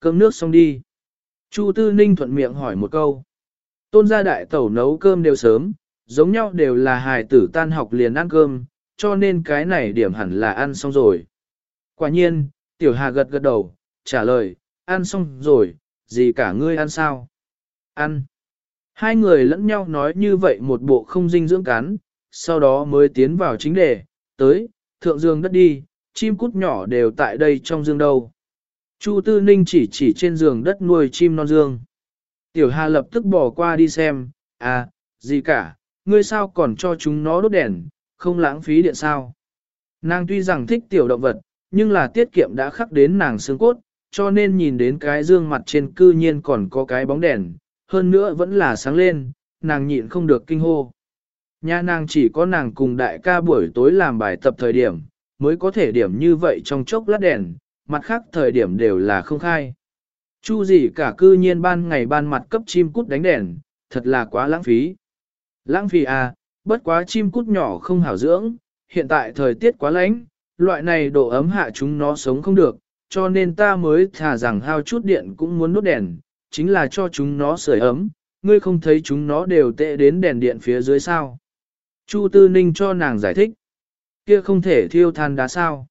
Cơm nước xong đi. Chu Tư Ninh thuận miệng hỏi một câu. Tôn gia đại tẩu nấu cơm đều sớm, giống nhau đều là hài tử tan học liền ăn cơm, cho nên cái này điểm hẳn là ăn xong rồi. Quả nhiên, Tiểu Hà gật gật đầu, trả lời, ăn xong rồi, gì cả ngươi ăn sao? Ăn. Hai người lẫn nhau nói như vậy một bộ không dinh dưỡng cắn, sau đó mới tiến vào chính đề, tới, thượng dương đất đi, chim cút nhỏ đều tại đây trong dương đâu. Chu Tư Ninh chỉ chỉ trên giường đất nuôi chim non dương. Tiểu Hà lập tức bỏ qua đi xem, à, gì cả, ngươi sao còn cho chúng nó đốt đèn, không lãng phí điện sao. Nàng tuy rằng thích tiểu động vật, nhưng là tiết kiệm đã khắc đến nàng xương cốt, cho nên nhìn đến cái dương mặt trên cư nhiên còn có cái bóng đèn, hơn nữa vẫn là sáng lên, nàng nhịn không được kinh hô. Nhà nàng chỉ có nàng cùng đại ca buổi tối làm bài tập thời điểm, mới có thể điểm như vậy trong chốc lát đèn, mặt khác thời điểm đều là không khai. Chu gì cả cư nhiên ban ngày ban mặt cấp chim cút đánh đèn, thật là quá lãng phí. Lãng phí à, bất quá chim cút nhỏ không hảo dưỡng, hiện tại thời tiết quá lạnh, loại này độ ấm hạ chúng nó sống không được, cho nên ta mới thả rằng hao chút điện cũng muốn đốt đèn, chính là cho chúng nó sưởi ấm, ngươi không thấy chúng nó đều tệ đến đèn điện phía dưới sao. Chu Tư Ninh cho nàng giải thích, kia không thể thiêu than đá sao.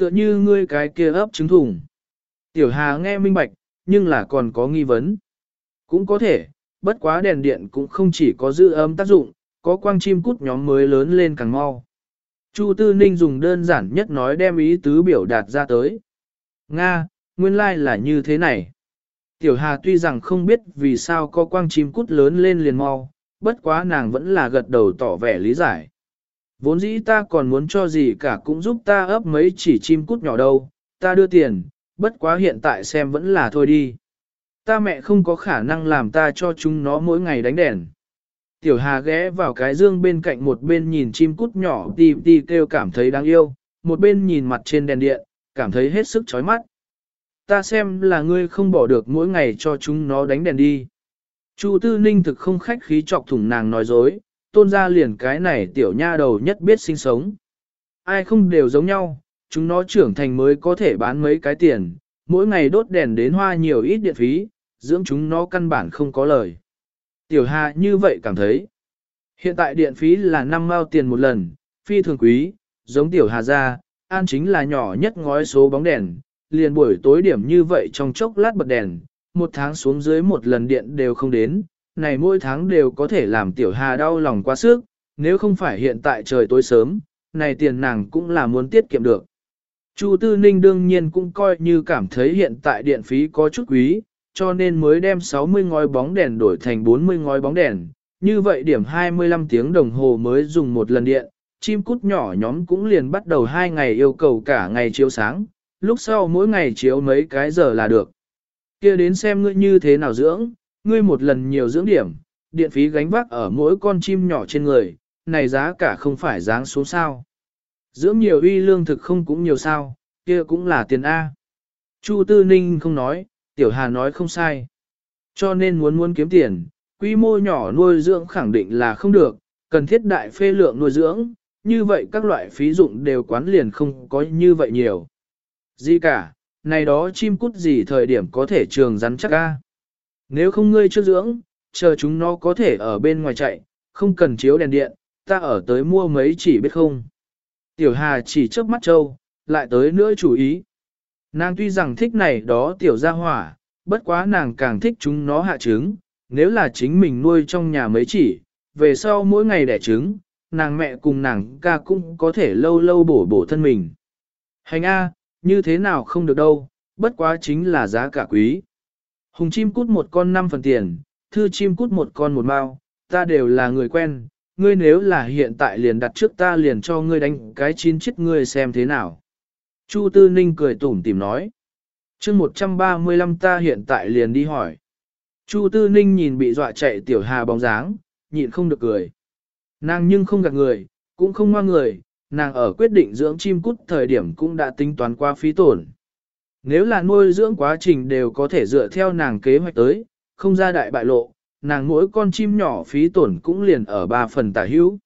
Tựa như ngươi cái kia ấp trứng thùng. Tiểu Hà nghe minh bạch, nhưng là còn có nghi vấn. Cũng có thể, bất quá đèn điện cũng không chỉ có giữ ấm tác dụng, có quang chim cút nhóm mới lớn lên càng mau. Chu Tư Ninh dùng đơn giản nhất nói đem ý tứ biểu đạt ra tới. Nga, nguyên lai like là như thế này. Tiểu Hà tuy rằng không biết vì sao có quang chim cút lớn lên liền mau, bất quá nàng vẫn là gật đầu tỏ vẻ lý giải. Vốn dĩ ta còn muốn cho gì cả cũng giúp ta ấp mấy chỉ chim cút nhỏ đâu, ta đưa tiền, bất quá hiện tại xem vẫn là thôi đi. Ta mẹ không có khả năng làm ta cho chúng nó mỗi ngày đánh đèn. Tiểu Hà ghé vào cái dương bên cạnh một bên nhìn chim cút nhỏ tì tì kêu cảm thấy đáng yêu, một bên nhìn mặt trên đèn điện, cảm thấy hết sức chói mắt. Ta xem là ngươi không bỏ được mỗi ngày cho chúng nó đánh đèn đi. Chu Tư Ninh thực không khách khí chọc thủng nàng nói dối, tôn ra liền cái này tiểu nha đầu nhất biết sinh sống. Ai không đều giống nhau, chúng nó trưởng thành mới có thể bán mấy cái tiền, mỗi ngày đốt đèn đến hoa nhiều ít điện phí, dưỡng chúng nó căn bản không có lời. Tiểu Hà như vậy cảm thấy. Hiện tại điện phí là 5 mao tiền một lần, phi thường quý, giống Tiểu Hà ra, an chính là nhỏ nhất ngói số bóng đèn, liền buổi tối điểm như vậy trong chốc lát bật đèn, một tháng xuống dưới một lần điện đều không đến, này mỗi tháng đều có thể làm Tiểu Hà đau lòng quá sức, nếu không phải hiện tại trời tối sớm, này tiền nàng cũng là muốn tiết kiệm được. Chu Tư Ninh đương nhiên cũng coi như cảm thấy hiện tại điện phí có chút quý, cho nên mới đem 60 ngói bóng đèn đổi thành 40 ngói bóng đèn. Như vậy điểm 25 tiếng đồng hồ mới dùng một lần điện, chim cút nhỏ nhóm cũng liền bắt đầu hai ngày yêu cầu cả ngày chiếu sáng, lúc sau mỗi ngày chiếu mấy cái giờ là được. kia đến xem ngươi như thế nào dưỡng, ngươi một lần nhiều dưỡng điểm, điện phí gánh vác ở mỗi con chim nhỏ trên người, này giá cả không phải dáng số sao. Dưỡng nhiều uy lương thực không cũng nhiều sao, kia cũng là tiền A. Chu Tư Ninh không nói, Tiểu Hà nói không sai. Cho nên muốn muốn kiếm tiền, quy mô nhỏ nuôi dưỡng khẳng định là không được, cần thiết đại phê lượng nuôi dưỡng, như vậy các loại phí dụng đều quán liền không có như vậy nhiều. Gì cả, này đó chim cút gì thời điểm có thể trường rắn chắc a. Nếu không ngươi chưa dưỡng, chờ chúng nó có thể ở bên ngoài chạy, không cần chiếu đèn điện, ta ở tới mua mấy chỉ biết không. Tiểu Hà chỉ chớp mắt trâu, lại tới nữa chủ ý. Nàng tuy rằng thích này đó tiểu gia hỏa, bất quá nàng càng thích chúng nó hạ trứng, nếu là chính mình nuôi trong nhà mấy chỉ, về sau mỗi ngày đẻ trứng, nàng mẹ cùng nàng ca cũng có thể lâu lâu bổ bổ thân mình. Hành A, như thế nào không được đâu, bất quá chính là giá cả quý. Hùng chim cút một con năm phần tiền, thư chim cút một con một mao, ta đều là người quen, ngươi nếu là hiện tại liền đặt trước ta liền cho ngươi đánh cái chín chết ngươi xem thế nào. Chu Tư Ninh cười tủm tìm nói. chương 135 ta hiện tại liền đi hỏi. Chu Tư Ninh nhìn bị dọa chạy tiểu hà bóng dáng, nhịn không được cười. Nàng nhưng không gạt người, cũng không ngoan người, nàng ở quyết định dưỡng chim cút thời điểm cũng đã tính toán qua phí tổn. Nếu là nuôi dưỡng quá trình đều có thể dựa theo nàng kế hoạch tới, không ra đại bại lộ, nàng mỗi con chim nhỏ phí tổn cũng liền ở ba phần tả hữu.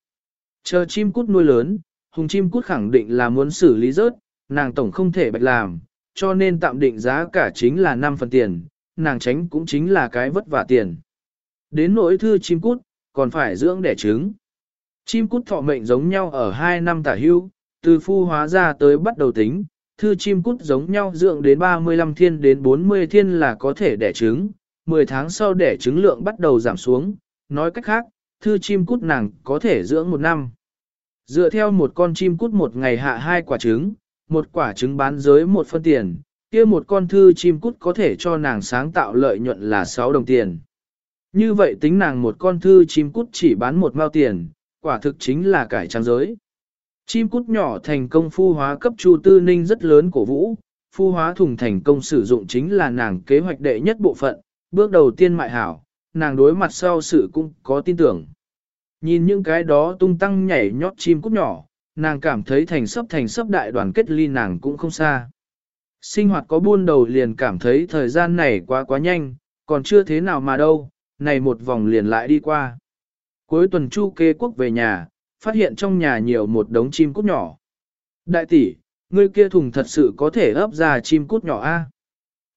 Chờ chim cút nuôi lớn, hùng chim cút khẳng định là muốn xử lý rớt, nàng tổng không thể bạch làm, cho nên tạm định giá cả chính là 5 phần tiền, nàng tránh cũng chính là cái vất vả tiền. Đến nỗi thư chim cút, còn phải dưỡng đẻ trứng. Chim cút thọ mệnh giống nhau ở 2 năm tả hưu, từ phu hóa ra tới bắt đầu tính, thư chim cút giống nhau dưỡng đến 35 thiên đến 40 thiên là có thể đẻ trứng, 10 tháng sau đẻ trứng lượng bắt đầu giảm xuống, nói cách khác, thư chim cút nàng có thể dưỡng một năm. Dựa theo một con chim cút một ngày hạ hai quả trứng, một quả trứng bán giới một phân tiền, kia một con thư chim cút có thể cho nàng sáng tạo lợi nhuận là 6 đồng tiền. Như vậy tính nàng một con thư chim cút chỉ bán một mao tiền, quả thực chính là cải trang giới. Chim cút nhỏ thành công phu hóa cấp Chu Tư Ninh rất lớn cổ vũ, phu hóa thùng thành công sử dụng chính là nàng kế hoạch đệ nhất bộ phận, bước đầu tiên mại hảo, nàng đối mặt sau sự cũng có tin tưởng. Nhìn những cái đó tung tăng nhảy nhót chim cút nhỏ, nàng cảm thấy thành sấp thành sấp đại đoàn kết ly nàng cũng không xa. Sinh hoạt có buôn đầu liền cảm thấy thời gian này quá quá nhanh, còn chưa thế nào mà đâu, này một vòng liền lại đi qua. Cuối tuần chu kê quốc về nhà, phát hiện trong nhà nhiều một đống chim cút nhỏ. Đại tỷ, ngươi kia thùng thật sự có thể ấp ra chim cút nhỏ a?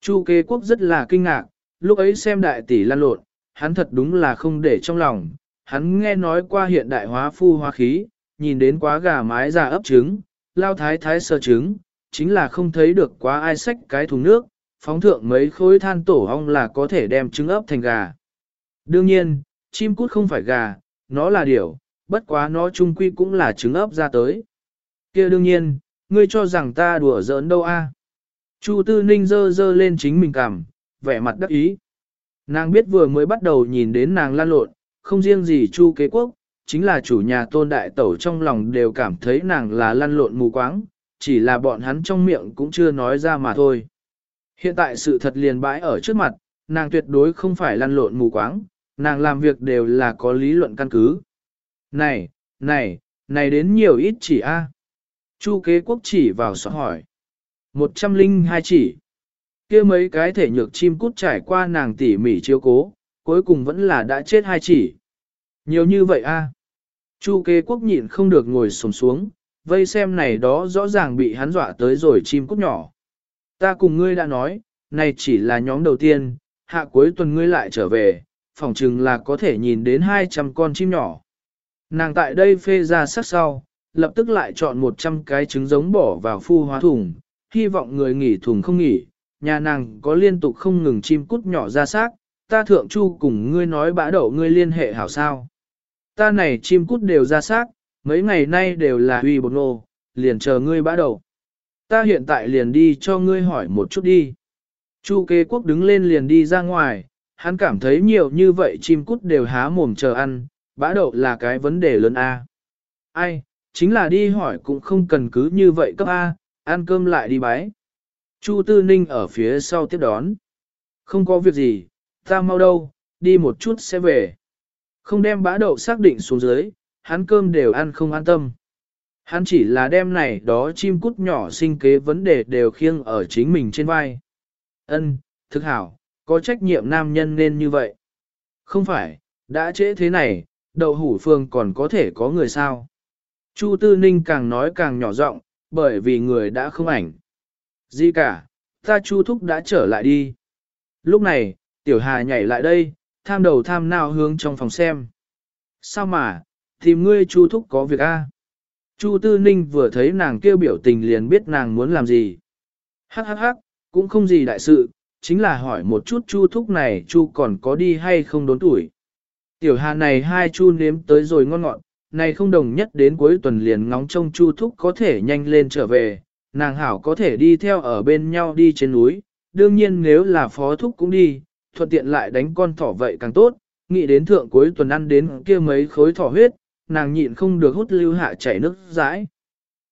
Chu Kế quốc rất là kinh ngạc, lúc ấy xem đại tỷ lan lộn, hắn thật đúng là không để trong lòng, hắn nghe nói qua hiện đại hóa phu hóa khí, nhìn đến quá gà mái già ấp trứng, lao thái thái sơ trứng, chính là không thấy được quá ai xách cái thùng nước, phóng thượng mấy khối than tổ ong là có thể đem trứng ấp thành gà. Đương nhiên, chim cút không phải gà, nó là điểu, bất quá nó chung quy cũng là trứng ấp ra tới. kia đương nhiên, ngươi cho rằng ta đùa giỡn đâu a? Chu Tư Ninh dơ dơ lên chính mình cảm, vẻ mặt đắc ý. Nàng biết vừa mới bắt đầu nhìn đến nàng lan lộn, không riêng gì Chu Kế Quốc, chính là chủ nhà tôn đại tẩu trong lòng đều cảm thấy nàng là lăn lộn mù quáng, chỉ là bọn hắn trong miệng cũng chưa nói ra mà thôi. Hiện tại sự thật liền bãi ở trước mặt, nàng tuyệt đối không phải lăn lộn mù quáng, nàng làm việc đều là có lý luận căn cứ. Này, này, này đến nhiều ít chỉ a. Chu kế quốc chỉ vào sọ hỏi. Một trăm linh hai chỉ. kia mấy cái thể nhược chim cút trải qua nàng tỉ mỉ chiếu cố, cuối cùng vẫn là đã chết hai chỉ. Nhiều như vậy a. Chu kế quốc nhịn không được ngồi sồm xuống, vây xem này đó rõ ràng bị hắn dọa tới rồi chim cút nhỏ. Ta cùng ngươi đã nói, này chỉ là nhóm đầu tiên, hạ cuối tuần ngươi lại trở về, phòng chừng là có thể nhìn đến 200 con chim nhỏ. Nàng tại đây phê ra sắc sau, lập tức lại chọn 100 cái trứng giống bỏ vào phu hóa thùng, hy vọng người nghỉ thùng không nghỉ, nhà nàng có liên tục không ngừng chim cút nhỏ ra xác, ta thượng chu cùng ngươi nói bã đậu ngươi liên hệ hảo sao. Ta này chim cút đều ra xác, mấy ngày nay đều là huy bột nô, liền chờ ngươi bã đậu. Ta hiện tại liền đi cho ngươi hỏi một chút đi. Chu kế quốc đứng lên liền đi ra ngoài, hắn cảm thấy nhiều như vậy chim cút đều há mồm chờ ăn, bã đậu là cái vấn đề lớn A. Ai, chính là đi hỏi cũng không cần cứ như vậy cấp A, ăn cơm lại đi bái. Chu Tư Ninh ở phía sau tiếp đón. Không có việc gì, ta mau đâu, đi một chút sẽ về. Không đem bã đậu xác định xuống dưới, hắn cơm đều ăn không an tâm. Hắn chỉ là đem này đó chim cút nhỏ sinh kế vấn đề đều khiêng ở chính mình trên vai. Ân, thực hảo, có trách nhiệm nam nhân nên như vậy. Không phải, đã trễ thế này, đậu hủ phương còn có thể có người sao. Chu Tư Ninh càng nói càng nhỏ giọng, bởi vì người đã không ảnh. Gì cả, ta Chu Thúc đã trở lại đi. Lúc này, Tiểu Hà nhảy lại đây, tham đầu tham nào hướng trong phòng xem. Sao mà, tìm ngươi Chu Thúc có việc a? Chu Tư Ninh vừa thấy nàng kêu biểu tình liền biết nàng muốn làm gì. Hắc hắc hắc, cũng không gì đại sự, chính là hỏi một chút Chu Thúc này Chu còn có đi hay không đốn tuổi. Tiểu hà này hai chu nếm tới rồi ngon ngọt, này không đồng nhất đến cuối tuần liền ngóng trông chu thúc có thể nhanh lên trở về, nàng hảo có thể đi theo ở bên nhau đi trên núi, đương nhiên nếu là phó thúc cũng đi, thuận tiện lại đánh con thỏ vậy càng tốt, nghĩ đến thượng cuối tuần ăn đến kia mấy khối thỏ huyết, nàng nhịn không được hút lưu hạ chảy nước dãi.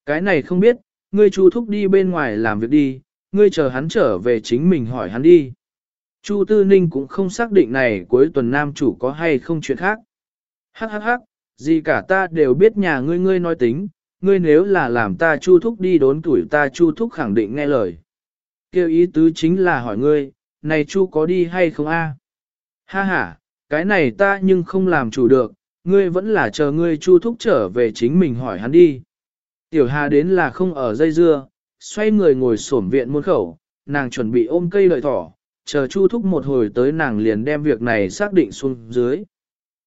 Cái này không biết, ngươi chu thúc đi bên ngoài làm việc đi, ngươi chờ hắn trở về chính mình hỏi hắn đi. Chu Tư Ninh cũng không xác định này cuối tuần nam chủ có hay không chuyện khác. Hắc hắc hắc, gì cả ta đều biết nhà ngươi ngươi nói tính, ngươi nếu là làm ta chu thúc đi đốn tuổi ta chu thúc khẳng định nghe lời. Kêu ý tứ chính là hỏi ngươi, này chu có đi hay không a? Ha ha, cái này ta nhưng không làm chủ được, ngươi vẫn là chờ ngươi chu thúc trở về chính mình hỏi hắn đi. Tiểu Hà đến là không ở dây dưa, xoay người ngồi xổm viện muôn khẩu, nàng chuẩn bị ôm cây lợi thỏ, chờ Chu thúc một hồi tới nàng liền đem việc này xác định xuống dưới.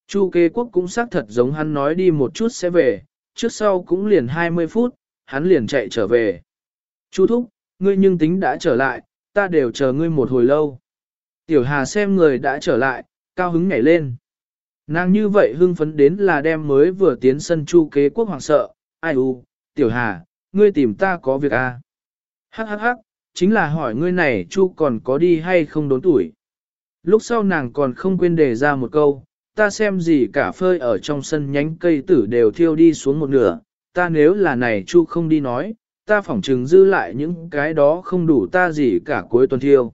Chu kế quốc cũng xác thật giống hắn nói đi một chút sẽ về, trước sau cũng liền 20 phút, hắn liền chạy trở về. Chu thúc, ngươi nhưng tính đã trở lại, ta đều chờ ngươi một hồi lâu. Tiểu Hà xem người đã trở lại, cao hứng nhảy lên. Nàng như vậy hưng phấn đến là đem mới vừa tiến sân chu kế quốc hoàng sợ, ai u, Tiểu Hà, ngươi tìm ta có việc à? Hắc hắc hắc, chính là hỏi ngươi này chu còn có đi hay không đốn tuổi. Lúc sau nàng còn không quên đề ra một câu, ta xem gì cả phơi ở trong sân nhánh cây tử đều thiêu đi xuống một nửa, ta nếu là này chu không đi nói, ta phỏng chừng dư lại những cái đó không đủ ta gì cả cuối tuần thiêu.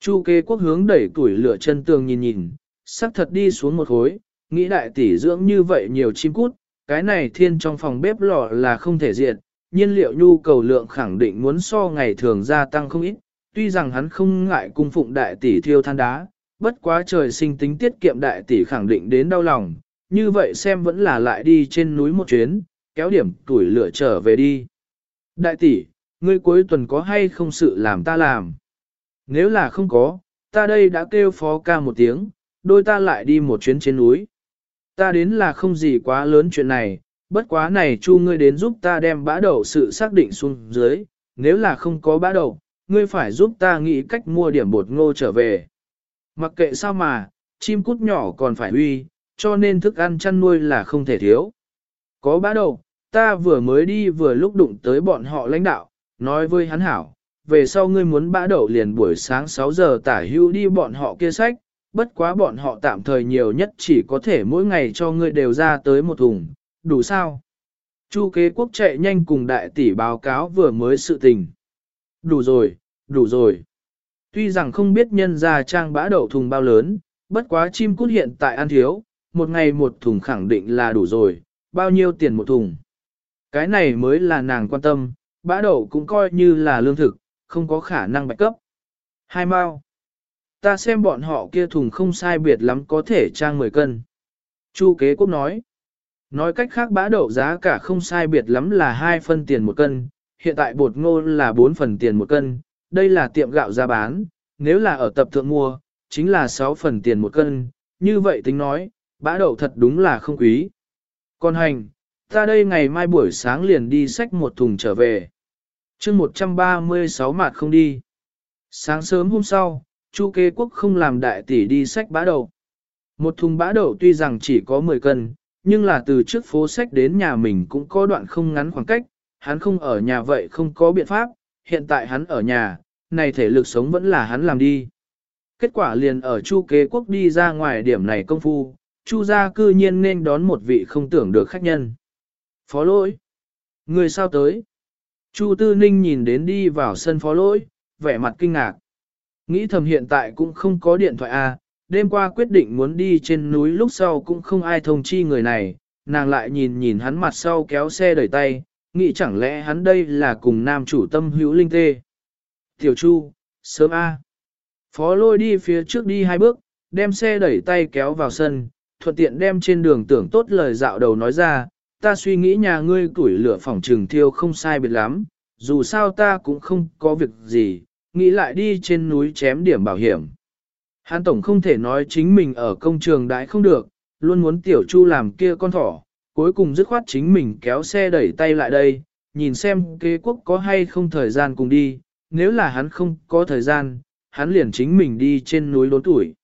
Chu kê quốc hướng đẩy tuổi lửa chân tường nhìn nhìn, sắc thật đi xuống một khối, nghĩ đại tỷ dưỡng như vậy nhiều chim cút, cái này thiên trong phòng bếp lò là không thể diệt, nhiên liệu nhu cầu lượng khẳng định muốn so ngày thường gia tăng không ít, tuy rằng hắn không ngại cung phụng đại tỷ thiêu than đá, bất quá trời sinh tính tiết kiệm đại tỷ khẳng định đến đau lòng, như vậy xem vẫn là lại đi trên núi một chuyến, kéo điểm tuổi lửa trở về đi. Đại tỷ, ngươi cuối tuần có hay không sự làm ta làm? Nếu là không có, ta đây đã kêu phó ca một tiếng, đôi ta lại đi một chuyến trên núi. Ta đến là không gì quá lớn chuyện này, bất quá này chu ngươi đến giúp ta đem bã đậu sự xác định xuống dưới, nếu là không có bã đậu, ngươi phải giúp ta nghĩ cách mua điểm bột ngô trở về. Mặc kệ sao mà, chim cút nhỏ còn phải huy, cho nên thức ăn chăn nuôi là không thể thiếu. Có bã đậu, ta vừa mới đi vừa lúc đụng tới bọn họ lãnh đạo, nói với hắn hảo, về sau ngươi muốn bã đậu liền buổi sáng 6 giờ tả hưu đi bọn họ kia sách, bất quá bọn họ tạm thời nhiều nhất chỉ có thể mỗi ngày cho ngươi đều ra tới một thùng, đủ sao? Chu kế quốc chạy nhanh cùng đại tỷ báo cáo vừa mới sự tình. Đủ rồi, đủ rồi. Tuy rằng không biết nhân ra trang bã đậu thùng bao lớn, bất quá chim cút hiện tại ăn thiếu, một ngày một thùng khẳng định là đủ rồi, bao nhiêu tiền một thùng. Cái này mới là nàng quan tâm, bã đậu cũng coi như là lương thực, không có khả năng bạch cấp. Hai mao. Ta xem bọn họ kia thùng không sai biệt lắm có thể trang 10 cân. Chu kế quốc nói. Nói cách khác bã đậu giá cả không sai biệt lắm là 2 phân tiền một cân, hiện tại bột ngô là 4 phần tiền một cân, đây là tiệm gạo giá bán, nếu là ở tập thượng mua, chính là 6 phần tiền một cân, như vậy tính nói, bã đậu thật đúng là không quý. Còn hành, ta đây ngày mai buổi sáng liền đi xách một thùng trở về. chương 136 mạt không đi. Sáng sớm hôm sau, Chu kế quốc không làm đại tỷ đi xách bã đậu. Một thùng bã đậu tuy rằng chỉ có 10 cân, nhưng là từ trước phố sách đến nhà mình cũng có đoạn không ngắn khoảng cách, hắn không ở nhà vậy không có biện pháp, hiện tại hắn ở nhà, này thể lực sống vẫn là hắn làm đi. Kết quả liền ở Chu kế quốc đi ra ngoài điểm này công phu, Chu gia cư nhiên nên đón một vị không tưởng được khách nhân. Phó lỗi. Người sao tới? Chu Tư Ninh nhìn đến đi vào sân phó lỗi, vẻ mặt kinh ngạc. Nghĩ thầm hiện tại cũng không có điện thoại à, đêm qua quyết định muốn đi trên núi lúc sau cũng không ai thông chi người này, nàng lại nhìn nhìn hắn mặt sau kéo xe đẩy tay, nghĩ chẳng lẽ hắn đây là cùng nam chủ tâm hữu linh tê. Tiểu Chu, sớm A. Phó lôi đi phía trước đi hai bước, đem xe đẩy tay kéo vào sân, thuận tiện đem trên đường tưởng tốt lời dạo đầu nói ra, ta suy nghĩ nhà ngươi tuổi lửa phòng trường thiêu không sai biệt lắm, dù sao ta cũng không có việc gì, nghĩ lại đi trên núi chém điểm bảo hiểm. Hán Tổng không thể nói chính mình ở công trường đãi không được, luôn muốn tiểu chu làm kia con thỏ, cuối cùng dứt khoát chính mình kéo xe đẩy tay lại đây, nhìn xem kế quốc có hay không thời gian cùng đi, nếu là hắn không có thời gian, hắn liền chính mình đi trên núi đốn tuổi.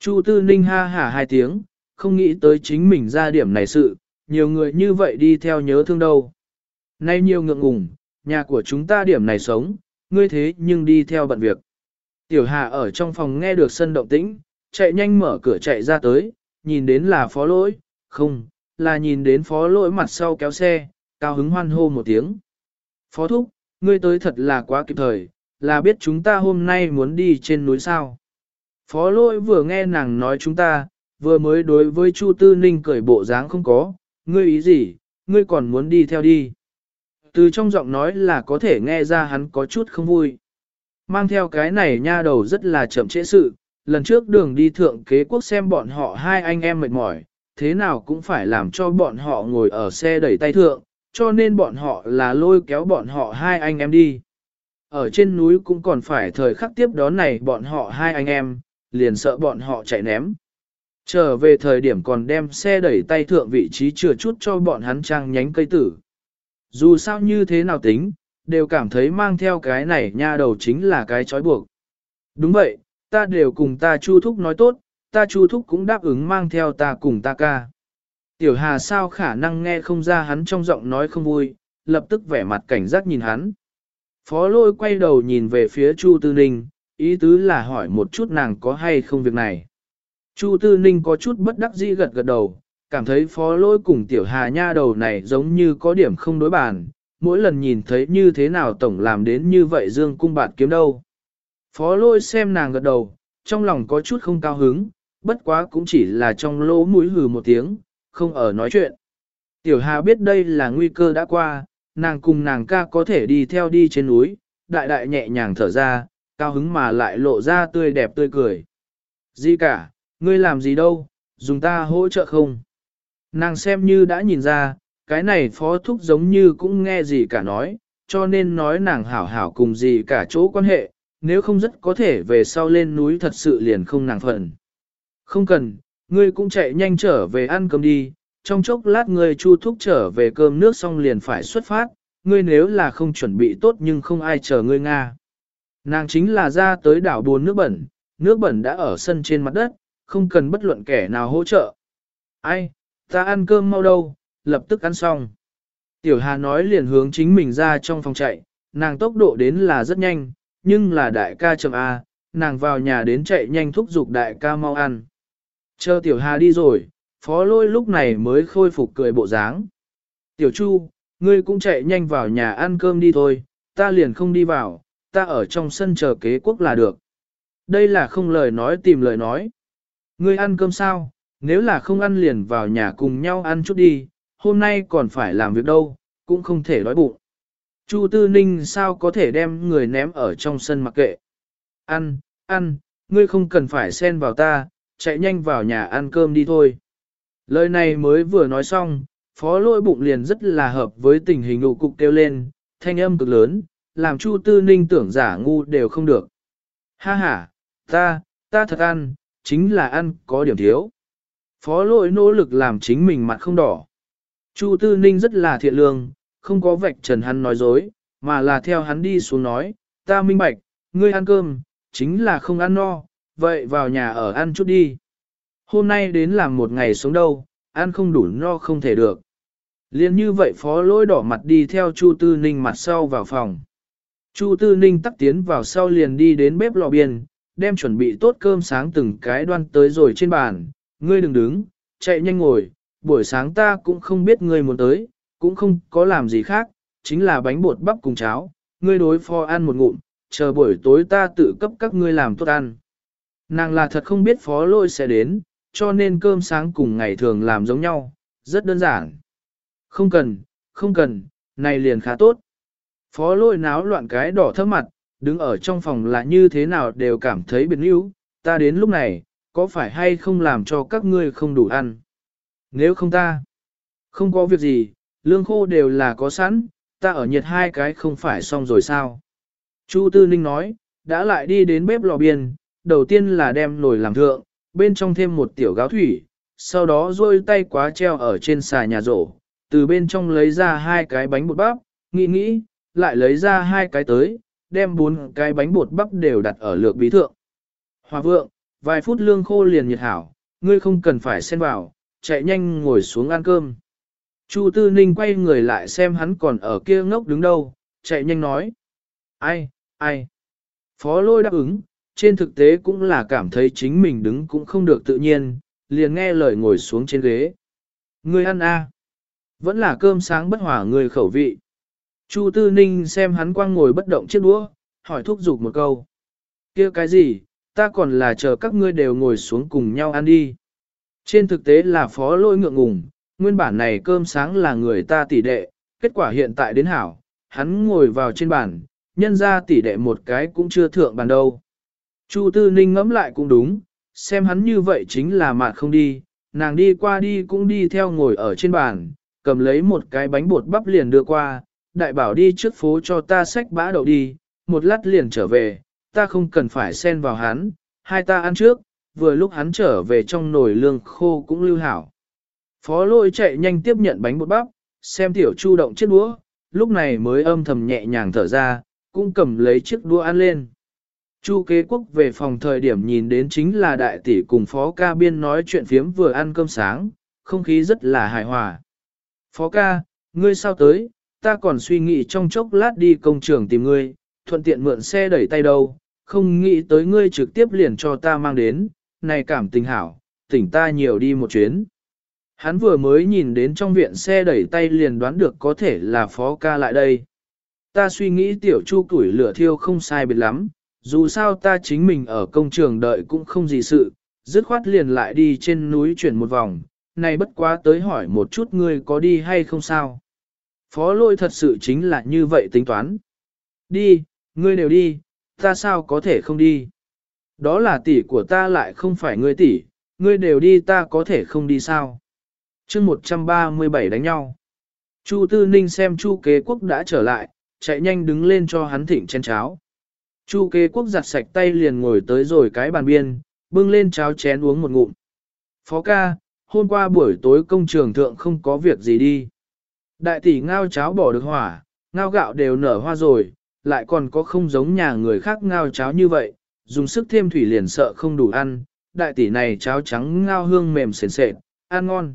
Chu Tư Ninh ha hả hai tiếng, không nghĩ tới chính mình ra điểm này sự, nhiều người như vậy đi theo nhớ thương đâu. Nay nhiều ngượng ngùng, nhà của chúng ta điểm này sống, ngươi thế nhưng đi theo bận việc. Tiểu Hà ở trong phòng nghe được sân động tĩnh, chạy nhanh mở cửa chạy ra tới, nhìn đến là phó lỗi, không, là nhìn đến phó lỗi mặt sau kéo xe, cao hứng hoan hô một tiếng. Phó thúc, ngươi tới thật là quá kịp thời, là biết chúng ta hôm nay muốn đi trên núi sao. Phó lỗi vừa nghe nàng nói chúng ta, vừa mới đối với Chu Tư Ninh cởi bộ dáng không có, ngươi ý gì, ngươi còn muốn đi theo đi. Từ trong giọng nói là có thể nghe ra hắn có chút không vui. Mang theo cái này nha đầu rất là chậm trễ sự, lần trước đường đi thượng kế quốc xem bọn họ hai anh em mệt mỏi, thế nào cũng phải làm cho bọn họ ngồi ở xe đẩy tay thượng, cho nên bọn họ là lôi kéo bọn họ hai anh em đi. Ở trên núi cũng còn phải thời khắc tiếp đón này bọn họ hai anh em, liền sợ bọn họ chạy ném. Trở về thời điểm còn đem xe đẩy tay thượng vị trí chừa chút cho bọn hắn trang nhánh cây tử. Dù sao như thế nào tính, đều cảm thấy mang theo cái này nha đầu chính là cái trói buộc. Đúng vậy, ta đều cùng ta chu thúc nói tốt, ta chu thúc cũng đáp ứng mang theo ta cùng ta ca. Tiểu Hà sao khả năng nghe không ra hắn trong giọng nói không vui, lập tức vẻ mặt cảnh giác nhìn hắn. Phó lôi quay đầu nhìn về phía Chu Tư Ninh, ý tứ là hỏi một chút nàng có hay không việc này. Chu Tư Ninh có chút bất đắc dĩ gật gật đầu, cảm thấy phó lôi cùng tiểu hà nha đầu này giống như có điểm không đối bàn, mỗi lần nhìn thấy như thế nào tổng làm đến như vậy dương cung bạn kiếm đâu. Phó lôi xem nàng gật đầu, trong lòng có chút không cao hứng, bất quá cũng chỉ là trong lỗ mũi hừ một tiếng, không ở nói chuyện. Tiểu Hà biết đây là nguy cơ đã qua, nàng cùng nàng ca có thể đi theo đi trên núi, đại đại nhẹ nhàng thở ra, cao hứng mà lại lộ ra tươi đẹp tươi cười. Gì cả, ngươi làm gì đâu, dùng ta hỗ trợ không? Nàng xem như đã nhìn ra, cái này phó thúc giống như cũng nghe gì cả nói, cho nên nói nàng hảo hảo cùng gì cả chỗ quan hệ, nếu không rất có thể về sau lên núi thật sự liền không nàng phận. Không cần, ngươi cũng chạy nhanh trở về ăn cơm đi, trong chốc lát ngươi chu thúc trở về cơm nước xong liền phải xuất phát, ngươi nếu là không chuẩn bị tốt nhưng không ai chờ ngươi Nga. Nàng chính là ra tới đảo buồn nước bẩn, nước bẩn đã ở sân trên mặt đất, không cần bất luận kẻ nào hỗ trợ. Ai, ta ăn cơm mau đâu, lập tức ăn xong. Tiểu Hà nói liền hướng chính mình ra trong phòng chạy, nàng tốc độ đến là rất nhanh, nhưng là đại ca chậm A, nàng vào nhà đến chạy nhanh thúc giục đại ca mau ăn. Chờ Tiểu Hà đi rồi, phó lôi lúc này mới khôi phục cười bộ dáng. Tiểu Chu, ngươi cũng chạy nhanh vào nhà ăn cơm đi thôi, ta liền không đi vào, ta ở trong sân chờ kế quốc là được. Đây là không lời nói tìm lời nói. Ngươi ăn cơm sao, nếu là không ăn liền vào nhà cùng nhau ăn chút đi, hôm nay còn phải làm việc đâu, cũng không thể đói bụng. Chu Tư Ninh sao có thể đem người ném ở trong sân mặc kệ. Ăn, ăn, ngươi không cần phải xen vào ta, chạy nhanh vào nhà ăn cơm đi thôi. Lời này mới vừa nói xong, phó lôi bụng liền rất là hợp với tình hình nụ cục kêu lên, thanh âm cực lớn, làm Chu Tư Ninh tưởng giả ngu đều không được. Ha ha, ta, ta thật ăn, chính là ăn có điểm thiếu. Phó lỗi nỗ lực làm chính mình mặt không đỏ. Chu Tư Ninh rất là thiện lương, không có vạch trần hắn nói dối, mà là theo hắn đi xuống nói, ta minh bạch, ngươi ăn cơm, chính là không ăn no, vậy vào nhà ở ăn chút đi. Hôm nay đến làm một ngày sống đâu, ăn không đủ no không thể được. Liên như vậy phó lỗi đỏ mặt đi theo Chu Tư Ninh mặt sau vào phòng. Chu Tư Ninh tắt tiến vào sau liền đi đến bếp lò biên, đem chuẩn bị tốt cơm sáng từng cái đoan tới rồi trên bàn, ngươi đừng đứng, chạy nhanh ngồi, buổi sáng ta cũng không biết ngươi muốn tới, cũng không có làm gì khác, chính là bánh bột bắp cùng cháo, ngươi đối phó ăn một ngụm, chờ buổi tối ta tự cấp các ngươi làm tốt ăn. Nàng là thật không biết phó lôi sẽ đến, cho nên cơm sáng cùng ngày thường làm giống nhau, rất đơn giản. Không cần, không cần, này liền khá tốt. Phó lôi náo loạn cái đỏ thấp mặt, đứng ở trong phòng là như thế nào đều cảm thấy biệt níu, ta đến lúc này, có phải hay không làm cho các ngươi không đủ ăn? Nếu không ta, không có việc gì, lương khô đều là có sẵn, ta ở nhiệt hai cái không phải xong rồi sao? Chu Tư Ninh nói, đã lại đi đến bếp lò biên, đầu tiên là đem nồi làm thượng, bên trong thêm một tiểu gáo thủy, sau đó rôi tay quá treo ở trên xà nhà rổ, từ bên trong lấy ra hai cái bánh bột bắp, nghĩ nghĩ, lại lấy ra hai cái tới, đem bốn cái bánh bột bắp đều đặt ở lược bí thượng. Hòa vượng, vài phút lương khô liền nhiệt hảo, ngươi không cần phải xen vào, chạy nhanh ngồi xuống ăn cơm. Chu Tư Ninh quay người lại xem hắn còn ở kia ngốc đứng đâu, chạy nhanh nói. Ai, ai? Phó lôi đáp ứng, trên thực tế cũng là cảm thấy chính mình đứng cũng không được tự nhiên, liền nghe lời ngồi xuống trên ghế. Ngươi ăn a Vẫn là cơm sáng bất hỏa người khẩu vị. Chu Tư Ninh xem hắn quang ngồi bất động chiếc đũa, hỏi thúc giục một câu. kia cái gì, ta còn là chờ các ngươi đều ngồi xuống cùng nhau ăn đi. Trên thực tế là phó lôi ngượng ngùng, nguyên bản này cơm sáng là người ta tỷ đệ, kết quả hiện tại đến hảo, hắn ngồi vào trên bàn, nhân ra tỷ đệ một cái cũng chưa thượng bàn đâu. Chu Tư Ninh ngẫm lại cũng đúng, xem hắn như vậy chính là mạt không đi, nàng đi qua đi cũng đi theo ngồi ở trên bàn, cầm lấy một cái bánh bột bắp liền đưa qua, đại bảo đi trước phố cho ta xách bã đậu đi, một lát liền trở về, ta không cần phải xen vào hắn, hai ta ăn trước, vừa lúc hắn trở về trong nồi lương khô cũng lưu hảo. Phó lôi chạy nhanh tiếp nhận bánh bột bắp, xem tiểu chu động chiếc đũa, lúc này mới âm thầm nhẹ nhàng thở ra, cũng cầm lấy chiếc đũa ăn lên. Chu kế quốc về phòng thời điểm nhìn đến chính là đại tỷ cùng phó ca biên nói chuyện phiếm vừa ăn cơm sáng, không khí rất là hài hòa. Phó ca, ngươi sao tới, ta còn suy nghĩ trong chốc lát đi công trường tìm ngươi, thuận tiện mượn xe đẩy tay đâu, không nghĩ tới ngươi trực tiếp liền cho ta mang đến, này cảm tình hảo, tỉnh ta nhiều đi một chuyến. Hắn vừa mới nhìn đến trong viện xe đẩy tay liền đoán được có thể là phó ca lại đây. Ta suy nghĩ tiểu chu tuổi lửa thiêu không sai biệt lắm, dù sao ta chính mình ở công trường đợi cũng không gì sự, dứt khoát liền lại đi trên núi chuyển một vòng, này bất quá tới hỏi một chút ngươi có đi hay không sao. Phó lôi thật sự chính là như vậy tính toán. Đi, ngươi đều đi, ta sao có thể không đi. Đó là tỷ của ta lại không phải ngươi tỷ, ngươi đều đi ta có thể không đi sao. chương 137 đánh nhau. Chu Tư Ninh xem Chu Kế Quốc đã trở lại, chạy nhanh đứng lên cho hắn thịnh chén cháo. Chu Kế Quốc giặt sạch tay liền ngồi tới rồi cái bàn biên, bưng lên cháo chén uống một ngụm. Phó ca, hôm qua buổi tối công trường thượng không có việc gì đi. Đại tỷ ngao cháo bỏ được hỏa, ngao gạo đều nở hoa rồi, lại còn có không giống nhà người khác ngao cháo như vậy, dùng sức thêm thủy liền sợ không đủ ăn, đại tỷ này cháo trắng ngao hương mềm sền sệt, ăn ngon.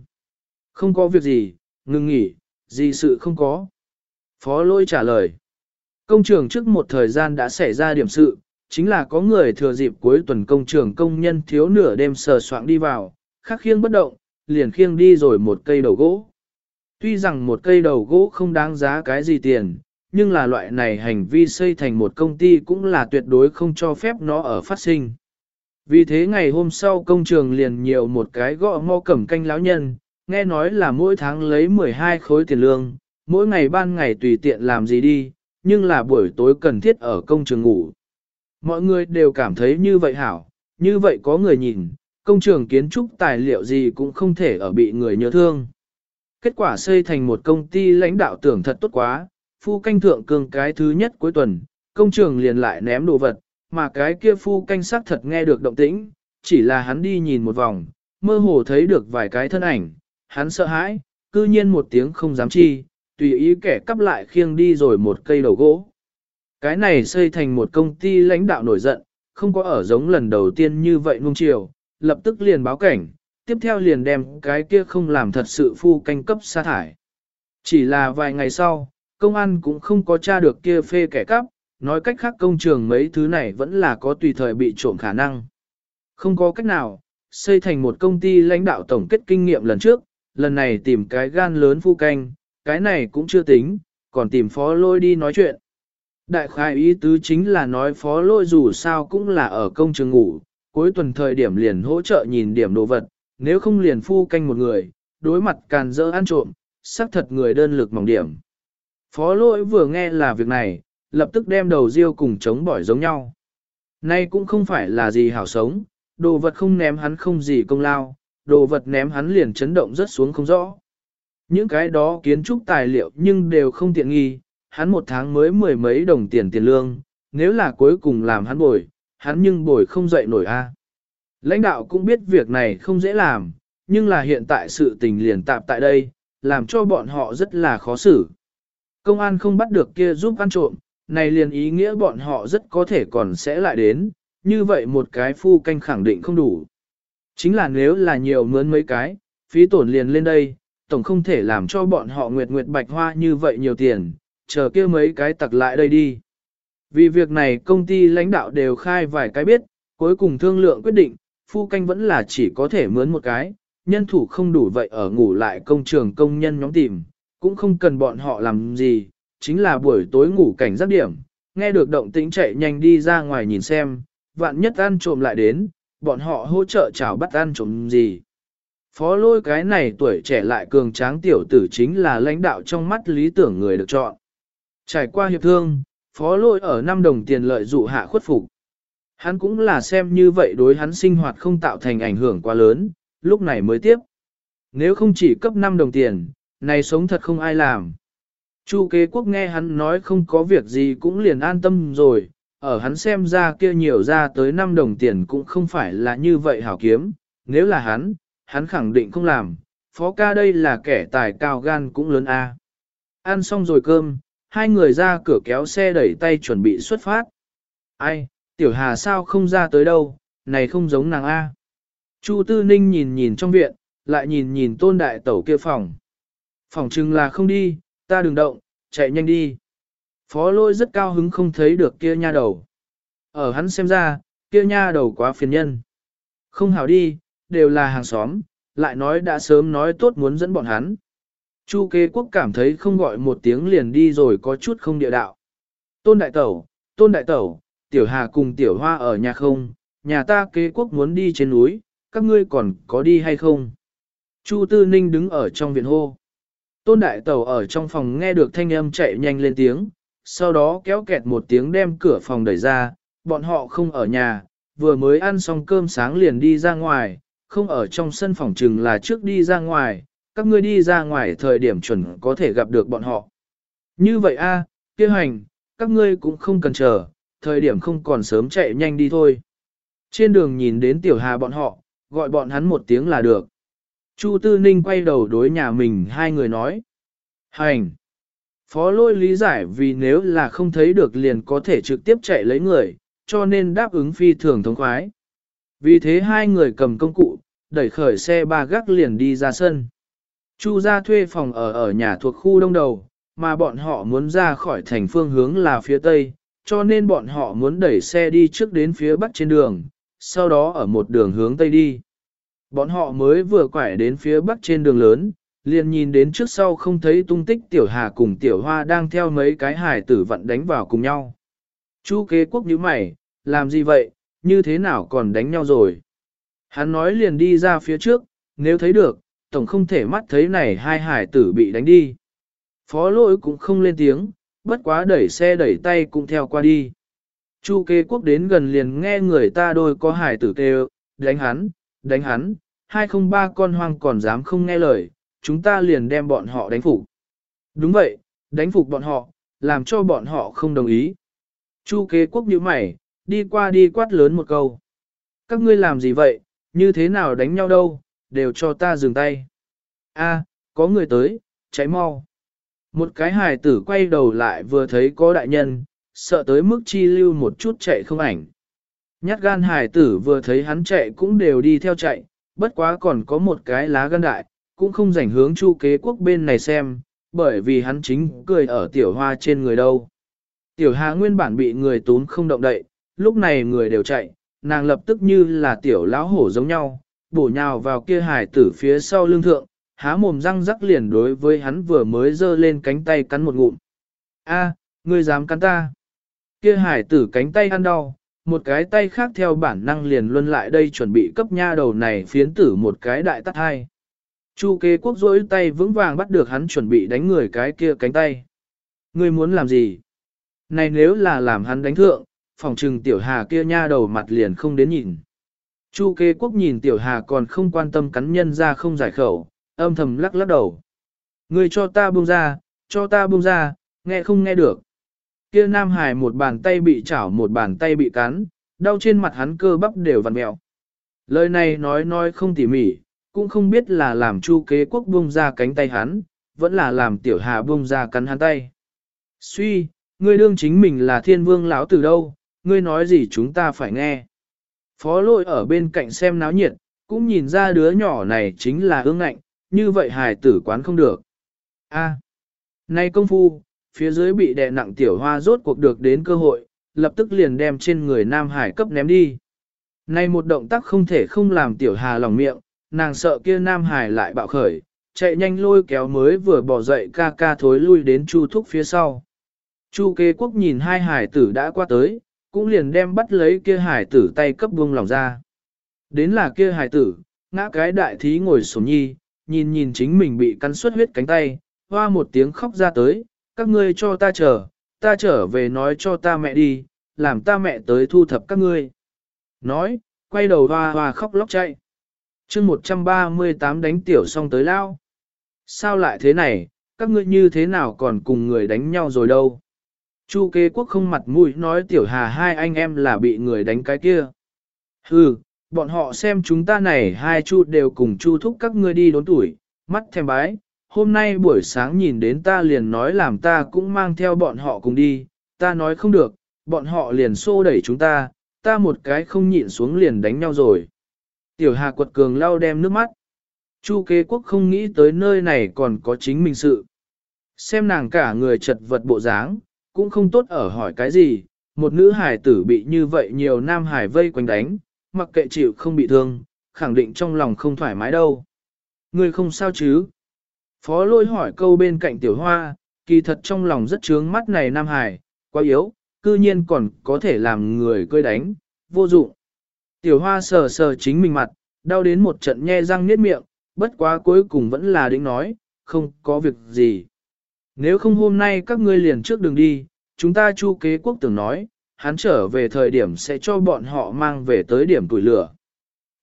Không có việc gì, ngừng nghỉ, gì sự không có. Phó lôi trả lời. Công trường trước một thời gian đã xảy ra điểm sự, chính là có người thừa dịp cuối tuần công trường công nhân thiếu nửa đêm sờ soạng đi vào, khắc khiêng bất động, liền khiêng đi rồi một cây đầu gỗ. Tuy rằng một cây đầu gỗ không đáng giá cái gì tiền, nhưng là loại này hành vi xây thành một công ty cũng là tuyệt đối không cho phép nó ở phát sinh. Vì thế ngày hôm sau công trường liền nhiều một cái gõ mò cẩm canh lão nhân, nghe nói là mỗi tháng lấy 12 khối tiền lương, mỗi ngày ban ngày tùy tiện làm gì đi, nhưng là buổi tối cần thiết ở công trường ngủ. Mọi người đều cảm thấy như vậy hảo, như vậy có người nhìn, công trường kiến trúc tài liệu gì cũng không thể ở bị người nhớ thương. Kết quả xây thành một công ty lãnh đạo tưởng thật tốt quá, phu canh thượng cường cái thứ nhất cuối tuần, công trường liền lại ném đồ vật, mà cái kia phu canh sắc thật nghe được động tĩnh, chỉ là hắn đi nhìn một vòng, mơ hồ thấy được vài cái thân ảnh, hắn sợ hãi, cư nhiên một tiếng không dám chi, tùy ý kẻ cắp lại khiêng đi rồi một cây đầu gỗ. Cái này xây thành một công ty lãnh đạo nổi giận, không có ở giống lần đầu tiên như vậy nung chiều, lập tức liền báo cảnh, tiếp theo liền đem cái kia không làm thật sự phu canh cấp sa thải. Chỉ là vài ngày sau, công an cũng không có tra được kia phê kẻ cắp, nói cách khác công trường mấy thứ này vẫn là có tùy thời bị trộm khả năng. Không có cách nào, xây thành một công ty lãnh đạo tổng kết kinh nghiệm lần trước, lần này tìm cái gan lớn phu canh, cái này cũng chưa tính, còn tìm phó lôi đi nói chuyện. Đại khai ý tứ chính là nói phó lôi dù sao cũng là ở công trường ngủ, cuối tuần thời điểm liền hỗ trợ nhìn điểm đồ vật, nếu không liền phu canh một người, đối mặt càn dỡ ăn trộm, xác thật người đơn lực mỏng điểm. Phó lỗi vừa nghe là việc này, lập tức đem đầu riêu cùng chống bỏi giống nhau. Nay cũng không phải là gì hảo sống, đồ vật không ném hắn không gì công lao, đồ vật ném hắn liền chấn động rất xuống không rõ. Những cái đó kiến trúc tài liệu nhưng đều không tiện nghi, hắn một tháng mới mười mấy đồng tiền tiền lương, nếu là cuối cùng làm hắn bồi, hắn nhưng bồi không dậy nổi a. Lãnh đạo cũng biết việc này không dễ làm, nhưng là hiện tại sự tình liền tạp tại đây, làm cho bọn họ rất là khó xử. Công an không bắt được kia giúp ăn trộm, này liền ý nghĩa bọn họ rất có thể còn sẽ lại đến, như vậy một cái phu canh khẳng định không đủ. Chính là nếu là nhiều mướn mấy cái, phí tổn liền lên đây, tổng không thể làm cho bọn họ nguyệt nguyệt bạch hoa như vậy nhiều tiền, chờ kia mấy cái tặc lại đây đi. Vì việc này công ty lãnh đạo đều khai vài cái biết, cuối cùng thương lượng quyết định, phu canh vẫn là chỉ có thể mướn một cái, nhân thủ không đủ vậy ở ngủ lại công trường công nhân nhóm tìm, cũng không cần bọn họ làm gì, chính là buổi tối ngủ cảnh giác điểm, nghe được động tĩnh chạy nhanh đi ra ngoài nhìn xem, vạn nhất ăn trộm lại đến, bọn họ hỗ trợ chào bắt ăn trộm gì. Phó lôi cái này tuổi trẻ lại cường tráng tiểu tử chính là lãnh đạo trong mắt lý tưởng người được chọn. Trải qua hiệp thương, phó lôi ở năm đồng tiền lợi dụ hạ khuất phục. Hắn cũng là xem như vậy đối hắn sinh hoạt không tạo thành ảnh hưởng quá lớn, lúc này mới tiếp. Nếu không chỉ cấp 5 đồng tiền, này sống thật không ai làm. Chu kế quốc nghe hắn nói không có việc gì cũng liền an tâm rồi, ở hắn xem ra kia nhiều ra tới 5 đồng tiền cũng không phải là như vậy hảo kiếm, nếu là hắn, hắn khẳng định không làm, phó ca đây là kẻ tài cao gan cũng lớn a. Ăn xong rồi cơm, hai người ra cửa kéo xe đẩy tay chuẩn bị xuất phát. Ai, tiểu hà sao không ra tới đâu, này không giống nàng A. Chu Tư Ninh nhìn nhìn trong viện, lại nhìn nhìn tôn đại tẩu kia phòng phỏng chừng là không đi, ta đừng động, chạy nhanh đi. Phó lôi rất cao hứng không thấy được kia nha đầu. Ở hắn xem ra, kia nha đầu quá phiền nhân. Không hảo đi, đều là hàng xóm, lại nói đã sớm nói tốt muốn dẫn bọn hắn. Chu kế quốc cảm thấy không gọi một tiếng liền đi rồi có chút không địa đạo. Tôn đại tẩu, tôn đại tẩu, tiểu hà cùng tiểu hoa ở nhà không, nhà ta kế quốc muốn đi trên núi, các ngươi còn có đi hay không? Chu tư ninh đứng ở trong viện hô. Tôn đại tẩu ở trong phòng nghe được thanh âm chạy nhanh lên tiếng, sau đó kéo kẹt một tiếng đem cửa phòng đẩy ra, bọn họ không ở nhà, vừa mới ăn xong cơm sáng liền đi ra ngoài, không ở trong sân phòng chừng là trước đi ra ngoài, các ngươi đi ra ngoài thời điểm chuẩn có thể gặp được bọn họ. Như vậy a, kia hành, các ngươi cũng không cần chờ, thời điểm không còn sớm chạy nhanh đi thôi. Trên đường nhìn đến tiểu hà bọn họ, gọi bọn hắn một tiếng là được. Chu Tư Ninh quay đầu đối nhà mình hai người nói. Hành! Phó lôi lý giải vì nếu là không thấy được liền có thể trực tiếp chạy lấy người, cho nên đáp ứng phi thường thống khoái. Vì thế hai người cầm công cụ, đẩy khởi xe ba gác liền đi ra sân. Chu ra thuê phòng ở ở nhà thuộc khu đông đầu, mà bọn họ muốn ra khỏi thành phương hướng là phía tây, cho nên bọn họ muốn đẩy xe đi trước đến phía bắc trên đường, sau đó ở một đường hướng tây đi. Bọn họ mới vừa quải đến phía bắc trên đường lớn, liền nhìn đến trước sau không thấy tung tích tiểu hà cùng tiểu hoa đang theo mấy cái hải tử vận đánh vào cùng nhau. Chu kế quốc như mày, làm gì vậy, như thế nào còn đánh nhau rồi? Hắn nói liền đi ra phía trước, nếu thấy được, tổng không thể mắt thấy này hai hải tử bị đánh đi. Phó lỗi cũng không lên tiếng, bất quá đẩy xe đẩy tay cũng theo qua đi. Chu kế quốc đến gần liền nghe người ta đôi có hải tử kêu, đánh hắn, đánh hắn, hai không ba con hoang còn dám không nghe lời, chúng ta liền đem bọn họ đánh phục. Đúng vậy, đánh phục bọn họ, làm cho bọn họ không đồng ý. Chu kế quốc như mày, đi qua đi quát lớn một câu. Các ngươi làm gì vậy, như thế nào đánh nhau đâu, đều cho ta dừng tay. A, có người tới, cháy mau. Một cái hài tử quay đầu lại vừa thấy có đại nhân, sợ tới mức chi lưu một chút chạy không ảnh. Nhát gan hải tử vừa thấy hắn chạy cũng đều đi theo chạy, bất quá còn có một cái lá gan đại, cũng không rảnh hướng chu kế quốc bên này xem, bởi vì hắn chính cười ở tiểu hoa trên người đâu. Tiểu hà nguyên bản bị người tún không động đậy, lúc này người đều chạy, nàng lập tức như là tiểu lão hổ giống nhau, bổ nhào vào kia hải tử phía sau lưng thượng, há mồm răng rắc liền đối với hắn vừa mới giơ lên cánh tay cắn một ngụm. A, ngươi dám cắn ta? Kia hải tử cánh tay ăn đau, một cái tay khác theo bản năng liền luân lại đây chuẩn bị cấp nha đầu này phiến tử một cái đại tắt hai. Chu kế quốc rỗi tay vững vàng bắt được hắn chuẩn bị đánh người cái kia cánh tay. Ngươi muốn làm gì? Này nếu là làm hắn đánh thượng, phòng trừng tiểu hà kia nha đầu mặt liền không đến nhìn. Chu kế quốc nhìn tiểu hà còn không quan tâm cắn nhân ra không giải khẩu, âm thầm lắc lắc đầu. Ngươi cho ta buông ra, cho ta buông ra, nghe không nghe được. Kia nam hải một bàn tay bị chảo một bàn tay bị cắn, đau trên mặt hắn cơ bắp đều vặn mẹo. Lời này nói nói không tỉ mỉ, cũng không biết là làm chu kế quốc buông ra cánh tay hắn, vẫn là làm tiểu hà buông ra cắn hắn tay. Suy, ngươi đương chính mình là thiên vương lão từ đâu, ngươi nói gì chúng ta phải nghe. Phó lôi ở bên cạnh xem náo nhiệt, cũng nhìn ra đứa nhỏ này chính là ương ngạnh, như vậy hài tử quán không được. A, à, nay công phu, phía dưới bị đè nặng tiểu hoa rốt cuộc được đến cơ hội, lập tức liền đem trên người Nam Hải cấp ném đi. Nay một động tác không thể không làm tiểu hà lòng miệng, nàng sợ kia Nam Hải lại bạo khởi, chạy nhanh lôi kéo mới vừa bỏ dậy ca ca thối lui đến Chu Thúc phía sau. Chu kế quốc nhìn hai hải tử đã qua tới, cũng liền đem bắt lấy kia hải tử tay cấp buông lòng ra. Đến là kia hải tử, ngã cái đại thí ngồi sổm nhi, nhìn nhìn chính mình bị cắn suốt huyết cánh tay, hoa một tiếng khóc ra tới, các ngươi cho ta chờ, ta trở về nói cho ta mẹ đi, làm ta mẹ tới thu thập các ngươi. Nói, quay đầu hoa hoa khóc lóc chạy. chương 138 đánh tiểu xong tới lao. Sao lại thế này, các ngươi như thế nào còn cùng người đánh nhau rồi đâu? Chu kế quốc không mặt mũi nói tiểu hà hai anh em là bị người đánh cái kia. Hừ, bọn họ xem chúng ta này hai chu đều cùng chu thúc các ngươi đi đốn tuổi, mắt thèm bái. Hôm nay buổi sáng nhìn đến ta liền nói làm ta cũng mang theo bọn họ cùng đi, ta nói không được, bọn họ liền xô đẩy chúng ta, ta một cái không nhịn xuống liền đánh nhau rồi. Tiểu Hà quật cường lau đem nước mắt. Chu kế quốc không nghĩ tới nơi này còn có chính mình sự. Xem nàng cả người chật vật bộ dáng, cũng không tốt ở hỏi cái gì, một nữ hải tử bị như vậy nhiều nam hải vây quanh đánh, mặc kệ chịu không bị thương, khẳng định trong lòng không thoải mái đâu. Người không sao chứ? Phó lôi hỏi câu bên cạnh tiểu hoa, kỳ thật trong lòng rất trướng mắt này nam hải, quá yếu, cư nhiên còn có thể làm người cơi đánh, vô dụng. Tiểu hoa sờ sờ chính mình mặt, đau đến một trận nhe răng niết miệng, bất quá cuối cùng vẫn là định nói, không có việc gì. Nếu không hôm nay các ngươi liền trước đường đi, chúng ta chu kế quốc tưởng nói, hắn trở về thời điểm sẽ cho bọn họ mang về tới điểm tuổi lửa.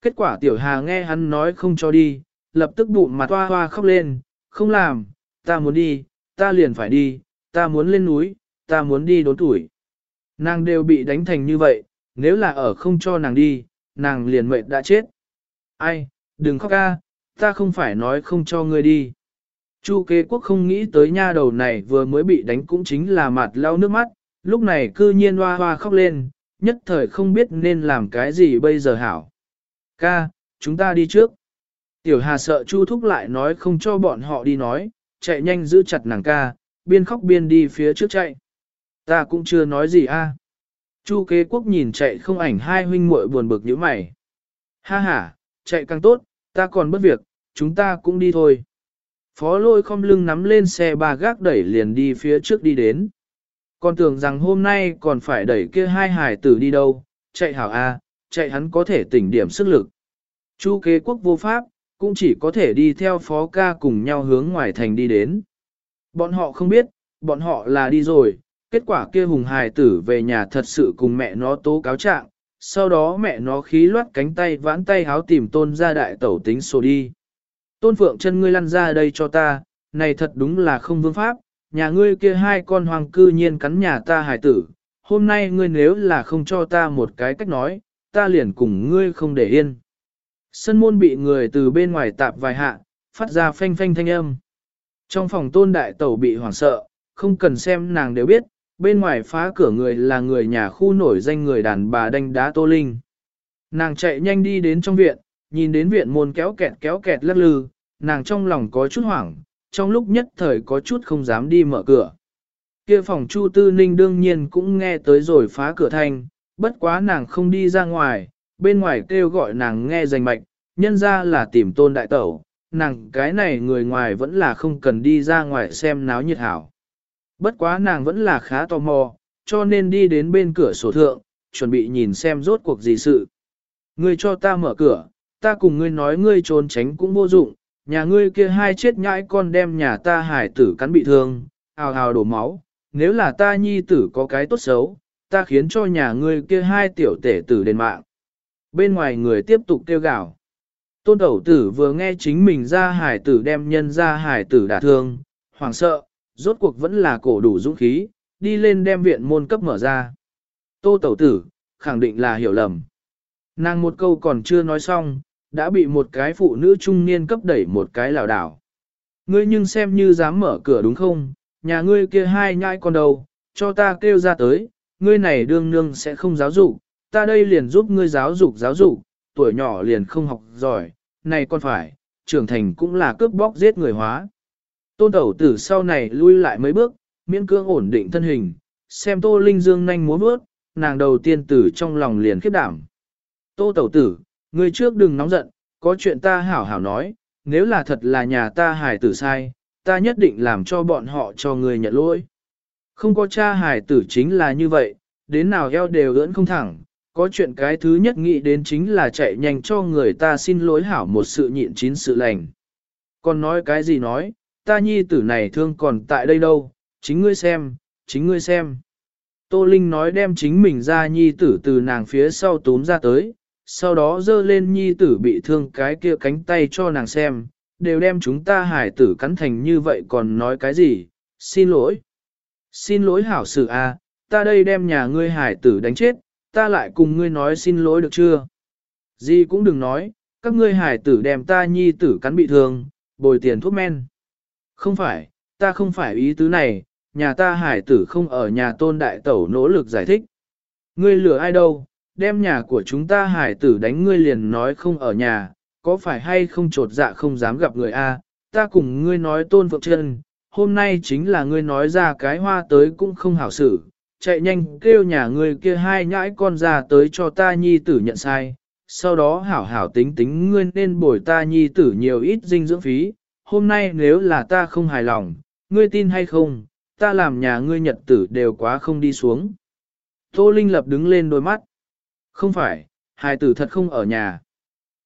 Kết quả tiểu hà nghe hắn nói không cho đi, lập tức bụng mặt hoa hoa khóc lên, không làm, ta muốn đi, ta liền phải đi, ta muốn lên núi, ta muốn đi đốn tuổi. Nàng đều bị đánh thành như vậy, nếu là ở không cho nàng đi, nàng liền mệt đã chết. Ai, đừng khóc ca, ta không phải nói không cho ngươi đi. Chu kế quốc không nghĩ tới nha đầu này vừa mới bị đánh cũng chính là mặt lau nước mắt, lúc này cư nhiên hoa hoa khóc lên, nhất thời không biết nên làm cái gì bây giờ hảo. Ca, chúng ta đi trước. Tiểu Hà sợ Chu thúc lại nói không cho bọn họ đi nói, chạy nhanh giữ chặt nàng ca, biên khóc biên đi phía trước chạy. Ta cũng chưa nói gì a. Chu kế quốc nhìn chạy không ảnh hai huynh muội buồn bực như mày. Ha ha, chạy càng tốt, ta còn bất việc, chúng ta cũng đi thôi. Phó lôi không lưng nắm lên xe ba gác đẩy liền đi phía trước đi đến. Còn tưởng rằng hôm nay còn phải đẩy kia hai hải tử đi đâu, chạy hảo A, chạy hắn có thể tỉnh điểm sức lực. Chu kế quốc vô pháp, cũng chỉ có thể đi theo phó ca cùng nhau hướng ngoài thành đi đến. Bọn họ không biết, bọn họ là đi rồi, kết quả kia hùng hài tử về nhà thật sự cùng mẹ nó tố cáo trạng, sau đó mẹ nó khí loát cánh tay vãn tay háo tìm tôn ra đại tẩu tính sổ đi. Tôn phượng chân ngươi lăn ra đây cho ta, này thật đúng là không vương pháp, nhà ngươi kia hai con hoàng cư nhiên cắn nhà ta hài tử, hôm nay ngươi nếu là không cho ta một cái cách nói, ta liền cùng ngươi không để yên. Sân môn bị người từ bên ngoài tạp vài hạ, phát ra phanh phanh thanh âm. Trong phòng tôn đại tẩu bị hoảng sợ, không cần xem nàng đều biết, bên ngoài phá cửa người là người nhà khu nổi danh người đàn bà đánh đá Tô Linh. Nàng chạy nhanh đi đến trong viện, nhìn đến viện môn kéo kẹt kéo kẹt lắc lư, nàng trong lòng có chút hoảng, trong lúc nhất thời có chút không dám đi mở cửa. Kia phòng Chu Tư Ninh đương nhiên cũng nghe tới rồi phá cửa thanh, bất quá nàng không đi ra ngoài, bên ngoài kêu gọi nàng nghe danh mạch, nhân ra là tìm tôn đại tẩu, nàng cái này người ngoài vẫn là không cần đi ra ngoài xem náo nhiệt hảo. Bất quá nàng vẫn là khá tò mò, cho nên đi đến bên cửa sổ thượng, chuẩn bị nhìn xem rốt cuộc gì sự. Ngươi cho ta mở cửa, ta cùng ngươi nói ngươi trốn tránh cũng vô dụng, nhà ngươi kia hai chết nhãi con đem nhà ta hải tử cắn bị thương, ào ào đổ máu, nếu là ta nhi tử có cái tốt xấu, ta khiến cho nhà ngươi kia hai tiểu tể tử đền mạng. Bên ngoài người tiếp tục kêu gào. Tôn tẩu tử vừa nghe chính mình ra hải tử đem nhân ra hải tử đả thương, hoảng sợ, rốt cuộc vẫn là cổ đủ dũng khí, đi lên đem viện môn cấp mở ra. Tô tẩu tử, khẳng định là hiểu lầm. Nàng một câu còn chưa nói xong, đã bị một cái phụ nữ trung niên cấp đẩy một cái lảo đảo. Ngươi nhưng xem như dám mở cửa đúng không, nhà ngươi kia hai nhãi con đầu, cho ta kêu ra tới, ngươi này đương nương sẽ không giáo dục, ta đây liền giúp ngươi giáo dục giáo dục, tuổi nhỏ liền không học giỏi, này con phải, trưởng thành cũng là cướp bóc giết người hóa. Tôn tẩu tử sau này lui lại mấy bước, miễn cưỡng ổn định thân hình, xem tô linh dương nhanh múa bước, nàng đầu tiên tử trong lòng liền khiếp đảm. Tô tẩu tử, ngươi trước đừng nóng giận, có chuyện ta hảo hảo nói, nếu là thật là nhà ta hài tử sai, ta nhất định làm cho bọn họ cho ngươi nhận lỗi. Không có cha hài tử chính là như vậy, đến nào eo đều ưỡn không thẳng, có chuyện cái thứ nhất nghĩ đến chính là chạy nhanh cho người ta xin lỗi hảo một sự nhịn chín sự lành. Còn nói cái gì nói, ta nhi tử này thương còn tại đây đâu, chính ngươi xem, chính ngươi xem. Tô Linh nói đem chính mình ra nhi tử từ nàng phía sau túm ra tới, sau đó dơ lên nhi tử bị thương cái kia cánh tay cho nàng xem, đều đem chúng ta hải tử cắn thành như vậy còn nói cái gì, xin lỗi. Xin lỗi hảo sự a, ta đây đem nhà ngươi hải tử đánh chết, ta lại cùng ngươi nói xin lỗi được chưa? Gì cũng đừng nói, các ngươi hải tử đem ta nhi tử cắn bị thương, bồi tiền thuốc men. Không phải, ta không phải ý tứ này, nhà ta hải tử không ở nhà tôn đại tẩu nỗ lực giải thích. Ngươi lừa ai đâu, đem nhà của chúng ta hải tử đánh ngươi liền nói không ở nhà, có phải hay không trột dạ không dám gặp người a? ta cùng ngươi nói tôn phượng chân, hôm nay chính là ngươi nói ra cái hoa tới cũng không hảo xử, chạy nhanh kêu nhà ngươi kia hai nhãi con ra tới cho ta nhi tử nhận sai, sau đó hảo hảo tính tính ngươi nên bồi ta nhi tử nhiều ít dinh dưỡng phí, hôm nay nếu là ta không hài lòng, ngươi tin hay không, ta làm nhà ngươi nhật tử đều quá không đi xuống. Tô Linh lập đứng lên đôi mắt. Không phải, hài tử thật không ở nhà.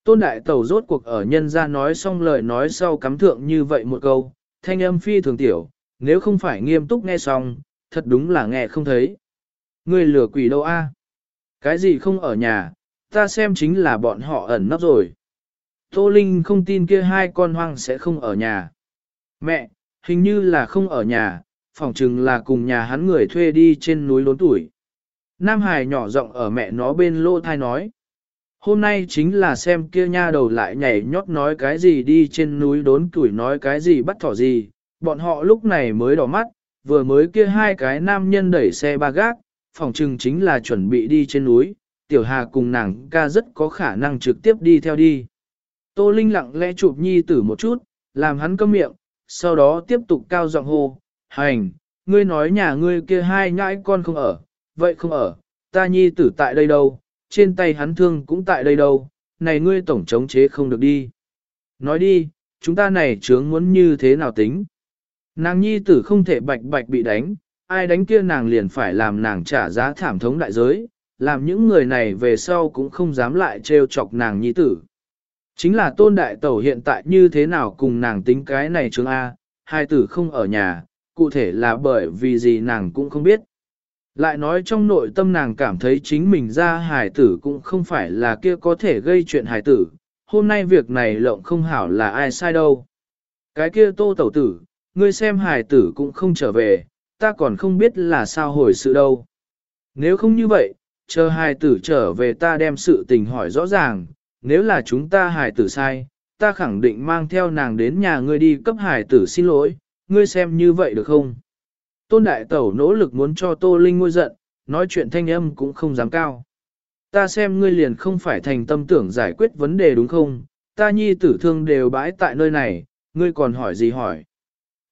Tôn đại tẩu rốt cuộc ở nhân ra nói xong lời nói sau cắm thượng như vậy một câu, thanh âm phi thường tiểu, nếu không phải nghiêm túc nghe xong, thật đúng là nghe không thấy. Ngươi lừa quỷ đâu a? Cái gì không ở nhà, ta xem chính là bọn họ ẩn nấp rồi. Tô Linh không tin kia hai con hoang sẽ không ở nhà. Mẹ, hình như là không ở nhà, phỏng chừng là cùng nhà hắn người thuê đi trên núi lốn tuổi. Nam Hải nhỏ giọng ở mẹ nó bên lô thai nói. Hôm nay chính là xem kia nha đầu lại nhảy nhót nói cái gì đi trên núi đốn tuổi nói cái gì bắt thỏ gì, bọn họ lúc này mới đỏ mắt, vừa mới kia hai cái nam nhân đẩy xe ba gác, phòng trừng chính là chuẩn bị đi trên núi, tiểu hà cùng nàng ca rất có khả năng trực tiếp đi theo đi. Tô Linh lặng lẽ chụp nhi tử một chút, làm hắn câm miệng, sau đó tiếp tục cao giọng hô, hành, ngươi nói nhà ngươi kia hai nhãi con không ở, vậy không ở, ta nhi tử tại đây đâu, trên tay hắn thương cũng tại đây đâu, này ngươi tổng chống chế không được đi. Nói đi, chúng ta này chướng muốn như thế nào tính? Nàng nhi tử không thể bạch bạch bị đánh, ai đánh kia nàng liền phải làm nàng trả giá thảm thống đại giới, làm những người này về sau cũng không dám lại trêu chọc nàng nhi tử. Chính là tôn đại tẩu hiện tại như thế nào cùng nàng tính cái này chứng A, hai tử không ở nhà, cụ thể là bởi vì gì nàng cũng không biết. Lại nói trong nội tâm nàng cảm thấy chính mình ra hài tử cũng không phải là kia có thể gây chuyện hài tử, hôm nay việc này lộng không hảo là ai sai đâu. Cái kia tô tẩu tử, ngươi xem hài tử cũng không trở về, ta còn không biết là sao hồi sự đâu. Nếu không như vậy, chờ hài tử trở về ta đem sự tình hỏi rõ ràng, nếu là chúng ta hài tử sai, ta khẳng định mang theo nàng đến nhà ngươi đi cấp hài tử xin lỗi, ngươi xem như vậy được không? Tôn Đại Tẩu nỗ lực muốn cho Tô Linh ngôi giận, nói chuyện thanh âm cũng không dám cao. Ta xem ngươi liền không phải thành tâm tưởng giải quyết vấn đề đúng không? Ta nhi tử thương đều bãi tại nơi này, ngươi còn hỏi gì hỏi?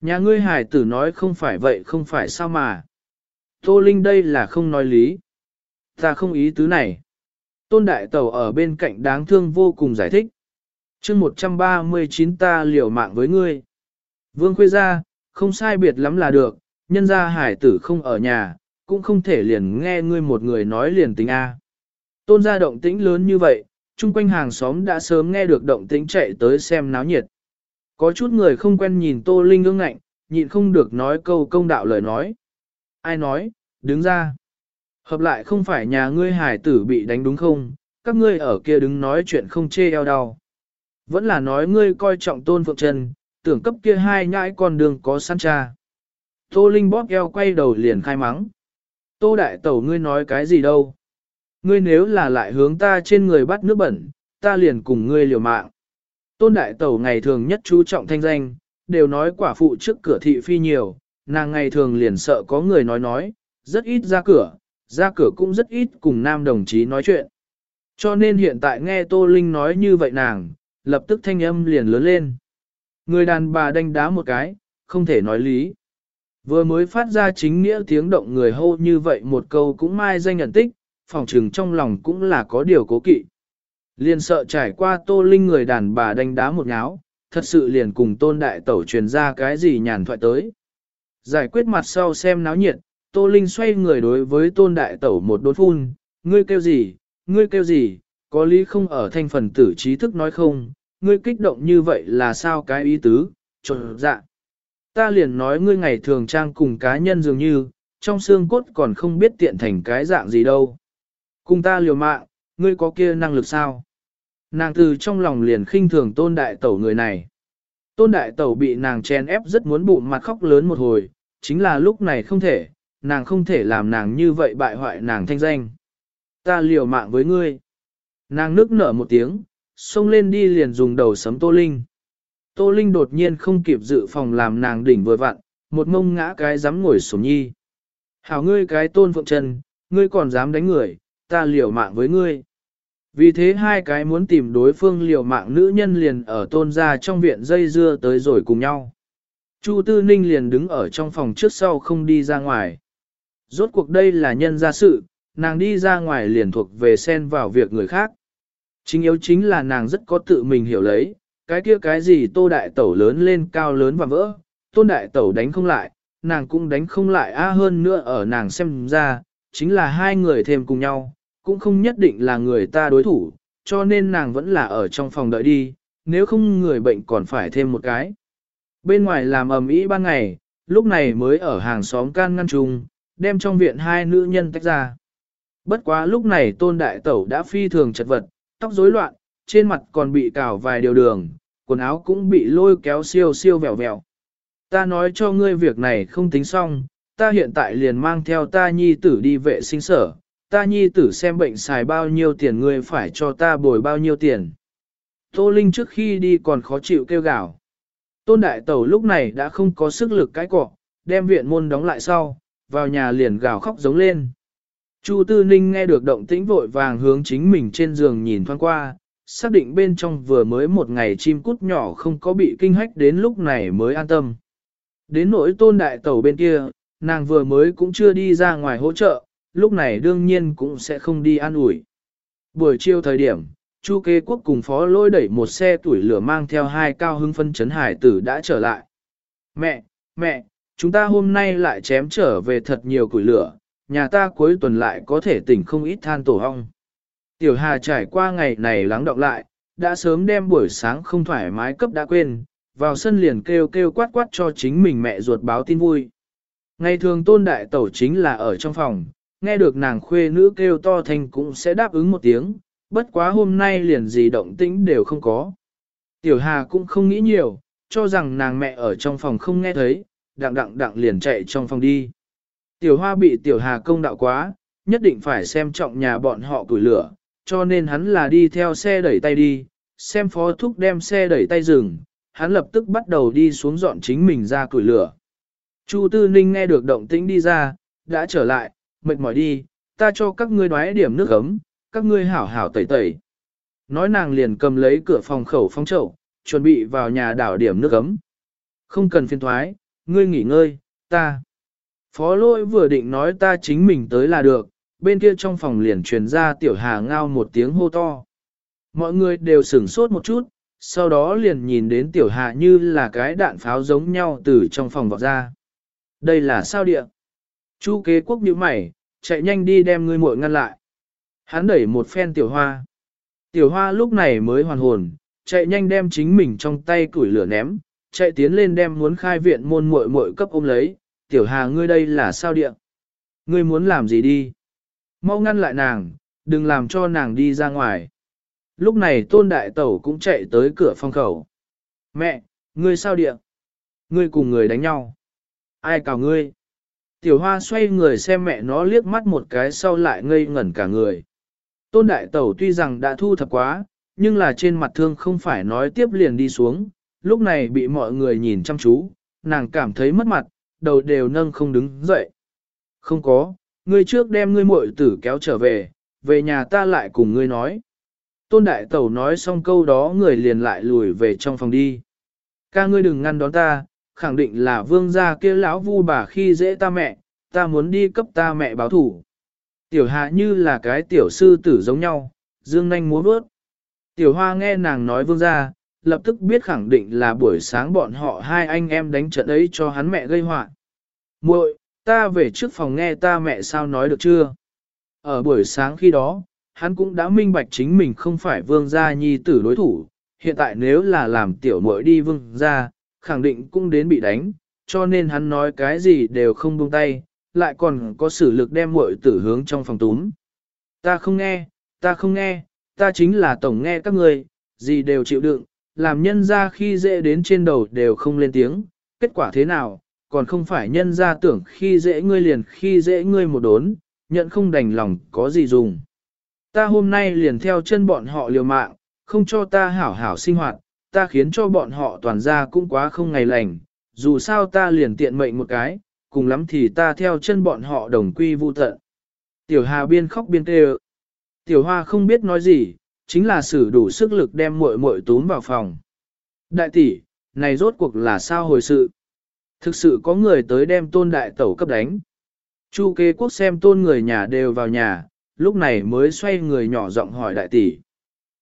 Nhà ngươi hải tử nói không phải vậy không phải sao mà. Tô Linh đây là không nói lý. Ta không ý tứ này. Tôn Đại Tẩu ở bên cạnh đáng thương vô cùng giải thích. chương 139 ta liều mạng với ngươi. Vương Khuê ra, không sai biệt lắm là được, nhân ra hải tử không ở nhà, cũng không thể liền nghe ngươi một người nói liền tính A. Tôn gia động tĩnh lớn như vậy, chung quanh hàng xóm đã sớm nghe được động tĩnh chạy tới xem náo nhiệt. Có chút người không quen nhìn Tô Linh ương ngạnh, nhịn không được nói câu công đạo lời nói. Ai nói, đứng ra. Hợp lại không phải nhà ngươi hải tử bị đánh đúng không, các ngươi ở kia đứng nói chuyện không chê eo đau. Vẫn là nói ngươi coi trọng tôn phượng trần, tưởng cấp kia hai nhãi con đường có săn cha. Tô Linh bóp eo quay đầu liền khai mắng. Tô Đại Tẩu ngươi nói cái gì đâu? Ngươi nếu là lại hướng ta trên người bắt nước bẩn, ta liền cùng ngươi liều mạng. Tôn Đại Tẩu ngày thường nhất chú trọng thanh danh, đều nói quả phụ trước cửa thị phi nhiều, nàng ngày thường liền sợ có người nói nói, rất ít ra cửa, ra cửa cũng rất ít cùng nam đồng chí nói chuyện. Cho nên hiện tại nghe Tô Linh nói như vậy nàng, lập tức thanh âm liền lớn lên. Người đàn bà đánh đá một cái, không thể nói lý. Vừa mới phát ra chính nghĩa tiếng động người hô như vậy một câu cũng mai danh nhận tích, phòng trừng trong lòng cũng là có điều cố kỵ. Liền sợ trải qua tô linh người đàn bà đánh đá một ngáo, thật sự liền cùng tôn đại tẩu truyền ra cái gì nhàn thoại tới. Giải quyết mặt sau xem náo nhiệt, tô linh xoay người đối với tôn đại tẩu một đốn phun, ngươi kêu gì, ngươi kêu gì, có lý không ở thanh phần tử trí thức nói không, ngươi kích động như vậy là sao cái ý tứ, trộn dạ. Ta liền nói ngươi ngày thường trang cùng cá nhân dường như, trong xương cốt còn không biết tiện thành cái dạng gì đâu. Cùng ta liều mạng, ngươi có kia năng lực sao? Nàng từ trong lòng liền khinh thường tôn đại tẩu người này. Tôn đại tẩu bị nàng chen ép rất muốn bụng mặt khóc lớn một hồi, chính là lúc này không thể, nàng không thể làm nàng như vậy bại hoại nàng thanh danh. Ta liều mạng với ngươi. Nàng nước nở một tiếng, xông lên đi liền dùng đầu sấm Tô Linh. Tô Linh đột nhiên không kịp dự phòng làm nàng đỉnh vừa vặn, một mông ngã cái dám ngồi sổ nhi. Hảo ngươi cái tôn phượng chân, ngươi còn dám đánh người, ta liều mạng với ngươi. Vì thế hai cái muốn tìm đối phương liều mạng nữ nhân liền ở tôn ra trong viện dây dưa tới rồi cùng nhau. Chu Tư Ninh liền đứng ở trong phòng trước sau không đi ra ngoài. Rốt cuộc đây là nhân gia sự, nàng đi ra ngoài liền thuộc về xen vào việc người khác. Chính yếu chính là nàng rất có tự mình hiểu lấy, cái kia cái gì tô đại tẩu lớn lên cao lớn và vỡ, tôn đại tẩu đánh không lại, nàng cũng đánh không lại a hơn nữa ở nàng xem ra, chính là hai người thêm cùng nhau, cũng không nhất định là người ta đối thủ, cho nên nàng vẫn là ở trong phòng đợi đi, nếu không người bệnh còn phải thêm một cái. Bên ngoài làm ầm ĩ ban ngày, lúc này mới ở hàng xóm can ngăn chung, đem trong viện hai nữ nhân tách ra. Bất quá lúc này tôn đại tẩu đã phi thường chật vật, tóc rối loạn, trên mặt còn bị cào vài điều đường, quần áo cũng bị lôi kéo siêu siêu vẹo vẹo. Ta nói cho ngươi việc này không tính xong, ta hiện tại liền mang theo ta nhi tử đi vệ sinh sở, ta nhi tử xem bệnh xài bao nhiêu tiền ngươi phải cho ta bồi bao nhiêu tiền. Tô Linh trước khi đi còn khó chịu kêu gào. Tôn Đại Tẩu lúc này đã không có sức lực cái cọ, đem viện môn đóng lại sau, vào nhà liền gào khóc giống lên. Chu Tư Ninh nghe được động tĩnh vội vàng hướng chính mình trên giường nhìn thoáng qua, xác định bên trong vừa mới một ngày chim cút nhỏ không có bị kinh hách đến lúc này mới an tâm. Đến nỗi tôn đại tẩu bên kia, nàng vừa mới cũng chưa đi ra ngoài hỗ trợ, lúc này đương nhiên cũng sẽ không đi an ủi. Buổi chiều thời điểm, Chu kế quốc cùng phó lôi đẩy một xe tuổi lửa mang theo hai cao hưng phân chấn hải tử đã trở lại. Mẹ, mẹ, chúng ta hôm nay lại chém trở về thật nhiều củi lửa, nhà ta cuối tuần lại có thể tỉnh không ít than tổ hong. Tiểu Hà trải qua ngày này lắng đọng lại, đã sớm đem buổi sáng không thoải mái cấp đã quên, vào sân liền kêu kêu quát quát cho chính mình mẹ ruột báo tin vui. Ngày thường tôn đại tẩu chính là ở trong phòng, nghe được nàng khuê nữ kêu to thành cũng sẽ đáp ứng một tiếng, bất quá hôm nay liền gì động tĩnh đều không có. Tiểu Hà cũng không nghĩ nhiều, cho rằng nàng mẹ ở trong phòng không nghe thấy, đặng đặng đặng liền chạy trong phòng đi. Tiểu Hoa bị Tiểu Hà công đạo quá, nhất định phải xem trọng nhà bọn họ củi lửa, cho nên hắn là đi theo xe đẩy tay đi, xem phó thúc đem xe đẩy tay dừng, hắn lập tức bắt đầu đi xuống dọn chính mình ra củi lửa. Chu Tư Ninh nghe được động tĩnh đi ra, đã trở lại, mệt mỏi đi, ta cho các ngươi đoái điểm nước ấm, các ngươi hảo hảo tẩy tẩy. Nói nàng liền cầm lấy cửa phòng khẩu phong chậu, chuẩn bị vào nhà đảo điểm nước ấm. Không cần phiên thoái, ngươi nghỉ ngơi, ta. Phó lôi vừa định nói ta chính mình tới là được, bên kia trong phòng liền truyền ra tiểu hà ngao một tiếng hô to. Mọi người đều sửng sốt một chút, sau đó liền nhìn đến tiểu hà như là cái đạn pháo giống nhau từ trong phòng vọt ra. Đây là sao địa? Chu kế quốc nhíu mày, chạy nhanh đi đem ngươi muội ngăn lại. Hắn đẩy một phen tiểu hoa. Tiểu hoa lúc này mới hoàn hồn, chạy nhanh đem chính mình trong tay củi lửa ném, chạy tiến lên đem muốn khai viện môn muội muội cấp ôm lấy. Tiểu hà ngươi đây là sao địa? Ngươi muốn làm gì đi? Mau ngăn lại nàng, đừng làm cho nàng đi ra ngoài. Lúc này tôn đại tẩu cũng chạy tới cửa phòng khẩu. Mẹ, ngươi sao địa? Ngươi cùng người đánh nhau. Ai cào ngươi? Tiểu hoa xoay người xem mẹ nó liếc mắt một cái sau lại ngây ngẩn cả người. Tôn đại tẩu tuy rằng đã thu thập quá, nhưng là trên mặt thương không phải nói tiếp liền đi xuống, lúc này bị mọi người nhìn chăm chú, nàng cảm thấy mất mặt, đầu đều nâng không đứng dậy. Không có, ngươi trước đem ngươi muội tử kéo trở về, về nhà ta lại cùng ngươi nói. Tôn đại tẩu nói xong câu đó người liền lại lùi về trong phòng đi. Ca ngươi đừng ngăn đón ta, khẳng định là vương gia kia lão vu bà khi dễ ta mẹ, ta muốn đi cấp ta mẹ báo thủ. Tiểu hạ như là cái tiểu sư tử giống nhau, dương nanh múa bước. Tiểu hoa nghe nàng nói vương gia, lập tức biết khẳng định là buổi sáng bọn họ hai anh em đánh trận ấy cho hắn mẹ gây họa. Muội, ta về trước phòng nghe ta mẹ sao nói được chưa? Ở buổi sáng khi đó, hắn cũng đã minh bạch chính mình không phải vương gia nhi tử đối thủ, hiện tại nếu là làm tiểu muội đi vương gia, khẳng định cũng đến bị đánh, cho nên hắn nói cái gì đều không buông tay, lại còn có sử lực đem muội tử hướng trong phòng túm. Ta không nghe, ta không nghe, ta chính là tổng nghe các người, gì đều chịu đựng, làm nhân ra khi dễ đến trên đầu đều không lên tiếng, kết quả thế nào, còn không phải nhân ra tưởng khi dễ ngươi liền khi dễ ngươi một đốn, nhận không đành lòng có gì dùng. Ta hôm nay liền theo chân bọn họ liều mạng, không cho ta hảo hảo sinh hoạt, ta khiến cho bọn họ toàn ra cũng quá không ngày lành, dù sao ta liền tiện mệnh một cái, cùng lắm thì ta theo chân bọn họ đồng quy vu tận. Tiểu Hà biên khóc biên kêu. Tiểu Hoa không biết nói gì, chính là sử đủ sức lực đem muội muội túm vào phòng. Đại tỷ, này rốt cuộc là sao hồi sự? Thực sự có người tới đem tôn đại tẩu cấp đánh. Chu kế quốc xem tôn người nhà đều vào nhà, lúc này mới xoay người nhỏ giọng hỏi đại tỷ.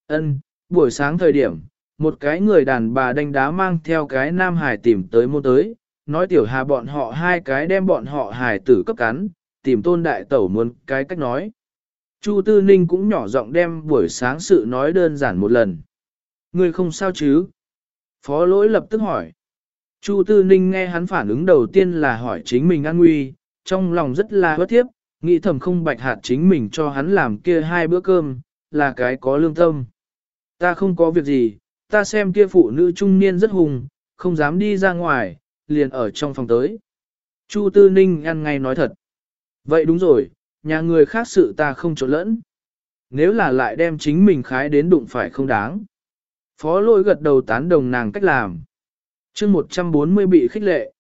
Ân, buổi sáng thời điểm, một cái người đàn bà đánh đá mang theo cái nam hải tìm tới môn tới, nói tiểu hà bọn họ hai cái đem bọn họ hải tử cấp cắn, tìm tôn đại tẩu muốn cái cách nói. Chu Tư Ninh cũng nhỏ giọng đem buổi sáng sự nói đơn giản một lần. Người không sao chứ? Phó lỗi lập tức hỏi. Chu Tư Ninh nghe hắn phản ứng đầu tiên là hỏi chính mình an nguy, trong lòng rất là bất thiếp, nghĩ thầm không bạch hạt chính mình cho hắn làm kia hai bữa cơm, là cái có lương tâm. Ta không có việc gì, ta xem kia phụ nữ trung niên rất hùng, không dám đi ra ngoài, liền ở trong phòng tới. Chu Tư Ninh ăn ngay nói thật. Vậy đúng rồi, nhà người khác sự ta không trộn lẫn. Nếu là lại đem chính mình khái đến đụng phải không đáng. Phó Lỗi gật đầu tán đồng nàng cách làm. chương 140 bị khích lệ.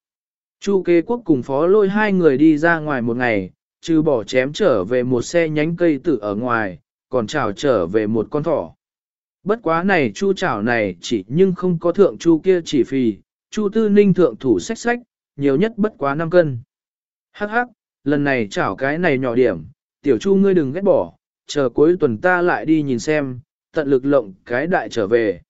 Chu kế quốc cùng phó lôi hai người đi ra ngoài một ngày, trừ bỏ chém trở về một xe nhánh cây tử ở ngoài, còn chảo trở về một con thỏ. Bất quá này chu chảo này chỉ nhưng không có thượng chu kia chỉ phì, chu tư ninh thượng thủ sách sách, nhiều nhất bất quá 5 cân. Hắc hắc, lần này chảo cái này nhỏ điểm, tiểu chu ngươi đừng ghét bỏ, chờ cuối tuần ta lại đi nhìn xem, tận lực lộng cái đại trở về.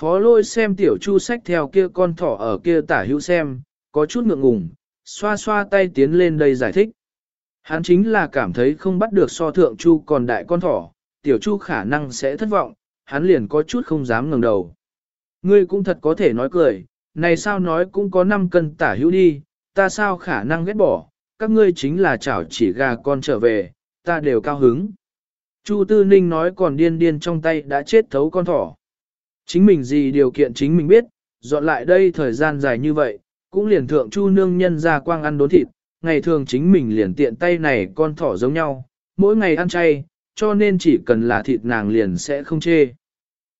Phó lôi xem tiểu chu sách theo kia con thỏ ở kia tả hữu xem, có chút ngượng ngùng, xoa xoa tay tiến lên đây giải thích. Hắn chính là cảm thấy không bắt được so thượng chu còn đại con thỏ, tiểu chu khả năng sẽ thất vọng, hắn liền có chút không dám ngẩng đầu. Ngươi cũng thật có thể nói cười, này sao nói cũng có 5 cân tả hữu đi, ta sao khả năng ghét bỏ, các ngươi chính là chảo chỉ gà con trở về, ta đều cao hứng. Chu Tư Ninh nói còn điên điên trong tay đã chết thấu con thỏ. Chính mình gì điều kiện chính mình biết, dọn lại đây thời gian dài như vậy, cũng liền thượng Chu nương nhân ra quang ăn đốn thịt, ngày thường chính mình liền tiện tay này con thỏ giống nhau, mỗi ngày ăn chay, cho nên chỉ cần là thịt nàng liền sẽ không chê.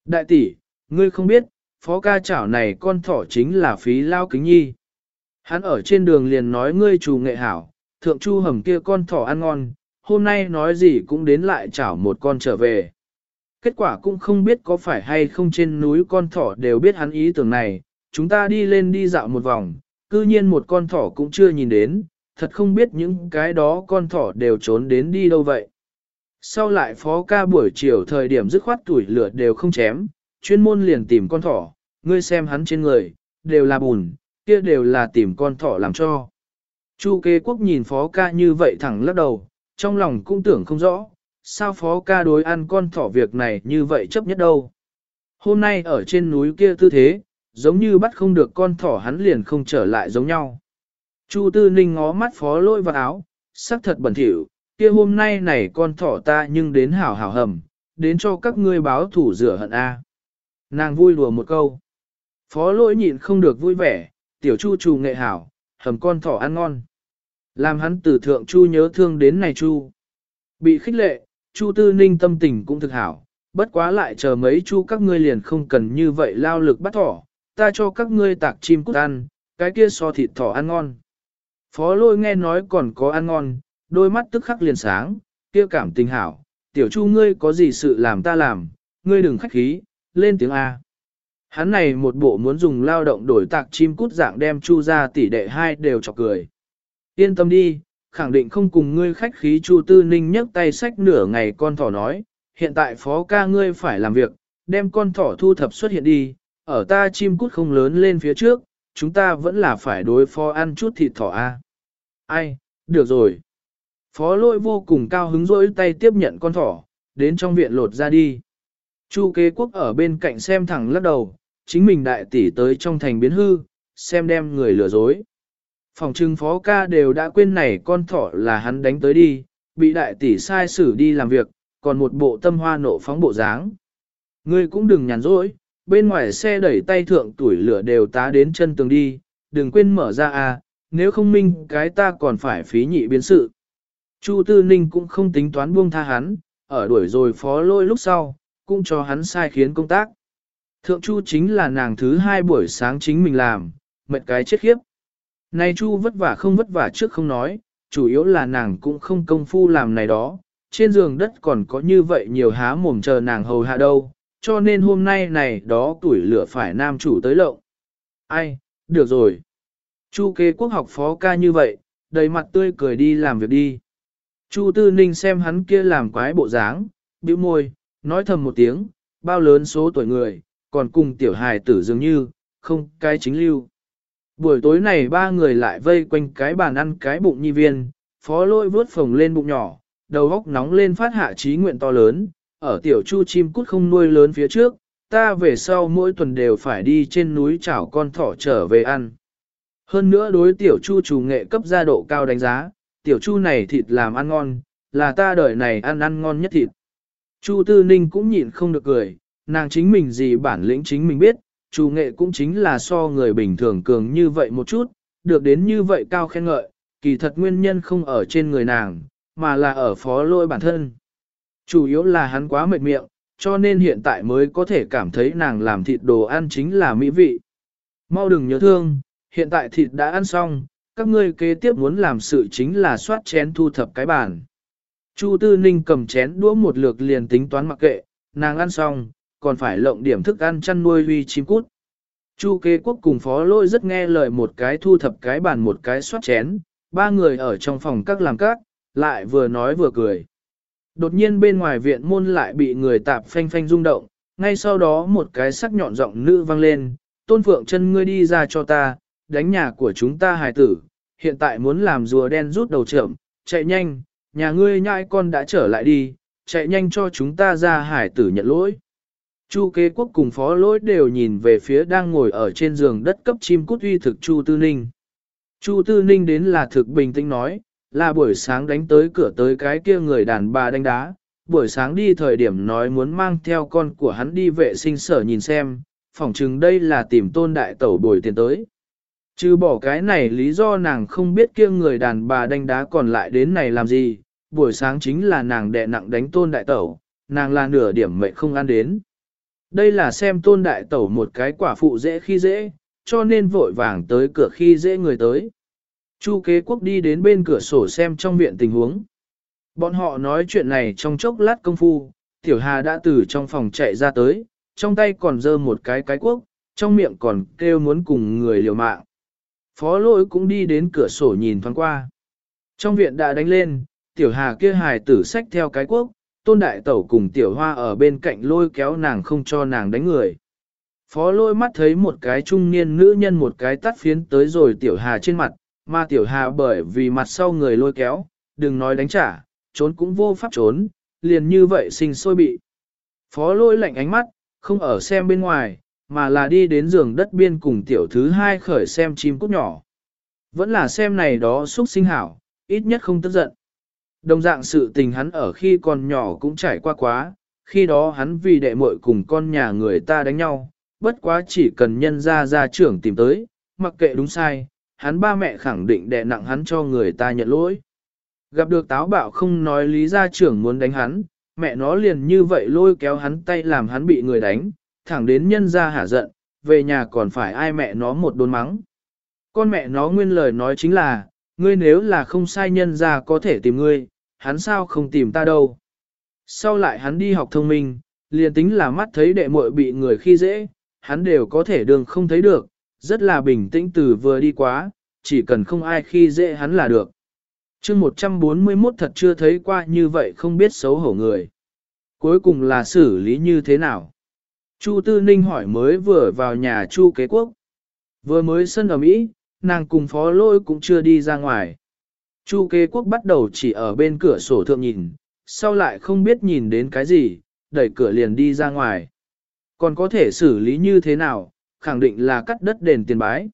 Đại tỷ, ngươi không biết, phó ca chảo này con thỏ chính là phí lao kính nhi. Hắn ở trên đường liền nói ngươi chủ nghệ hảo, thượng chu hầm kia con thỏ ăn ngon, hôm nay nói gì cũng đến lại chảo một con trở về. Kết quả cũng không biết có phải hay không trên núi con thỏ đều biết hắn ý tưởng này, chúng ta đi lên đi dạo một vòng, cư nhiên một con thỏ cũng chưa nhìn đến, thật không biết những cái đó con thỏ đều trốn đến đi đâu vậy. Sau lại phó ca buổi chiều thời điểm dứt khoát tuổi lửa đều không chém, chuyên môn liền tìm con thỏ, ngươi xem hắn trên người, đều là bùn, kia đều là tìm con thỏ làm cho. Chu kế quốc nhìn phó ca như vậy thẳng lắc đầu, trong lòng cũng tưởng không rõ, sao phó ca đối ăn con thỏ việc này như vậy chấp nhất đâu. Hôm nay ở trên núi kia tư thế, giống như bắt không được con thỏ hắn liền không trở lại giống nhau. Chu tư ninh ngó mắt phó lôi vào áo, sắc thật bẩn thỉu, kia hôm nay này con thỏ ta nhưng đến hảo hảo hầm, đến cho các ngươi báo thủ rửa hận A. Nàng vui đùa một câu. Phó lỗi nhịn không được vui vẻ, tiểu chu trù nghệ hảo, hầm con thỏ ăn ngon. Làm hắn từ thượng chu nhớ thương đến này chu. Bị khích lệ, chu tư ninh tâm tình cũng thực hảo, bất quá lại chờ mấy chu các ngươi liền không cần như vậy lao lực bắt thỏ, ta cho các ngươi tạc chim cút ăn, cái kia so thịt thỏ ăn ngon. Phó lôi nghe nói còn có ăn ngon, đôi mắt tức khắc liền sáng, kia cảm tình hảo, tiểu chu ngươi có gì sự làm ta làm, ngươi đừng khách khí, lên tiếng A. Hắn này một bộ muốn dùng lao động đổi tạc chim cút dạng đem chu ra tỷ đệ hai đều chọc cười. Yên tâm đi, khẳng định không cùng ngươi khách khí chu tư ninh nhấc tay sách nửa ngày con thỏ nói, hiện tại phó ca ngươi phải làm việc, đem con thỏ thu thập xuất hiện đi, ở ta chim cút không lớn lên phía trước, chúng ta vẫn là phải đối phó ăn chút thịt thỏ A. Ai, được rồi. Phó lôi vô cùng cao hứng rỗi tay tiếp nhận con thỏ, đến trong viện lột ra đi. Chu kế quốc ở bên cạnh xem thẳng lắc đầu, chính mình đại tỷ tới trong thành biến hư, xem đem người lừa dối. Phòng trưng phó ca đều đã quên này con thỏ là hắn đánh tới đi, bị đại tỷ sai xử đi làm việc, còn một bộ tâm hoa nộ phóng bộ dáng. Ngươi cũng đừng nhàn rỗi, bên ngoài xe đẩy tay thượng tuổi lửa đều tá đến chân tường đi, đừng quên mở ra à, nếu không minh cái ta còn phải phí nhị biến sự. Chu Tư Ninh cũng không tính toán buông tha hắn, ở đuổi rồi phó lôi lúc sau, cũng cho hắn sai khiến công tác. Thượng Chu chính là nàng thứ hai buổi sáng chính mình làm, mệt cái chết khiếp. Này Chu vất vả không vất vả trước không nói, chủ yếu là nàng cũng không công phu làm này đó, trên giường đất còn có như vậy nhiều há mồm chờ nàng hầu hạ đâu, cho nên hôm nay này đó tuổi lửa phải nam chủ tới lộng. Ai, được rồi. Chu kế quốc học phó ca như vậy, đầy mặt tươi cười đi làm việc đi. Chu tư ninh xem hắn kia làm quái bộ dáng, bĩu môi, nói thầm một tiếng, bao lớn số tuổi người, còn cùng tiểu hài tử dường như, không cái chính lưu. Buổi tối này ba người lại vây quanh cái bàn ăn cái bụng nhi viên, phó lôi vớt phồng lên bụng nhỏ, đầu góc nóng lên phát hạ trí nguyện to lớn, ở tiểu chu chim cút không nuôi lớn phía trước, ta về sau mỗi tuần đều phải đi trên núi chảo con thỏ trở về ăn. Hơn nữa đối tiểu chu chủ nghệ cấp gia độ cao đánh giá, tiểu chu này thịt làm ăn ngon, là ta đợi này ăn ăn ngon nhất thịt. Chu Tư Ninh cũng nhịn không được cười, nàng chính mình gì bản lĩnh chính mình biết, chủ nghệ cũng chính là so người bình thường cường như vậy một chút, được đến như vậy cao khen ngợi, kỳ thật nguyên nhân không ở trên người nàng, mà là ở phó lôi bản thân. Chủ yếu là hắn quá mệt miệng, cho nên hiện tại mới có thể cảm thấy nàng làm thịt đồ ăn chính là mỹ vị. Mau đừng nhớ thương, hiện tại thịt đã ăn xong, các ngươi kế tiếp muốn làm sự chính là soát chén thu thập cái bàn. Chu Tư Ninh cầm chén đũa một lượt liền tính toán mặc kệ, nàng ăn xong, còn phải lộng điểm thức ăn chăn nuôi huy chim cút. Chu kế quốc cùng phó lôi rất nghe lời một cái thu thập cái bàn một cái soát chén, ba người ở trong phòng các làm các, lại vừa nói vừa cười. Đột nhiên bên ngoài viện môn lại bị người tạp phanh phanh rung động, ngay sau đó một cái sắc nhọn giọng nữ vang lên, tôn phượng chân ngươi đi ra cho ta, đánh nhà của chúng ta hài tử, hiện tại muốn làm rùa đen rút đầu trưởng, chạy nhanh, nhà ngươi nhãi con đã trở lại đi, chạy nhanh cho chúng ta ra hải tử nhận lỗi. Chu kế quốc cùng phó lỗi đều nhìn về phía đang ngồi ở trên giường đất cấp chim cút uy thực Chu Tư Ninh. Chu Tư Ninh đến là thực bình tĩnh nói, là buổi sáng đánh tới cửa tới cái kia người đàn bà đánh đá, buổi sáng đi thời điểm nói muốn mang theo con của hắn đi vệ sinh sở nhìn xem, phỏng chừng đây là tìm tôn đại tẩu bồi tiền tới. Chứ bỏ cái này lý do nàng không biết kia người đàn bà đánh đá còn lại đến này làm gì, buổi sáng chính là nàng đẹ nặng đánh tôn đại tẩu, nàng là nửa điểm mệnh không ăn đến. Đây là xem tôn đại tẩu một cái quả phụ dễ khi dễ, cho nên vội vàng tới cửa khi dễ người tới. Chu kế quốc đi đến bên cửa sổ xem trong viện tình huống. Bọn họ nói chuyện này trong chốc lát công phu, tiểu hà đã từ trong phòng chạy ra tới, trong tay còn dơ một cái cái quốc, trong miệng còn kêu muốn cùng người liều mạng. Phó lỗi cũng đi đến cửa sổ nhìn thoáng qua. Trong viện đã đánh lên, tiểu hà kia hài tử sách theo cái quốc, tôn đại tẩu cùng tiểu hoa ở bên cạnh lôi kéo nàng không cho nàng đánh người. Phó lôi mắt thấy một cái trung niên nữ nhân một cái tắt phiến tới rồi tiểu hà trên mặt, mà tiểu hà bởi vì mặt sau người lôi kéo, đừng nói đánh trả, trốn cũng vô pháp trốn, liền như vậy sinh sôi bị. Phó lôi lạnh ánh mắt, không ở xem bên ngoài, mà là đi đến giường đất biên cùng tiểu thứ hai khởi xem chim cút nhỏ. Vẫn là xem này đó xúc sinh hảo, ít nhất không tức giận. Đồng dạng sự tình hắn ở khi còn nhỏ cũng trải qua quá, khi đó hắn vì đệ muội cùng con nhà người ta đánh nhau, bất quá chỉ cần nhân ra ra trưởng tìm tới, mặc kệ đúng sai, hắn ba mẹ khẳng định đệ nặng hắn cho người ta nhận lỗi. Gặp được táo bạo không nói lý gia trưởng muốn đánh hắn, mẹ nó liền như vậy lôi kéo hắn tay làm hắn bị người đánh, thẳng đến nhân ra hả giận, về nhà còn phải ai mẹ nó một đốn mắng. Con mẹ nó nguyên lời nói chính là, ngươi nếu là không sai nhân ra có thể tìm ngươi, hắn sao không tìm ta đâu. Sau lại hắn đi học thông minh, liền tính là mắt thấy đệ muội bị người khi dễ, hắn đều có thể đường không thấy được, rất là bình tĩnh từ vừa đi quá, chỉ cần không ai khi dễ hắn là được. chương 141 thật chưa thấy qua như vậy không biết xấu hổ người. Cuối cùng là xử lý như thế nào? Chu Tư Ninh hỏi mới vừa vào nhà Chu Kế Quốc. Vừa mới sân ở Mỹ, nàng cùng phó lôi cũng chưa đi ra ngoài. Chu Kế Quốc bắt đầu chỉ ở bên cửa sổ thượng nhìn, sau lại không biết nhìn đến cái gì, đẩy cửa liền đi ra ngoài. Còn có thể xử lý như thế nào, khẳng định là cắt đất đền tiền bái.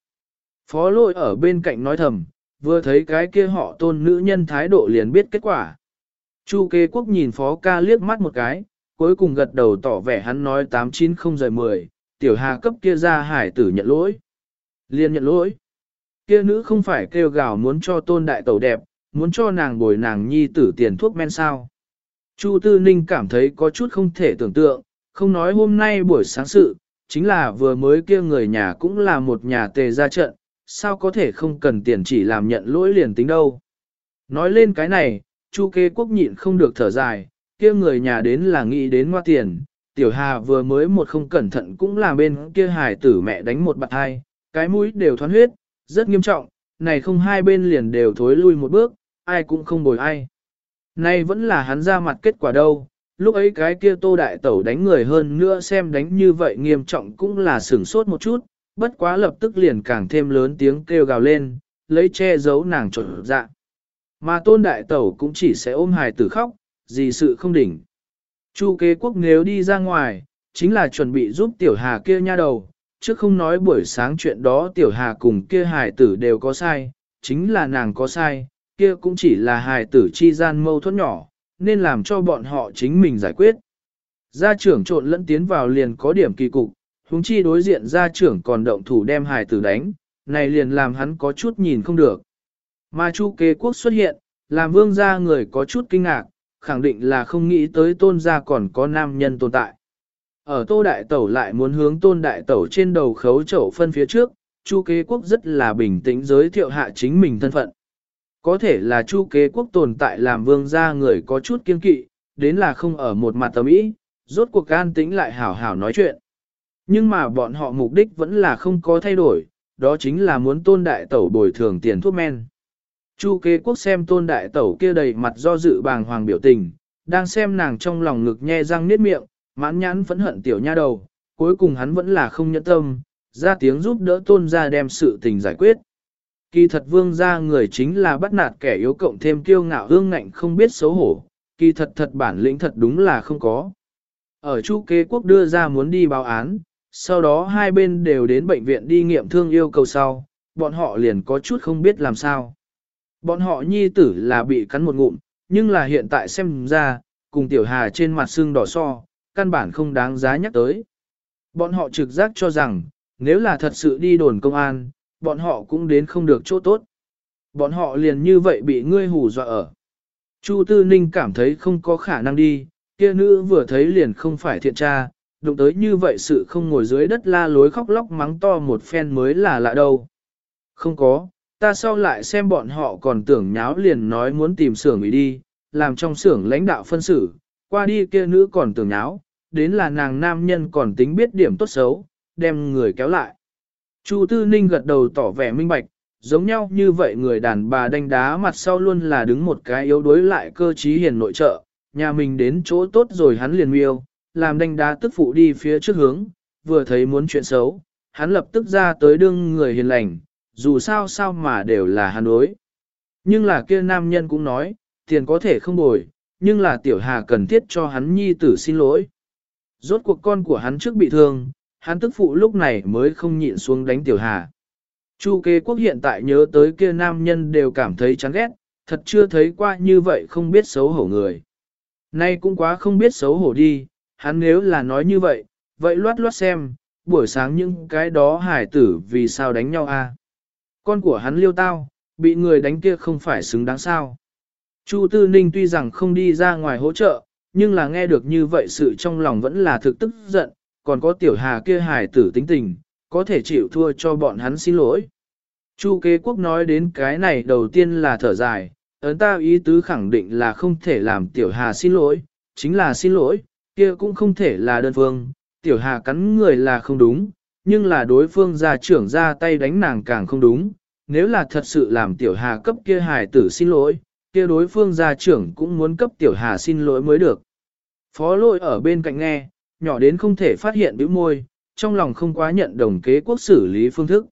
Phó lôi ở bên cạnh nói thầm, vừa thấy cái kia họ tôn nữ nhân thái độ liền biết kết quả. Chu kế quốc nhìn phó ca liếc mắt một cái, cuối cùng gật đầu tỏ vẻ hắn nói 890 giờ 10, tiểu hà cấp kia ra hải tử nhận lỗi. Liên nhận lỗi. Kia nữ không phải kêu gào muốn cho tôn đại tẩu đẹp, muốn cho nàng bồi nàng nhi tử tiền thuốc men sao. Chu Tư Ninh cảm thấy có chút không thể tưởng tượng, không nói hôm nay buổi sáng sự, chính là vừa mới kia người nhà cũng là một nhà tề ra trận, sao có thể không cần tiền chỉ làm nhận lỗi liền tính đâu. Nói lên cái này, Chu kê Quốc nhịn không được thở dài, kia người nhà đến là nghĩ đến ngoa tiền, Tiểu Hà vừa mới một không cẩn thận cũng là bên kia hải tử mẹ đánh một bạt hai, cái mũi đều thoát huyết, rất nghiêm trọng, này không hai bên liền đều thối lui một bước, ai cũng không bồi ai. Nay vẫn là hắn ra mặt kết quả đâu, lúc ấy cái kia tô đại tẩu đánh người hơn nữa xem đánh như vậy nghiêm trọng cũng là sửng sốt một chút, bất quá lập tức liền càng thêm lớn tiếng kêu gào lên, lấy che giấu nàng trộn dạ. Mà tôn đại tẩu cũng chỉ sẽ ôm hài tử khóc, gì sự không đỉnh. Chu kế quốc nếu đi ra ngoài, chính là chuẩn bị giúp tiểu hà kia nha đầu, chứ không nói buổi sáng chuyện đó tiểu hà cùng kia hài tử đều có sai, chính là nàng có sai, kia cũng chỉ là hài tử chi gian mâu thuẫn nhỏ, nên làm cho bọn họ chính mình giải quyết. Gia trưởng trộn lẫn tiến vào liền có điểm kỳ cục, huống chi đối diện gia trưởng còn động thủ đem hài tử đánh, này liền làm hắn có chút nhìn không được. Mà chu kế quốc xuất hiện, làm vương gia người có chút kinh ngạc, khẳng định là không nghĩ tới tôn gia còn có nam nhân tồn tại. Ở tô đại tẩu lại muốn hướng tôn đại tẩu trên đầu khấu chậu phân phía trước, chu kế quốc rất là bình tĩnh giới thiệu hạ chính mình thân phận. Có thể là chu kế quốc tồn tại làm vương gia người có chút kiên kỵ, đến là không ở một mặt tầm ý, rốt cuộc an tĩnh lại hảo hảo nói chuyện. Nhưng mà bọn họ mục đích vẫn là không có thay đổi, đó chính là muốn tôn đại tẩu bồi thường tiền thuốc men. Chu kế quốc xem tôn đại tẩu kia đầy mặt do dự bàng hoàng biểu tình, đang xem nàng trong lòng ngực nhe răng niết miệng, mãn nhãn phẫn hận tiểu nha đầu, cuối cùng hắn vẫn là không nhẫn tâm, ra tiếng giúp đỡ tôn ra đem sự tình giải quyết. Kỳ thật vương gia người chính là bắt nạt kẻ yếu cộng thêm kiêu ngạo hương ngạnh không biết xấu hổ, kỳ thật thật bản lĩnh thật đúng là không có. Ở chu kế quốc đưa ra muốn đi báo án, sau đó hai bên đều đến bệnh viện đi nghiệm thương yêu cầu sau, bọn họ liền có chút không biết làm sao. Bọn họ nhi tử là bị cắn một ngụm, nhưng là hiện tại xem ra, cùng tiểu hà trên mặt xương đỏ so, căn bản không đáng giá nhắc tới. Bọn họ trực giác cho rằng, nếu là thật sự đi đồn công an, bọn họ cũng đến không được chỗ tốt. Bọn họ liền như vậy bị ngươi hù dọa ở. Chu Tư Ninh cảm thấy không có khả năng đi, kia nữ vừa thấy liền không phải thiện tra, đụng tới như vậy sự không ngồi dưới đất la lối khóc lóc mắng to một phen mới là lạ đâu. Không có, ta sau lại xem bọn họ còn tưởng nháo liền nói muốn tìm xưởng ủy đi, làm trong xưởng lãnh đạo phân xử, qua đi kia nữ còn tưởng nháo, đến là nàng nam nhân còn tính biết điểm tốt xấu, đem người kéo lại. Chu Tư Ninh gật đầu tỏ vẻ minh bạch, giống nhau như vậy người đàn bà đánh đá mặt sau luôn là đứng một cái yếu đối lại cơ trí hiền nội trợ, nhà mình đến chỗ tốt rồi hắn liền miêu, làm đánh đá tức phụ đi phía trước hướng, vừa thấy muốn chuyện xấu, hắn lập tức ra tới đương người hiền lành, dù sao sao mà đều là hắn đối. Nhưng là kia nam nhân cũng nói, tiền có thể không bồi, nhưng là tiểu hà cần thiết cho hắn nhi tử xin lỗi. Rốt cuộc con của hắn trước bị thương, hắn tức phụ lúc này mới không nhịn xuống đánh tiểu hà. Chu kế quốc hiện tại nhớ tới kia nam nhân đều cảm thấy chán ghét, thật chưa thấy qua như vậy không biết xấu hổ người. Nay cũng quá không biết xấu hổ đi, hắn nếu là nói như vậy, vậy loát loát xem, buổi sáng những cái đó hải tử vì sao đánh nhau a? Con của hắn liêu tao, bị người đánh kia không phải xứng đáng sao. Chu Tư Ninh tuy rằng không đi ra ngoài hỗ trợ, nhưng là nghe được như vậy sự trong lòng vẫn là thực tức giận, còn có tiểu hà kia hài tử tính tình, có thể chịu thua cho bọn hắn xin lỗi. Chu kế quốc nói đến cái này đầu tiên là thở dài, ấn ta ý tứ khẳng định là không thể làm tiểu hà xin lỗi, chính là xin lỗi, kia cũng không thể là đơn phương, tiểu hà cắn người là không đúng, nhưng là đối phương ra trưởng ra tay đánh nàng càng không đúng, nếu là thật sự làm tiểu hà cấp kia hài tử xin lỗi, kia đối phương gia trưởng cũng muốn cấp tiểu hà xin lỗi mới được. Phó lỗi ở bên cạnh nghe, nhỏ đến không thể phát hiện bĩu môi, trong lòng không quá nhận đồng kế quốc xử lý phương thức.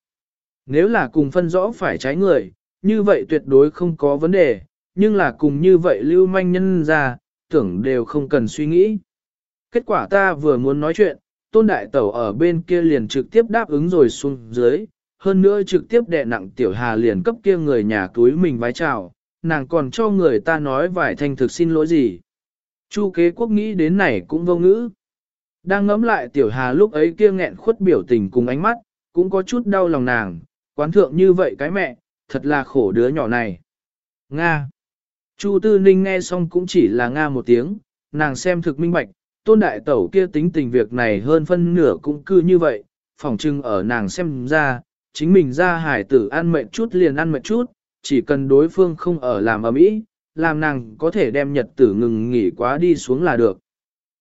Nếu là cùng phân rõ phải trái người, như vậy tuyệt đối không có vấn đề, nhưng là cùng như vậy lưu manh nhân ra, tưởng đều không cần suy nghĩ. Kết quả ta vừa muốn nói chuyện, tôn đại tẩu ở bên kia liền trực tiếp đáp ứng rồi xuống dưới, hơn nữa trực tiếp đè nặng tiểu hà liền cấp kia người nhà túi mình vái chào, nàng còn cho người ta nói vài thanh thực xin lỗi gì. Chu kế quốc nghĩ đến này cũng vô ngữ. Đang ngẫm lại tiểu hà lúc ấy kia nghẹn khuất biểu tình cùng ánh mắt, cũng có chút đau lòng nàng, quán thượng như vậy cái mẹ, thật là khổ đứa nhỏ này. Nga. Chu Tư Ninh nghe xong cũng chỉ là Nga một tiếng, nàng xem thực minh bạch, tôn đại tẩu kia tính tình việc này hơn phân nửa cũng cư như vậy, phỏng trưng ở nàng xem ra, chính mình ra hải tử ăn mệt chút liền ăn mệt chút, chỉ cần đối phương không ở làm ở mỹ, làm nàng có thể đem nhật tử ngừng nghỉ quá đi xuống là được.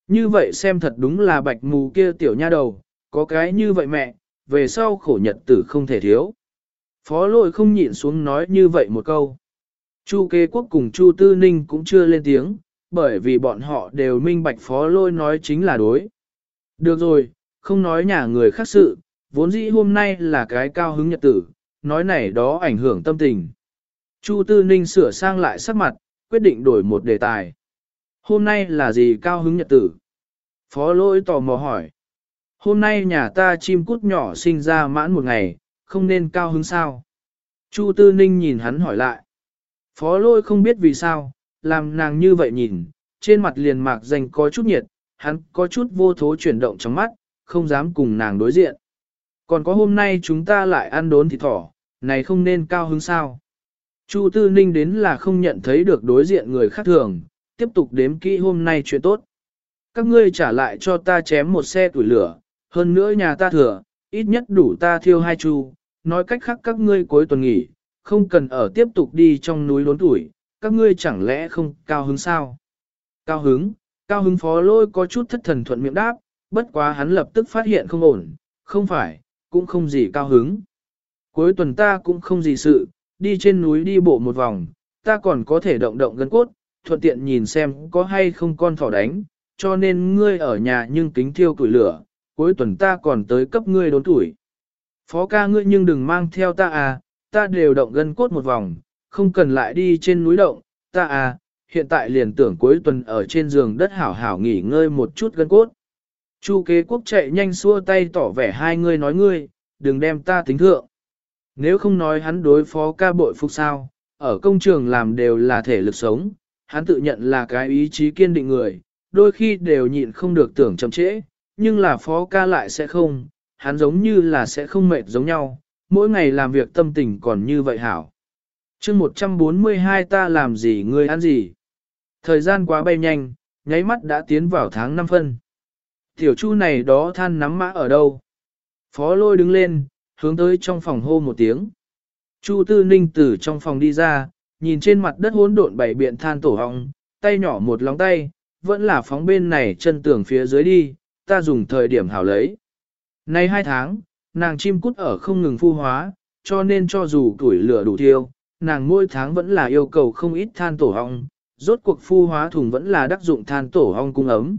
Như vậy xem thật đúng là bạch mù kia tiểu nha đầu, có cái như vậy mẹ, về sau khổ nhật tử không thể thiếu. Phó lội không nhịn xuống nói như vậy một câu. Chu kế quốc cùng Chu Tư Ninh cũng chưa lên tiếng, bởi vì bọn họ đều minh bạch phó lôi nói chính là đối. Được rồi, không nói nhà người khác sự, vốn dĩ hôm nay là cái cao hứng nhật tử, nói này đó ảnh hưởng tâm tình. Chu Tư Ninh sửa sang lại sắc mặt, quyết định đổi một đề tài. Hôm nay là gì cao hứng nhật tử? Phó lỗi tò mò hỏi. Hôm nay nhà ta chim cút nhỏ sinh ra mãn một ngày, không nên cao hứng sao? Chu Tư Ninh nhìn hắn hỏi lại. Phó lôi không biết vì sao, làm nàng như vậy nhìn, trên mặt liền mạc danh có chút nhiệt, hắn có chút vô thố chuyển động trong mắt, không dám cùng nàng đối diện. Còn có hôm nay chúng ta lại ăn đốn thịt thỏ, này không nên cao hứng sao? Chu Tư Ninh đến là không nhận thấy được đối diện người khác thường, tiếp tục đếm kỹ hôm nay chuyện tốt. Các ngươi trả lại cho ta chém một xe tuổi lửa, hơn nữa nhà ta thừa, ít nhất đủ ta thiêu hai chu, nói cách khác các ngươi cuối tuần nghỉ, không cần ở tiếp tục đi trong núi đốn tuổi, các ngươi chẳng lẽ không cao hứng sao? Cao hứng, cao hứng phó lôi có chút thất thần thuận miệng đáp, bất quá hắn lập tức phát hiện không ổn, không phải, cũng không gì cao hứng. Cuối tuần ta cũng không gì sự, đi trên núi đi bộ một vòng, ta còn có thể động động gân cốt, thuận tiện nhìn xem có hay không con thỏ đánh, cho nên ngươi ở nhà nhưng kính thiêu tuổi lửa, cuối tuần ta còn tới cấp ngươi đốn tuổi. Phó ca ngươi nhưng đừng mang theo ta à, ta đều động gân cốt một vòng, không cần lại đi trên núi động, ta à, hiện tại liền tưởng cuối tuần ở trên giường đất hảo hảo nghỉ ngơi một chút gân cốt. Chu kế quốc chạy nhanh xua tay tỏ vẻ hai ngươi nói ngươi, đừng đem ta tính thượng. Nếu không nói hắn đối phó ca bội phục sao, ở công trường làm đều là thể lực sống, hắn tự nhận là cái ý chí kiên định người, đôi khi đều nhịn không được tưởng chậm trễ, nhưng là phó ca lại sẽ không, hắn giống như là sẽ không mệt giống nhau, mỗi ngày làm việc tâm tình còn như vậy hảo chương 142 ta làm gì ngươi ăn gì? Thời gian quá bay nhanh, nháy mắt đã tiến vào tháng 5 phân. Tiểu chu này đó than nắm mã ở đâu? Phó lôi đứng lên, hướng tới trong phòng hô một tiếng. Chu tư ninh từ trong phòng đi ra, nhìn trên mặt đất hỗn độn bảy biện than tổ hong, tay nhỏ một lóng tay, vẫn là phóng bên này chân tường phía dưới đi, ta dùng thời điểm hảo lấy. Nay hai tháng, nàng chim cút ở không ngừng phu hóa, cho nên cho dù tuổi lửa đủ tiêu, nàng mỗi tháng vẫn là yêu cầu không ít than tổ hong, rốt cuộc phu hóa thùng vẫn là đắc dụng than tổ hong cung ấm.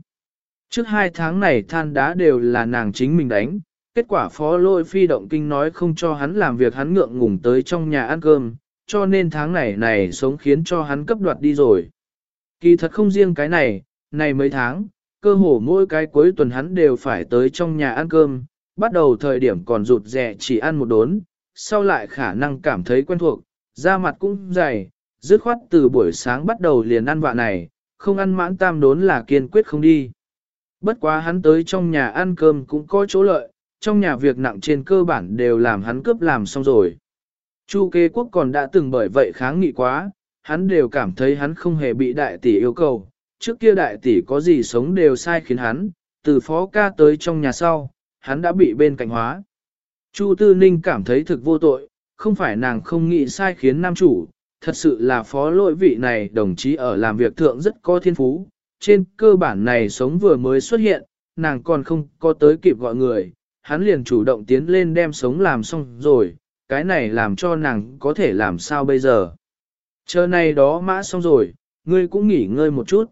Trước hai tháng này than đá đều là nàng chính mình đánh, kết quả phó lôi phi động kinh nói không cho hắn làm việc hắn ngượng ngùng tới trong nhà ăn cơm, cho nên tháng này này sống khiến cho hắn cấp đoạt đi rồi. Kỳ thật không riêng cái này, này mấy tháng, cơ hồ mỗi cái cuối tuần hắn đều phải tới trong nhà ăn cơm, bắt đầu thời điểm còn rụt rè chỉ ăn một đốn, sau lại khả năng cảm thấy quen thuộc, da mặt cũng dày, dứt khoát từ buổi sáng bắt đầu liền ăn vạ này, không ăn mãn tam đốn là kiên quyết không đi. Bất quá hắn tới trong nhà ăn cơm cũng có chỗ lợi, trong nhà việc nặng trên cơ bản đều làm hắn cướp làm xong rồi. Chu kê quốc còn đã từng bởi vậy kháng nghị quá, hắn đều cảm thấy hắn không hề bị đại tỷ yêu cầu, trước kia đại tỷ có gì sống đều sai khiến hắn, từ phó ca tới trong nhà sau, hắn đã bị bên cạnh hóa. Chu Tư Ninh cảm thấy thực vô tội, không phải nàng không nghĩ sai khiến nam chủ, thật sự là phó lỗi vị này đồng chí ở làm việc thượng rất có thiên phú, trên cơ bản này sống vừa mới xuất hiện, nàng còn không có tới kịp gọi người, hắn liền chủ động tiến lên đem sống làm xong rồi, cái này làm cho nàng có thể làm sao bây giờ. Chờ này đó mã xong rồi, ngươi cũng nghỉ ngơi một chút.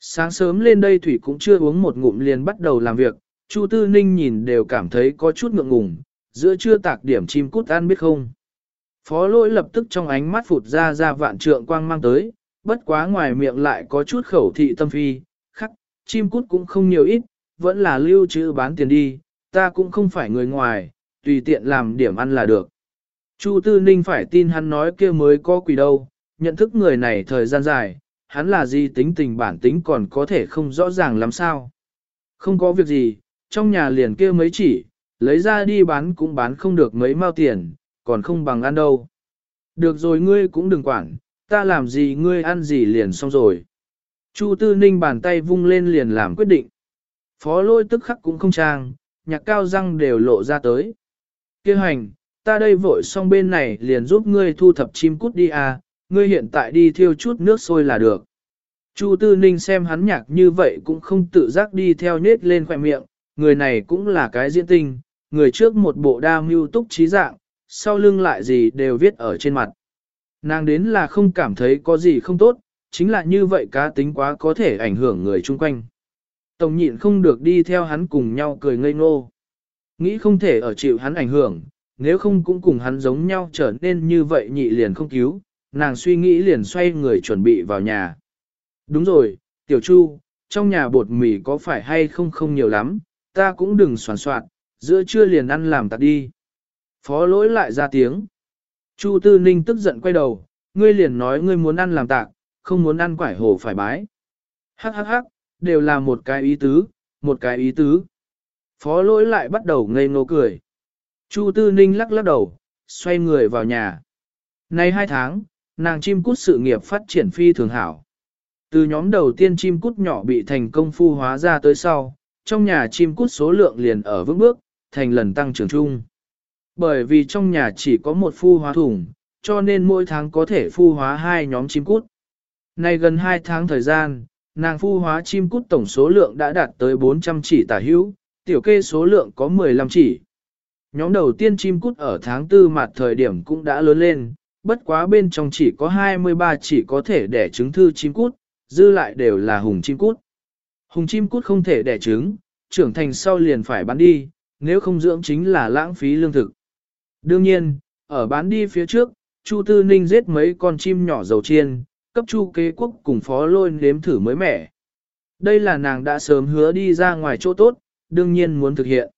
Sáng sớm lên đây Thủy cũng chưa uống một ngụm liền bắt đầu làm việc, Chu Tư Ninh nhìn đều cảm thấy có chút ngượng ngùng, giữa chưa tạc điểm chim cút ăn biết không. Phó lỗi lập tức trong ánh mắt phụt ra ra vạn trượng quang mang tới, bất quá ngoài miệng lại có chút khẩu thị tâm phi, khắc, chim cút cũng không nhiều ít, vẫn là lưu trữ bán tiền đi, ta cũng không phải người ngoài, tùy tiện làm điểm ăn là được. Chu Tư Ninh phải tin hắn nói kia mới có quỷ đâu, nhận thức người này thời gian dài, hắn là gì tính tình bản tính còn có thể không rõ ràng làm sao. Không có việc gì, trong nhà liền kia mấy chỉ, lấy ra đi bán cũng bán không được mấy mao tiền, còn không bằng ăn đâu. Được rồi ngươi cũng đừng quản, ta làm gì ngươi ăn gì liền xong rồi. Chu Tư Ninh bàn tay vung lên liền làm quyết định. Phó lôi tức khắc cũng không trang, nhạc cao răng đều lộ ra tới. Kêu hành, ta đây vội xong bên này liền giúp ngươi thu thập chim cút đi à, ngươi hiện tại đi thiêu chút nước sôi là được. Chu Tư Ninh xem hắn nhạc như vậy cũng không tự giác đi theo nết lên khỏe miệng, người này cũng là cái diễn tinh, người trước một bộ đa mưu túc trí dạng, sau lưng lại gì đều viết ở trên mặt. Nàng đến là không cảm thấy có gì không tốt, chính là như vậy cá tính quá có thể ảnh hưởng người chung quanh. Tổng nhịn không được đi theo hắn cùng nhau cười ngây ngô. Nghĩ không thể ở chịu hắn ảnh hưởng, nếu không cũng cùng hắn giống nhau trở nên như vậy nhị liền không cứu, nàng suy nghĩ liền xoay người chuẩn bị vào nhà. Đúng rồi, Tiểu Chu, trong nhà bột mì có phải hay không không nhiều lắm, ta cũng đừng soàn soạn, giữa trưa liền ăn làm tạc đi. Phó lỗi lại ra tiếng. Chu Tư Ninh tức giận quay đầu, ngươi liền nói ngươi muốn ăn làm tạc, không muốn ăn quải hồ phải bái. Hắc hắc hắc, đều là một cái ý tứ, một cái ý tứ. Phó lỗi lại bắt đầu ngây ngô cười. Chu Tư Ninh lắc lắc đầu, xoay người vào nhà. Nay hai tháng, nàng chim cút sự nghiệp phát triển phi thường hảo. Từ nhóm đầu tiên chim cút nhỏ bị thành công phu hóa ra tới sau, trong nhà chim cút số lượng liền ở vững bước, thành lần tăng trưởng chung. Bởi vì trong nhà chỉ có một phu hóa thủng, cho nên mỗi tháng có thể phu hóa hai nhóm chim cút. Nay gần hai tháng thời gian, nàng phu hóa chim cút tổng số lượng đã đạt tới 400 chỉ tả hữu, tiểu kê số lượng có 15 chỉ. Nhóm đầu tiên chim cút ở tháng tư mặt thời điểm cũng đã lớn lên, bất quá bên trong chỉ có 23 chỉ có thể đẻ trứng thư chim cút, dư lại đều là hùng chim cút. Hùng chim cút không thể đẻ trứng, trưởng thành sau liền phải bán đi, nếu không dưỡng chính là lãng phí lương thực. Đương nhiên, ở bán đi phía trước, Chu Tư Ninh giết mấy con chim nhỏ dầu chiên, cấp Chu kế quốc cùng phó lôi nếm thử mới mẻ. Đây là nàng đã sớm hứa đi ra ngoài chỗ tốt, đương nhiên muốn thực hiện.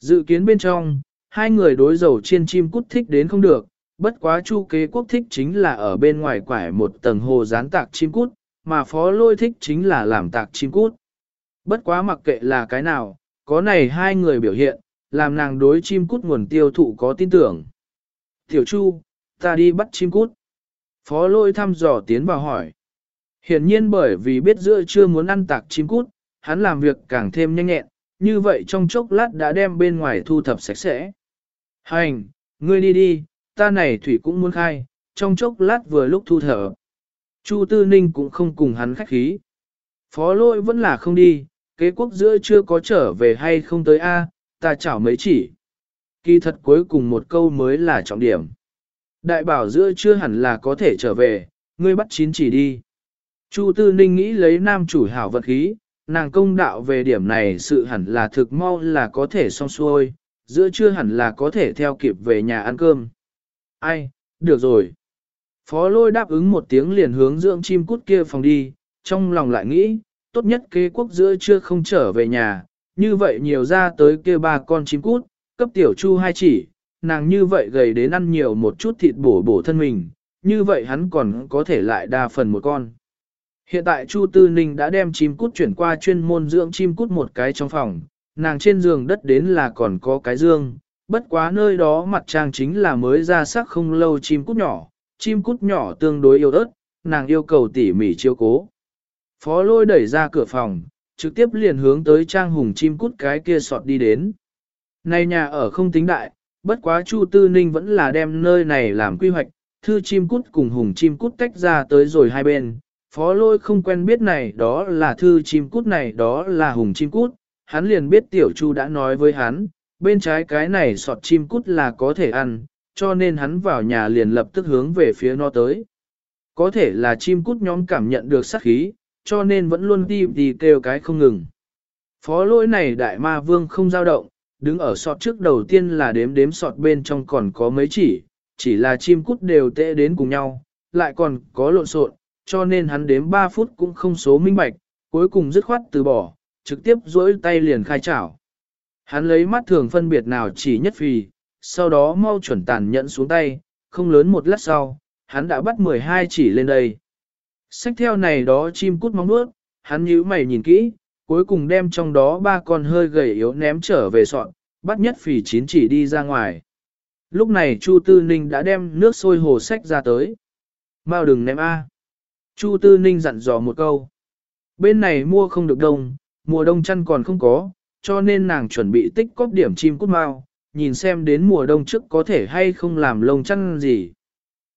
Dự kiến bên trong, hai người đối dầu chiên chim cút thích đến không được, bất quá Chu kế quốc thích chính là ở bên ngoài quải một tầng hồ dán tạc chim cút, mà phó lôi thích chính là làm tạc chim cút. Bất quá mặc kệ là cái nào, có này hai người biểu hiện, làm nàng đối chim cút nguồn tiêu thụ có tin tưởng. Tiểu Chu, ta đi bắt chim cút. Phó lôi thăm dò tiến vào hỏi. Hiển nhiên bởi vì biết giữa chưa muốn ăn tạc chim cút, hắn làm việc càng thêm nhanh nhẹn, như vậy trong chốc lát đã đem bên ngoài thu thập sạch sẽ. Hành, ngươi đi đi, ta này thủy cũng muốn khai, trong chốc lát vừa lúc thu thở. Chu Tư Ninh cũng không cùng hắn khách khí. Phó lôi vẫn là không đi, kế quốc giữa chưa có trở về hay không tới A, ta chảo mấy chỉ. Kỳ thật cuối cùng một câu mới là trọng điểm. Đại bảo giữa chưa hẳn là có thể trở về, ngươi bắt chín chỉ đi. Chu Tư Ninh nghĩ lấy nam chủ hảo vật khí, nàng công đạo về điểm này sự hẳn là thực mau là có thể xong xuôi, giữa chưa hẳn là có thể theo kịp về nhà ăn cơm. Ai, được rồi. Phó lôi đáp ứng một tiếng liền hướng dưỡng chim cút kia phòng đi, trong lòng lại nghĩ, tốt nhất kế quốc giữa chưa không trở về nhà, như vậy nhiều ra tới kia ba con chim cút, cấp tiểu chu hai chỉ, nàng như vậy gầy đến ăn nhiều một chút thịt bổ bổ thân mình, như vậy hắn còn có thể lại đa phần một con. Hiện tại Chu Tư Ninh đã đem chim cút chuyển qua chuyên môn dưỡng chim cút một cái trong phòng, nàng trên giường đất đến là còn có cái dương, bất quá nơi đó mặt trang chính là mới ra sắc không lâu chim cút nhỏ, chim cút nhỏ tương đối yêu ớt, nàng yêu cầu tỉ mỉ chiêu cố. Phó lôi đẩy ra cửa phòng, trực tiếp liền hướng tới trang hùng chim cút cái kia sọt đi đến. Này nhà ở không tính đại, bất quá Chu Tư Ninh vẫn là đem nơi này làm quy hoạch, thư chim cút cùng hùng chim cút tách ra tới rồi hai bên. Phó lôi không quen biết này đó là thư chim cút này đó là hùng chim cút, hắn liền biết tiểu chu đã nói với hắn, bên trái cái này sọt chim cút là có thể ăn, cho nên hắn vào nhà liền lập tức hướng về phía nó tới. Có thể là chim cút nhóm cảm nhận được sát khí, cho nên vẫn luôn đi đi kêu cái không ngừng. Phó lỗi này đại ma vương không dao động, đứng ở sọt trước đầu tiên là đếm đếm sọt bên trong còn có mấy chỉ, chỉ là chim cút đều tệ đến cùng nhau, lại còn có lộn xộn, cho nên hắn đếm 3 phút cũng không số minh bạch, cuối cùng dứt khoát từ bỏ, trực tiếp duỗi tay liền khai chảo. Hắn lấy mắt thường phân biệt nào chỉ nhất phì, sau đó mau chuẩn tàn nhẫn xuống tay, không lớn một lát sau, hắn đã bắt 12 chỉ lên đây. Xách theo này đó chim cút móng nuốt, hắn nhíu mày nhìn kỹ, cuối cùng đem trong đó ba con hơi gầy yếu ném trở về sọn, bắt nhất phì chín chỉ đi ra ngoài. Lúc này Chu Tư Ninh đã đem nước sôi hồ sách ra tới. Mau đừng ném A. Chu Tư Ninh dặn dò một câu. Bên này mua không được đông, mùa đông chăn còn không có, cho nên nàng chuẩn bị tích cóp điểm chim cút mau, nhìn xem đến mùa đông trước có thể hay không làm lông chăn gì.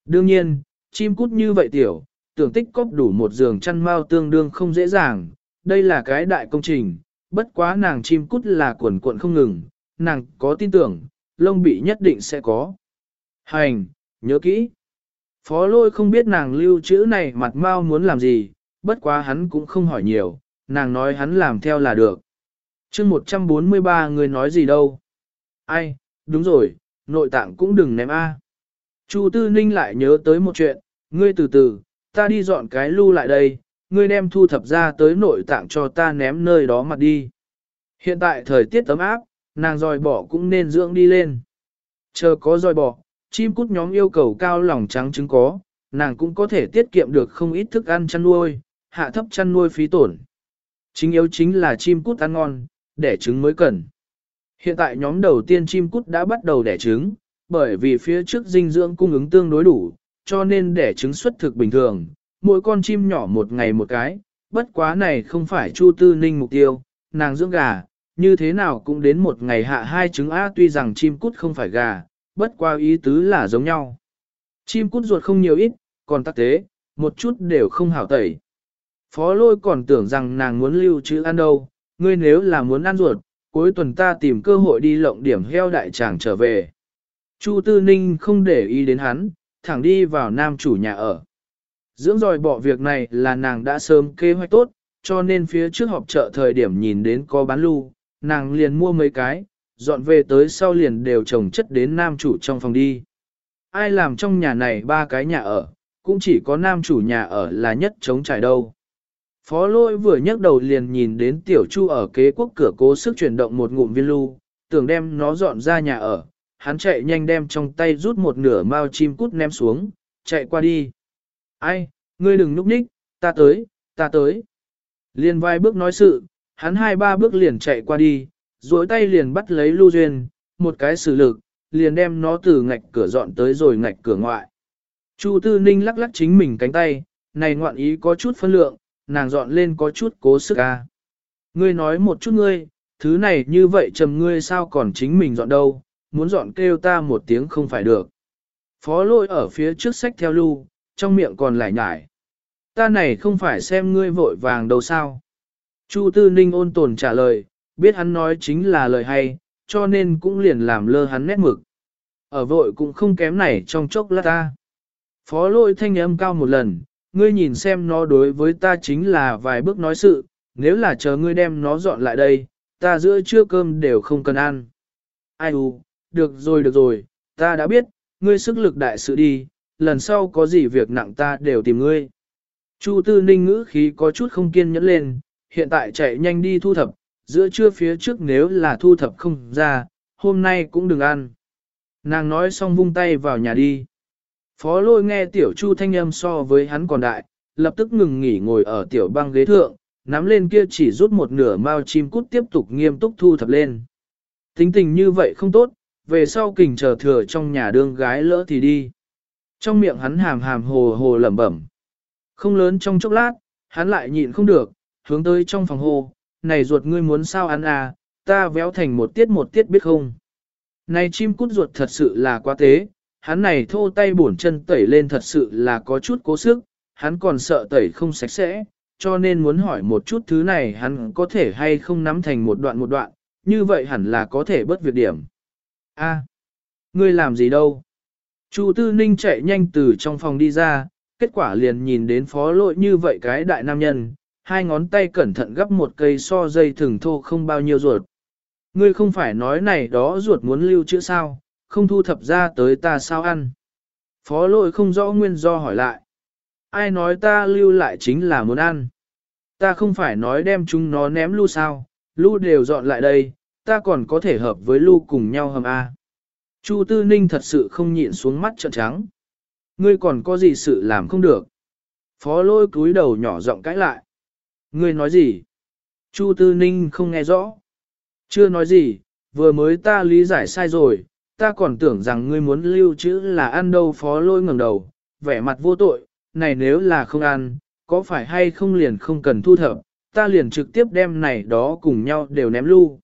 Đương nhiên, chim cút như vậy tiểu, tưởng tích cóp đủ một giường chăn mao tương đương không dễ dàng, đây là cái đại công trình, bất quá nàng chim cút là cuộn cuộn không ngừng, nàng có tin tưởng, lông bị nhất định sẽ có. Hành, nhớ kỹ. Phó lôi không biết nàng lưu chữ này mặt mau muốn làm gì, bất quá hắn cũng không hỏi nhiều, nàng nói hắn làm theo là được. chương 143 người nói gì đâu. Ai, đúng rồi, nội tạng cũng đừng ném A. Chu Tư Ninh lại nhớ tới một chuyện, ngươi từ từ, ta đi dọn cái lưu lại đây, ngươi đem thu thập ra tới nội tạng cho ta ném nơi đó mặt đi. Hiện tại thời tiết ấm áp, nàng dòi bỏ cũng nên dưỡng đi lên. Chờ có dòi bỏ, chim cút nhóm yêu cầu cao lòng trắng trứng có, nàng cũng có thể tiết kiệm được không ít thức ăn chăn nuôi, hạ thấp chăn nuôi phí tổn. Chính yếu chính là chim cút ăn ngon, đẻ trứng mới cần. Hiện tại nhóm đầu tiên chim cút đã bắt đầu đẻ trứng, bởi vì phía trước dinh dưỡng cung ứng tương đối đủ, cho nên đẻ trứng xuất thực bình thường, mỗi con chim nhỏ một ngày một cái, bất quá này không phải Chu Tư Ninh mục tiêu, nàng dưỡng gà, như thế nào cũng đến một ngày hạ hai trứng á tuy rằng chim cút không phải gà, bất qua ý tứ là giống nhau. Chim cút ruột không nhiều ít, còn tắc tế, một chút đều không hảo tẩy. Phó lôi còn tưởng rằng nàng muốn lưu trữ ăn đâu, ngươi nếu là muốn ăn ruột, cuối tuần ta tìm cơ hội đi lộng điểm heo đại tràng trở về. Chu Tư Ninh không để ý đến hắn, thẳng đi vào nam chủ nhà ở. Dưỡng dòi bỏ việc này là nàng đã sớm kế hoạch tốt, cho nên phía trước họp chợ thời điểm nhìn đến có bán lưu, nàng liền mua mấy cái, dọn về tới sau liền đều trồng chất đến nam chủ trong phòng đi. Ai làm trong nhà này ba cái nhà ở, cũng chỉ có nam chủ nhà ở là nhất chống trải đâu. Phó lôi vừa nhấc đầu liền nhìn đến tiểu chu ở kế quốc cửa cố sức chuyển động một ngụm viên lưu, tưởng đem nó dọn ra nhà ở, hắn chạy nhanh đem trong tay rút một nửa mao chim cút ném xuống, chạy qua đi. Ai, ngươi đừng núp ních, ta tới, ta tới. Liền vai bước nói sự, hắn hai ba bước liền chạy qua đi, duỗi tay liền bắt lấy Lưu Duyên, một cái xử lực, liền đem nó từ ngạch cửa dọn tới rồi ngạch cửa ngoại. Chu Tư Ninh lắc lắc chính mình cánh tay, này ngoạn ý có chút phân lượng, nàng dọn lên có chút cố sức ca. Ngươi nói một chút ngươi, thứ này như vậy trầm ngươi sao còn chính mình dọn đâu, muốn dọn kêu ta một tiếng không phải được. Phó lôi ở phía trước sách theo lưu, trong miệng còn lại nhải. Ta này không phải xem ngươi vội vàng đâu sao. Chu Tư Ninh ôn tồn trả lời, biết hắn nói chính là lời hay, cho nên cũng liền làm lơ hắn nét mực. Ở vội cũng không kém này trong chốc lát ta. Phó lôi thanh âm cao một lần, ngươi nhìn xem nó đối với ta chính là vài bước nói sự, nếu là chờ ngươi đem nó dọn lại đây, ta giữa trưa cơm đều không cần ăn. Ai u, được rồi được rồi, ta đã biết, ngươi sức lực đại sự đi, lần sau có gì việc nặng ta đều tìm ngươi. Chu tư ninh ngữ khí có chút không kiên nhẫn lên, hiện tại chạy nhanh đi thu thập, giữa trưa phía trước nếu là thu thập không ra, hôm nay cũng đừng ăn. Nàng nói xong vung tay vào nhà đi. Phó lôi nghe tiểu chu thanh âm so với hắn còn đại, lập tức ngừng nghỉ ngồi ở tiểu băng ghế thượng, nắm lên kia chỉ rút một nửa mao chim cút tiếp tục nghiêm túc thu thập lên. Tính tình như vậy không tốt, về sau kình chờ thừa trong nhà đương gái lỡ thì đi. Trong miệng hắn hàm hàm hồ hồ lẩm bẩm. Không lớn trong chốc lát, hắn lại nhịn không được, hướng tới trong phòng hồ, này ruột ngươi muốn sao ăn à, ta véo thành một tiết một tiết biết không. Này chim cút ruột thật sự là quá tế, hắn này thô tay bổn chân tẩy lên thật sự là có chút cố sức, hắn còn sợ tẩy không sạch sẽ, cho nên muốn hỏi một chút thứ này hắn có thể hay không nắm thành một đoạn một đoạn, như vậy hẳn là có thể bớt việc điểm. A, ngươi làm gì đâu? Chu Tư Ninh chạy nhanh từ trong phòng đi ra, kết quả liền nhìn đến phó lội như vậy cái đại nam nhân, hai ngón tay cẩn thận gấp một cây so dây thừng thô không bao nhiêu ruột. Ngươi không phải nói này đó ruột muốn lưu chữ sao, không thu thập ra tới ta sao ăn. Phó lội không rõ nguyên do hỏi lại. Ai nói ta lưu lại chính là muốn ăn. Ta không phải nói đem chúng nó ném lưu sao, lưu đều dọn lại đây, ta còn có thể hợp với lưu cùng nhau hầm A. Chu Tư Ninh thật sự không nhịn xuống mắt trợn trắng. Ngươi còn có gì sự làm không được. Phó lôi cúi đầu nhỏ giọng cãi lại. Ngươi nói gì? Chu Tư Ninh không nghe rõ. Chưa nói gì, vừa mới ta lý giải sai rồi, ta còn tưởng rằng ngươi muốn lưu trữ là ăn đâu phó lôi ngẩng đầu, vẻ mặt vô tội, này nếu là không ăn, có phải hay không liền không cần thu thập, ta liền trực tiếp đem này đó cùng nhau đều ném lưu.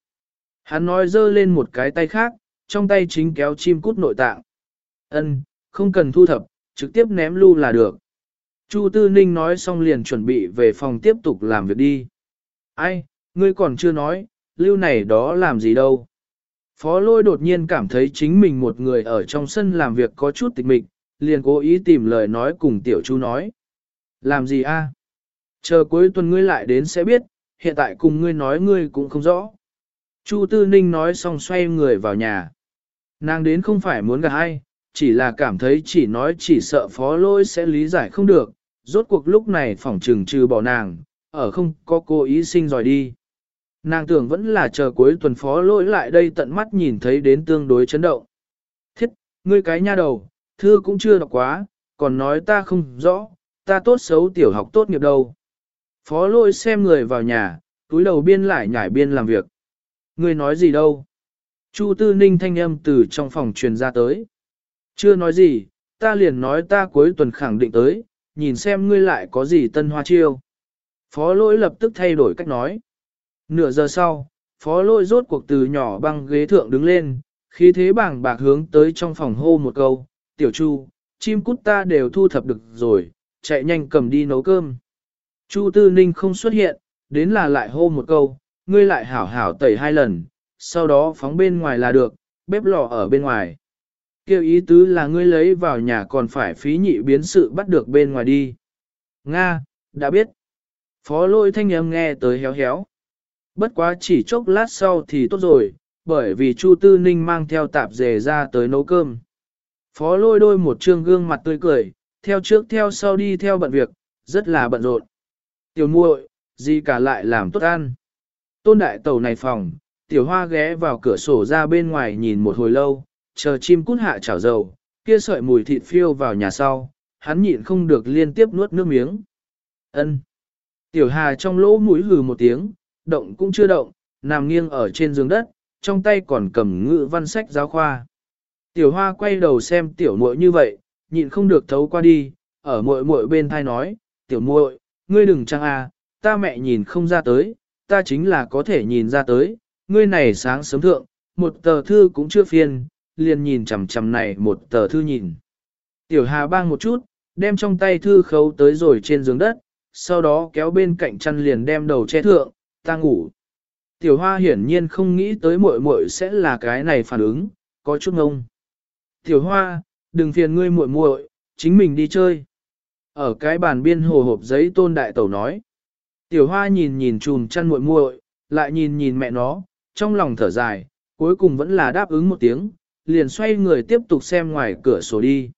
Hắn nói dơ lên một cái tay khác, trong tay chính kéo chim cút nội tạng. Ân, không cần thu thập, trực tiếp ném lưu là được. Chu Tư Ninh nói xong liền chuẩn bị về phòng tiếp tục làm việc đi. Ai, ngươi còn chưa nói, lưu này đó làm gì đâu. Phó lôi đột nhiên cảm thấy chính mình một người ở trong sân làm việc có chút tịch mịch, liền cố ý tìm lời nói cùng tiểu chu nói. Làm gì a? Chờ cuối tuần ngươi lại đến sẽ biết, hiện tại cùng ngươi nói ngươi cũng không rõ. Chu Tư Ninh nói xong xoay người vào nhà. Nàng đến không phải muốn gặp ai, chỉ là cảm thấy chỉ nói chỉ sợ phó lôi sẽ lý giải không được, rốt cuộc lúc này phỏng trừng trừ bỏ nàng, ở không có cô ý sinh rồi đi. Nàng tưởng vẫn là chờ cuối tuần phó lỗi lại đây tận mắt nhìn thấy đến tương đối chấn động. Thiết, ngươi cái nha đầu, thư cũng chưa đọc quá, còn nói ta không rõ, ta tốt xấu tiểu học tốt nghiệp đâu. Phó lỗi xem người vào nhà, túi đầu biên lại nhảy biên làm việc. Ngươi nói gì đâu? Chu tư ninh thanh âm từ trong phòng truyền ra tới. Chưa nói gì, ta liền nói ta cuối tuần khẳng định tới, nhìn xem ngươi lại có gì tân hoa chiêu. Phó lỗi lập tức thay đổi cách nói. Nửa giờ sau, phó lỗi rốt cuộc từ nhỏ băng ghế thượng đứng lên, khí thế bảng bạc hướng tới trong phòng hô một câu, tiểu chu, chim cút ta đều thu thập được rồi, chạy nhanh cầm đi nấu cơm. Chu Tư Ninh không xuất hiện, đến là lại hô một câu, ngươi lại hảo hảo tẩy hai lần, sau đó phóng bên ngoài là được, bếp lò ở bên ngoài. Kêu ý tứ là ngươi lấy vào nhà còn phải phí nhị biến sự bắt được bên ngoài đi. Nga, đã biết. Phó lôi thanh âm nghe tới héo héo. Bất quá chỉ chốc lát sau thì tốt rồi, bởi vì Chu Tư Ninh mang theo tạp dề ra tới nấu cơm. Phó lôi đôi một trương gương mặt tươi cười, theo trước theo sau đi theo bận việc, rất là bận rộn. Tiểu muội, gì cả lại làm tốt ăn. Tôn đại tàu này phòng, tiểu hoa ghé vào cửa sổ ra bên ngoài nhìn một hồi lâu, chờ chim cút hạ chảo dầu, kia sợi mùi thịt phiêu vào nhà sau, hắn nhịn không được liên tiếp nuốt nước miếng. Ân. Tiểu Hà trong lỗ mũi hừ một tiếng, động cũng chưa động, nằm nghiêng ở trên giường đất, trong tay còn cầm ngữ văn sách giáo khoa. Tiểu Hoa quay đầu xem tiểu muội như vậy, nhịn không được thấu qua đi, ở muội muội bên thai nói, "Tiểu muội, ngươi đừng chăng à, ta mẹ nhìn không ra tới, ta chính là có thể nhìn ra tới, ngươi này sáng sớm thượng, một tờ thư cũng chưa phiên, liền nhìn chằm chằm này một tờ thư nhìn." Tiểu Hà bang một chút, đem trong tay thư khấu tới rồi trên giường đất, sau đó kéo bên cạnh chăn liền đem đầu che thượng, ta ngủ. Tiểu hoa hiển nhiên không nghĩ tới muội muội sẽ là cái này phản ứng, có chút ngông. Tiểu hoa, đừng phiền ngươi muội muội, chính mình đi chơi. Ở cái bàn biên hồ hộp giấy tôn đại tẩu nói. Tiểu hoa nhìn nhìn chùm chăn muội muội, lại nhìn nhìn mẹ nó, trong lòng thở dài, cuối cùng vẫn là đáp ứng một tiếng, liền xoay người tiếp tục xem ngoài cửa sổ đi.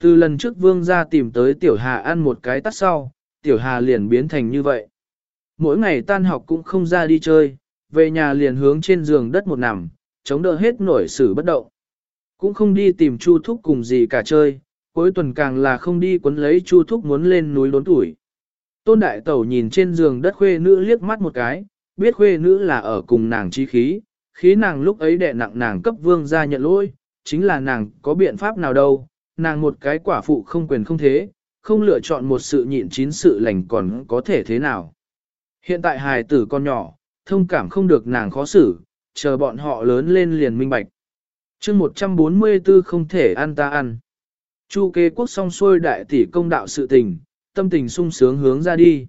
Từ lần trước vương ra tìm tới tiểu hà ăn một cái tắt sau, tiểu hà liền biến thành như vậy. Mỗi ngày tan học cũng không ra đi chơi, về nhà liền hướng trên giường đất một nằm, chống đỡ hết nổi xử bất động. Cũng không đi tìm Chu Thúc cùng gì cả chơi, cuối tuần càng là không đi quấn lấy Chu Thúc muốn lên núi đốn tuổi. Tôn Đại Tẩu nhìn trên giường đất khuê nữ liếc mắt một cái, biết khuê nữ là ở cùng nàng chi khí, khí nàng lúc ấy đè nặng nàng cấp vương ra nhận lỗi, chính là nàng có biện pháp nào đâu, nàng một cái quả phụ không quyền không thế, không lựa chọn một sự nhịn chín sự lành còn có thể thế nào. Hiện tại hài tử con nhỏ, thông cảm không được nàng khó xử, chờ bọn họ lớn lên liền minh bạch. chương 144 không thể ăn ta ăn. Chu kế quốc song xuôi đại tỷ công đạo sự tình, tâm tình sung sướng hướng ra đi.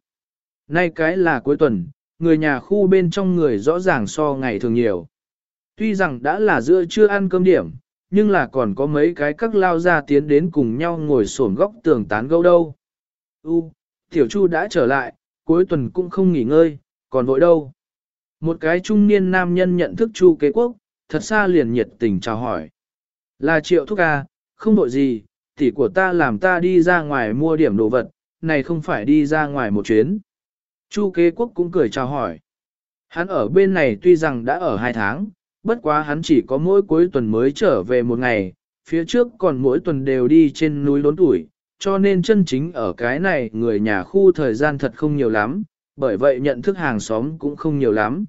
Nay cái là cuối tuần, người nhà khu bên trong người rõ ràng so ngày thường nhiều. Tuy rằng đã là giữa chưa ăn cơm điểm, nhưng là còn có mấy cái các lao ra tiến đến cùng nhau ngồi sổn góc tường tán gẫu đâu. U, tiểu chu đã trở lại, cuối tuần cũng không nghỉ ngơi, còn vội đâu. Một cái trung niên nam nhân nhận thức chu kế quốc, thật xa liền nhiệt tình chào hỏi. Là triệu thúc à, không vội gì, tỷ của ta làm ta đi ra ngoài mua điểm đồ vật, này không phải đi ra ngoài một chuyến. Chu kế quốc cũng cười chào hỏi. Hắn ở bên này tuy rằng đã ở hai tháng, bất quá hắn chỉ có mỗi cuối tuần mới trở về một ngày, phía trước còn mỗi tuần đều đi trên núi đốn tuổi, cho nên chân chính ở cái này người nhà khu thời gian thật không nhiều lắm, bởi vậy nhận thức hàng xóm cũng không nhiều lắm.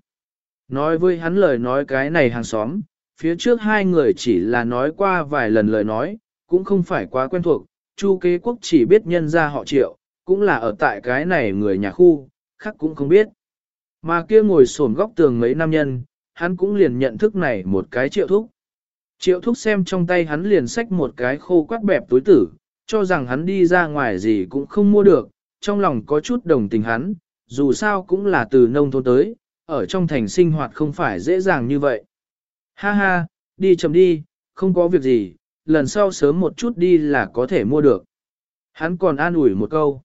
Nói với hắn lời nói cái này hàng xóm, phía trước hai người chỉ là nói qua vài lần lời nói, cũng không phải quá quen thuộc, Chu kế quốc chỉ biết nhân ra họ triệu, cũng là ở tại cái này người nhà khu, khác cũng không biết. Mà kia ngồi xổm góc tường mấy nam nhân, hắn cũng liền nhận thức này một cái triệu thúc. Triệu thúc xem trong tay hắn liền xách một cái khô quát bẹp túi tử, cho rằng hắn đi ra ngoài gì cũng không mua được, trong lòng có chút đồng tình hắn, dù sao cũng là từ nông thôn tới, ở trong thành sinh hoạt không phải dễ dàng như vậy. Ha ha, đi chậm đi, không có việc gì, lần sau sớm một chút đi là có thể mua được. Hắn còn an ủi một câu.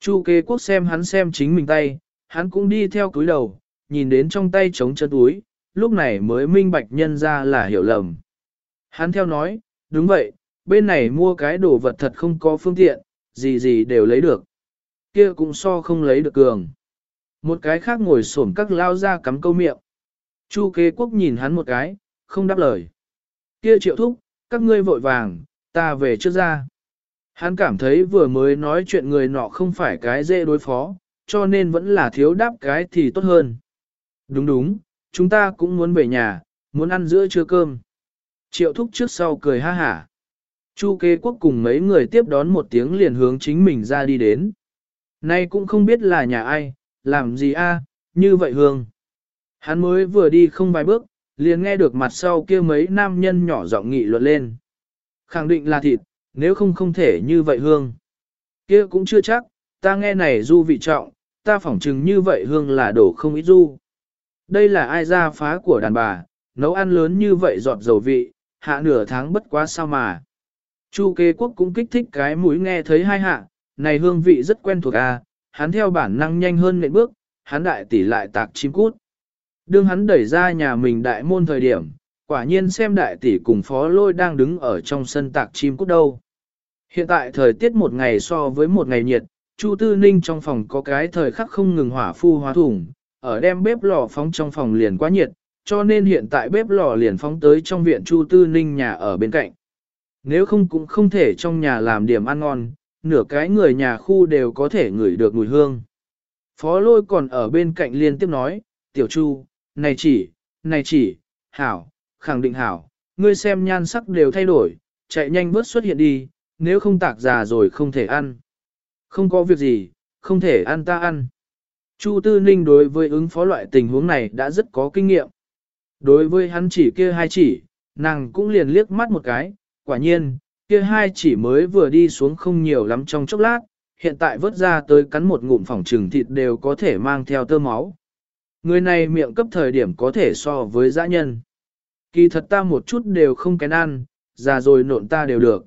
Chu kế quốc xem hắn xem chính mình tay, hắn cũng đi theo túi đầu, nhìn đến trong tay trống chân túi, lúc này mới minh bạch nhân ra là hiểu lầm. Hắn theo nói, đúng vậy, bên này mua cái đồ vật thật không có phương tiện, gì gì đều lấy được. Kia cũng so không lấy được cường. Một cái khác ngồi xổm các lao ra cắm câu miệng. Chu kế quốc nhìn hắn một cái, không đáp lời. Kia triệu thúc, các ngươi vội vàng, ta về trước ra. Hắn cảm thấy vừa mới nói chuyện người nọ không phải cái dễ đối phó, cho nên vẫn là thiếu đáp cái thì tốt hơn. Đúng đúng, chúng ta cũng muốn về nhà, muốn ăn giữa trưa cơm. Triệu thúc trước sau cười ha hả. Chu kế quốc cùng mấy người tiếp đón một tiếng liền hướng chính mình ra đi đến. Nay cũng không biết là nhà ai, làm gì a, như vậy hương. Hắn mới vừa đi không vài bước, liền nghe được mặt sau kia mấy nam nhân nhỏ giọng nghị luận lên. Khẳng định là thịt, nếu không không thể như vậy hương. Kia cũng chưa chắc, ta nghe này du vị trọng, ta phỏng chừng như vậy hương là đổ không ít du. Đây là ai ra phá của đàn bà, nấu ăn lớn như vậy giọt dầu vị, hạ nửa tháng bất quá sao mà. Chu kế quốc cũng kích thích cái mũi nghe thấy hai hạ, này hương vị rất quen thuộc à, hắn theo bản năng nhanh hơn nệm bước, hắn đại tỷ lại tạc chim cút. Đương hắn đẩy ra nhà mình đại môn thời điểm, quả nhiên xem đại tỷ cùng phó lôi đang đứng ở trong sân tạc chim cút đâu. Hiện tại thời tiết một ngày so với một ngày nhiệt, Chu Tư Ninh trong phòng có cái thời khắc không ngừng hỏa phu hóa thủng, ở đem bếp lò phóng trong phòng liền quá nhiệt, cho nên hiện tại bếp lò liền phóng tới trong viện Chu Tư Ninh nhà ở bên cạnh. Nếu không cũng không thể trong nhà làm điểm ăn ngon, nửa cái người nhà khu đều có thể ngửi được mùi hương. Phó lôi còn ở bên cạnh liên tiếp nói, tiểu chu, này chỉ, này chỉ, hảo, khẳng định hảo, ngươi xem nhan sắc đều thay đổi, chạy nhanh bớt xuất hiện đi, nếu không tạc già rồi không thể ăn. Không có việc gì, không thể ăn ta ăn. Chu Tư Ninh đối với ứng phó loại tình huống này đã rất có kinh nghiệm. Đối với hắn chỉ kia hai chỉ, nàng cũng liền liếc mắt một cái, quả nhiên, kia hai chỉ mới vừa đi xuống không nhiều lắm trong chốc lát, hiện tại vớt ra tới cắn một ngụm phỏng trừng thịt đều có thể mang theo tơ máu. Người này miệng cấp thời điểm có thể so với dã nhân. Kỳ thật ta một chút đều không kén ăn, già rồi nộn ta đều được.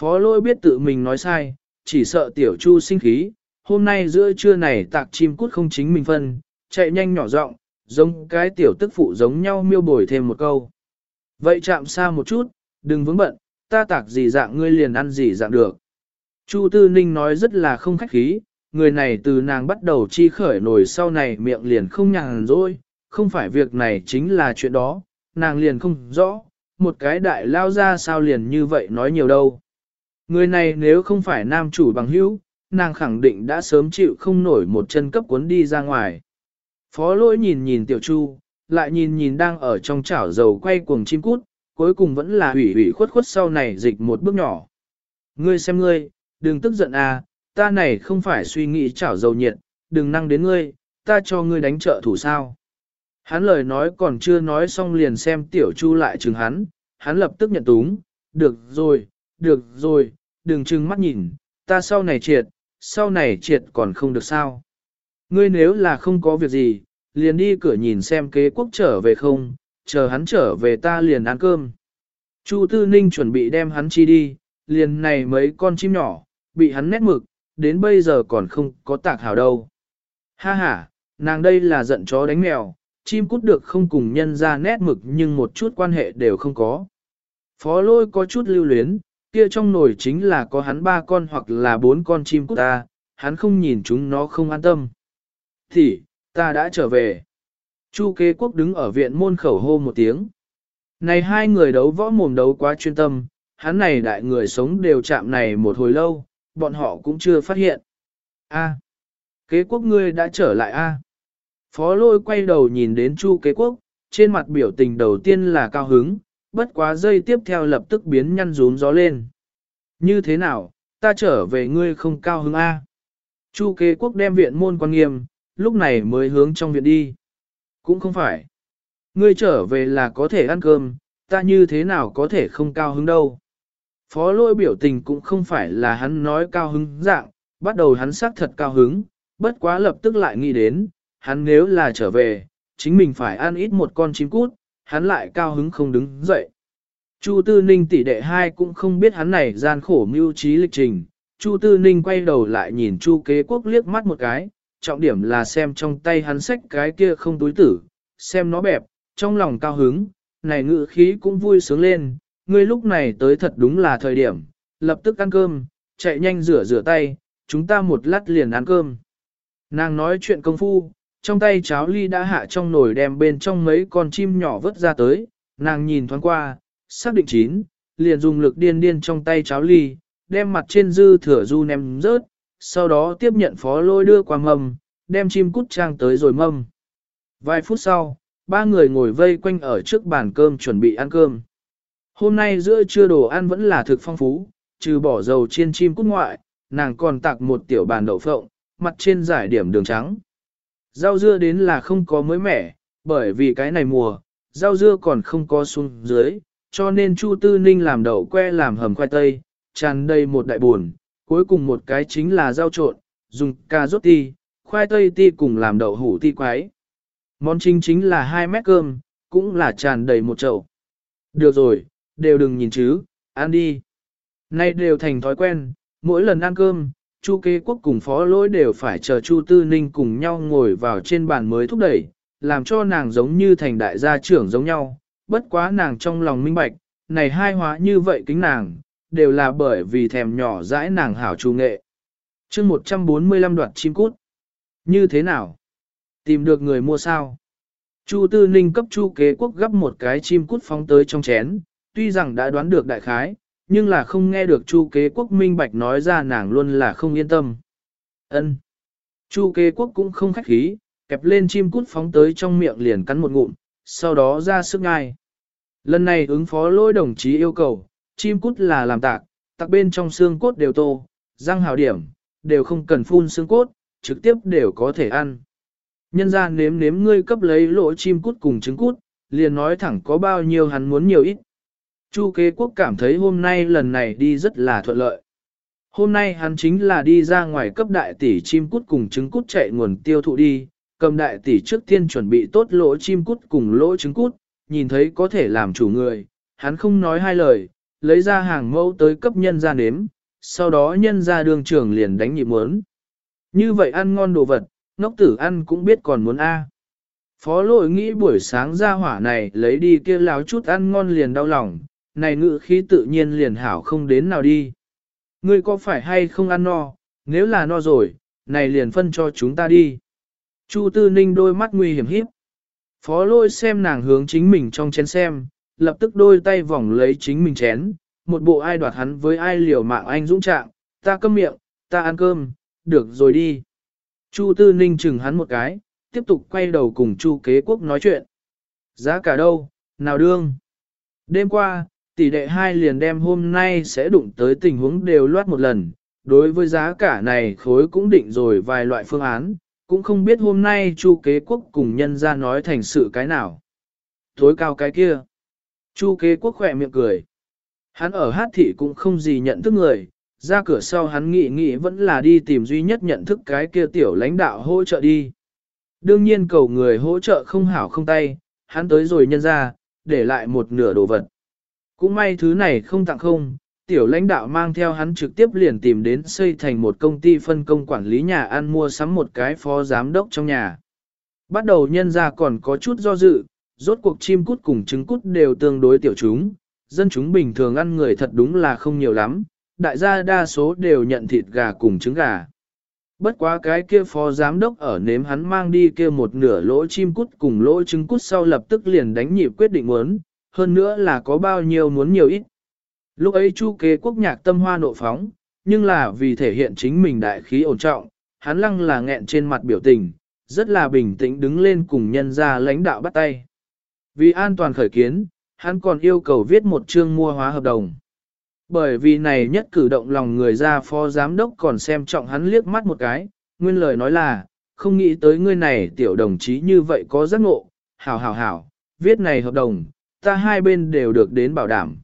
Phó lôi biết tự mình nói sai, chỉ sợ tiểu chu sinh khí, hôm nay giữa trưa này tạc chim cút không chính mình phân, chạy nhanh nhỏ giọng, giống cái tiểu tức phụ giống nhau miêu bồi thêm một câu. Vậy chạm xa một chút, đừng vướng bận, ta tạc gì dạng ngươi liền ăn gì dạng được. Chu Tư Ninh nói rất là không khách khí, người này từ nàng bắt đầu chi khởi nổi sau này miệng liền không nhàn rồi, không phải việc này chính là chuyện đó, nàng liền không rõ, một cái đại lao ra sao liền như vậy nói nhiều đâu. Người này nếu không phải nam chủ bằng hữu, nàng khẳng định đã sớm chịu không nổi một chân cấp cuốn đi ra ngoài. Phó lỗi nhìn nhìn tiểu chu, lại nhìn nhìn đang ở trong chảo dầu quay cuồng chim cút, cuối cùng vẫn là hủy hủy khuất khuất sau này dịch một bước nhỏ. Ngươi xem ngươi, đừng tức giận à, ta này không phải suy nghĩ chảo dầu nhiệt, đừng năng đến ngươi, ta cho ngươi đánh trợ thủ sao. Hắn lời nói còn chưa nói xong liền xem tiểu chu lại chừng hắn, hắn lập tức nhận túng, được rồi, được rồi, đừng chừng mắt nhìn, ta sau này triệt, sau này triệt còn không được sao. Ngươi nếu là không có việc gì, liền đi cửa nhìn xem kế quốc trở về không, chờ hắn trở về ta liền ăn cơm. Chu Tư Ninh chuẩn bị đem hắn chi đi, liền này mấy con chim nhỏ, bị hắn nét mực, đến bây giờ còn không có tạc hào đâu. Ha ha, nàng đây là giận chó đánh mèo, chim cút được không cùng nhân ra nét mực nhưng một chút quan hệ đều không có. Phó lôi có chút lưu luyến, kia trong nồi chính là có hắn ba con hoặc là bốn con chim cút ta, hắn không nhìn chúng nó không an tâm. Thì, ta đã trở về. Chu kế quốc đứng ở viện môn khẩu hô một tiếng. Này hai người đấu võ mồm đấu quá chuyên tâm, hắn này đại người sống đều chạm này một hồi lâu, bọn họ cũng chưa phát hiện. A, Kế quốc ngươi đã trở lại a? Phó lôi quay đầu nhìn đến chu kế quốc, trên mặt biểu tình đầu tiên là cao hứng, bất quá giây tiếp theo lập tức biến nhăn rún gió lên. Như thế nào, ta trở về ngươi không cao hứng a? Chu kế quốc đem viện môn quan nghiêm, lúc này mới hướng trong viện đi. Cũng không phải. Ngươi trở về là có thể ăn cơm, ta như thế nào có thể không cao hứng đâu. Phó lôi biểu tình cũng không phải là hắn nói cao hứng dạng, bắt đầu hắn xác thật cao hứng, bất quá lập tức lại nghĩ đến, hắn nếu là trở về, chính mình phải ăn ít một con chim cút, hắn lại cao hứng không đứng dậy. Chu Tư Ninh tỷ đệ hai cũng không biết hắn này gian khổ mưu trí lịch trình. Chu Tư Ninh quay đầu lại nhìn Chu Kế Quốc liếc mắt một cái, trọng điểm là xem trong tay hắn xách cái kia không túi tử, xem nó bẹp, trong lòng cao hứng, này ngự khí cũng vui sướng lên, ngươi lúc này tới thật đúng là thời điểm, lập tức ăn cơm, chạy nhanh rửa rửa tay, chúng ta một lát liền ăn cơm. Nàng nói chuyện công phu, trong tay cháo ly đã hạ trong nồi đem bên trong mấy con chim nhỏ vớt ra tới, nàng nhìn thoáng qua, xác định chín, liền dùng lực điên điên trong tay cháo ly, đem mặt trên dư thừa du ném rớt, sau đó tiếp nhận phó lôi đưa qua mâm, đem chim cút trang tới rồi mâm. Vài phút sau, ba người ngồi vây quanh ở trước bàn cơm chuẩn bị ăn cơm. Hôm nay giữa trưa đồ ăn vẫn là thực phong phú, trừ bỏ dầu chiên chim cút ngoại, nàng còn tặng một tiểu bàn đậu phộng, mặt trên giải điểm đường trắng. Rau dưa đến là không có mới mẻ, bởi vì cái này mùa, rau dưa còn không có xuống dưới, cho nên Chu Tư Ninh làm đậu que làm hầm khoai tây, tràn đầy một đại buồn, cuối cùng một cái chính là rau trộn, dùng cà rốt ti, khoai tây ti cùng làm đậu hủ ti quái. Món chính chính là 2 mét cơm, cũng là tràn đầy một chậu. Được rồi, đều đừng nhìn chứ, ăn đi. Nay đều thành thói quen, mỗi lần ăn cơm, Chu kế quốc cùng phó lỗi đều phải chờ Chu Tư Ninh cùng nhau ngồi vào trên bàn mới thúc đẩy, làm cho nàng giống như thành đại gia trưởng giống nhau. Bất quá nàng trong lòng minh bạch, này hai hóa như vậy kính nàng, đều là bởi vì thèm nhỏ dãi nàng hảo trù nghệ. chương 145 đoạt chim cút. Như thế nào? Tìm được người mua sao? Chu Tư Ninh cấp Chu kế quốc gấp một cái chim cút phóng tới trong chén, tuy rằng đã đoán được đại khái, nhưng là không nghe được Chu kế quốc minh bạch nói ra nàng luôn là không yên tâm. Ân. Chu kế quốc cũng không khách khí, kẹp lên chim cút phóng tới trong miệng liền cắn một ngụm, sau đó ra sức ngai. Lần này ứng phó lôi đồng chí yêu cầu, chim cút là làm tạc, tạc bên trong xương cốt đều tô, răng hào điểm, đều không cần phun xương cốt, trực tiếp đều có thể ăn. Nhân ra nếm nếm ngươi cấp lấy lỗ chim cút cùng trứng cút, liền nói thẳng có bao nhiêu hắn muốn nhiều ít. Chu kế quốc cảm thấy hôm nay lần này đi rất là thuận lợi. Hôm nay hắn chính là đi ra ngoài cấp đại tỷ chim cút cùng trứng cút chạy nguồn tiêu thụ đi, cầm đại tỷ trước tiên chuẩn bị tốt lỗ chim cút cùng lỗ trứng cút, nhìn thấy có thể làm chủ người, hắn không nói hai lời, lấy ra hàng mẫu tới cấp nhân ra nếm, sau đó nhân ra đường trưởng liền đánh nhịp muốn. Như vậy ăn ngon đồ vật, ngốc tử ăn cũng biết còn muốn A. Phó lội nghĩ buổi sáng ra hỏa này lấy đi kia láo chút ăn ngon liền đau lòng, này ngự khí tự nhiên liền hảo không đến nào đi. Ngươi có phải hay không ăn no, nếu là no rồi, này liền phân cho chúng ta đi. Chu Tư Ninh đôi mắt nguy hiểm hiếp. Phó lôi xem nàng hướng chính mình trong chén xem, lập tức đôi tay vòng lấy chính mình chén, một bộ ai đoạt hắn với ai liều mạng anh dũng trạng, ta câm miệng, ta ăn cơm, được rồi đi. Chu Tư Ninh chừng hắn một cái, tiếp tục quay đầu cùng Chu Kế Quốc nói chuyện. Giá cả đâu, nào đương. Đêm qua, tỷ đệ hai liền đem hôm nay sẽ đụng tới tình huống đều loát một lần. Đối với giá cả này khối cũng định rồi vài loại phương án, cũng không biết hôm nay Chu Kế Quốc cùng nhân ra nói thành sự cái nào. Thối cao cái kia. Chu Kế Quốc khỏe miệng cười. Hắn ở hát thị cũng không gì nhận thức người, ra cửa sau hắn nghĩ nghĩ vẫn là đi tìm duy nhất nhận thức cái kia tiểu lãnh đạo hỗ trợ đi. Đương nhiên cầu người hỗ trợ không hảo không tay, hắn tới rồi nhân ra, để lại một nửa đồ vật. Cũng may thứ này không tặng không, tiểu lãnh đạo mang theo hắn trực tiếp liền tìm đến xây thành một công ty phân công quản lý nhà ăn mua sắm một cái phó giám đốc trong nhà. Bắt đầu nhân ra còn có chút do dự, rốt cuộc chim cút cùng trứng cút đều tương đối tiểu chúng, dân chúng bình thường ăn người thật đúng là không nhiều lắm, đại gia đa số đều nhận thịt gà cùng trứng gà. Bất quá cái kia phó giám đốc ở nếm hắn mang đi kia một nửa lỗ chim cút cùng lỗ trứng cút sau lập tức liền đánh nhịp quyết định muốn, hơn nữa là có bao nhiêu muốn nhiều ít. Lúc ấy chu kế quốc nhạc tâm hoa nộ phóng, nhưng là vì thể hiện chính mình đại khí ổn trọng, hắn lăng là nghẹn trên mặt biểu tình, rất là bình tĩnh đứng lên cùng nhân ra lãnh đạo bắt tay. Vì an toàn khởi kiến, hắn còn yêu cầu viết một chương mua hóa hợp đồng. Bởi vì này nhất cử động lòng người ra phó giám đốc còn xem trọng hắn liếc mắt một cái, nguyên lời nói là, không nghĩ tới ngươi này tiểu đồng chí như vậy có giác ngộ, hảo hảo hảo, viết này hợp đồng, ta hai bên đều được đến bảo đảm.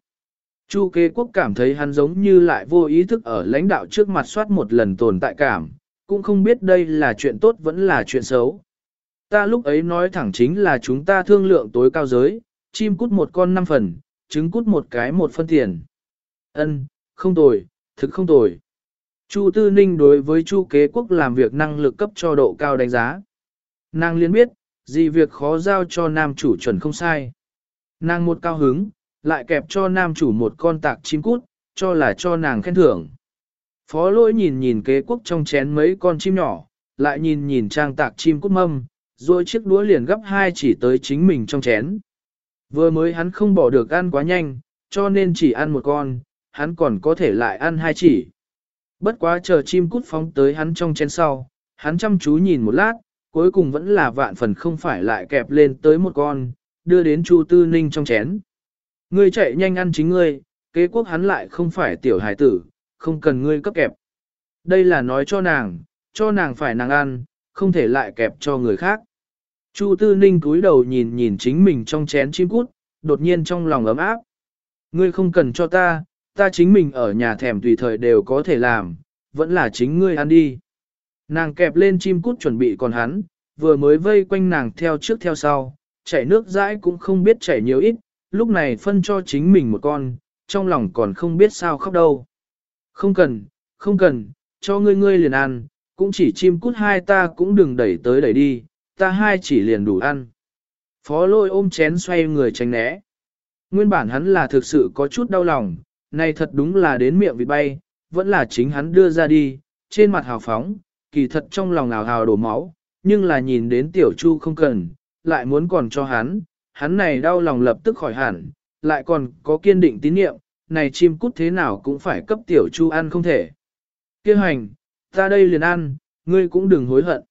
Chu kế quốc cảm thấy hắn giống như lại vô ý thức ở lãnh đạo trước mặt soát một lần tồn tại cảm, cũng không biết đây là chuyện tốt vẫn là chuyện xấu. Ta lúc ấy nói thẳng chính là chúng ta thương lượng tối cao giới, chim cút một con năm phần, trứng cút một cái một phân tiền. Ân, không tồi, thực không tồi. Chu Tư Ninh đối với Chu Kế Quốc làm việc năng lực cấp cho độ cao đánh giá. Nàng liên biết, gì việc khó giao cho nam chủ chuẩn không sai. Nàng một cao hứng, lại kẹp cho nam chủ một con tạc chim cút, cho là cho nàng khen thưởng. Phó lỗi nhìn nhìn kế quốc trong chén mấy con chim nhỏ, lại nhìn nhìn trang tạc chim cút mâm, rồi chiếc đũa liền gấp hai chỉ tới chính mình trong chén. Vừa mới hắn không bỏ được ăn quá nhanh, cho nên chỉ ăn một con, hắn còn có thể lại ăn hai chỉ. Bất quá chờ chim cút phóng tới hắn trong chén sau, hắn chăm chú nhìn một lát, cuối cùng vẫn là vạn phần không phải lại kẹp lên tới một con, đưa đến Chu Tư Ninh trong chén. Ngươi chạy nhanh ăn chính ngươi, kế quốc hắn lại không phải tiểu hải tử, không cần ngươi cấp kẹp. Đây là nói cho nàng, cho nàng phải nàng ăn, không thể lại kẹp cho người khác. Chu Tư Ninh cúi đầu nhìn nhìn chính mình trong chén chim cút, đột nhiên trong lòng ấm áp. Ngươi không cần cho ta, ta chính mình ở nhà thèm tùy thời đều có thể làm, vẫn là chính ngươi ăn đi. Nàng kẹp lên chim cút chuẩn bị còn hắn, vừa mới vây quanh nàng theo trước theo sau, chảy nước dãi cũng không biết chảy nhiều ít, lúc này phân cho chính mình một con, trong lòng còn không biết sao khóc đâu. Không cần, không cần, cho ngươi ngươi liền ăn, cũng chỉ chim cút hai ta cũng đừng đẩy tới đẩy đi, ta hai chỉ liền đủ ăn. Phó lôi ôm chén xoay người tránh né. Nguyên bản hắn là thực sự có chút đau lòng, này thật đúng là đến miệng vị bay, vẫn là chính hắn đưa ra đi, trên mặt hào phóng, kỳ thật trong lòng nào hào đổ máu, nhưng là nhìn đến tiểu chu không cần, lại muốn còn cho hắn, hắn này đau lòng lập tức khỏi hẳn, lại còn có kiên định tín niệm, này chim cút thế nào cũng phải cấp tiểu chu ăn không thể. Kêu hành, ta đây liền ăn, ngươi cũng đừng hối hận.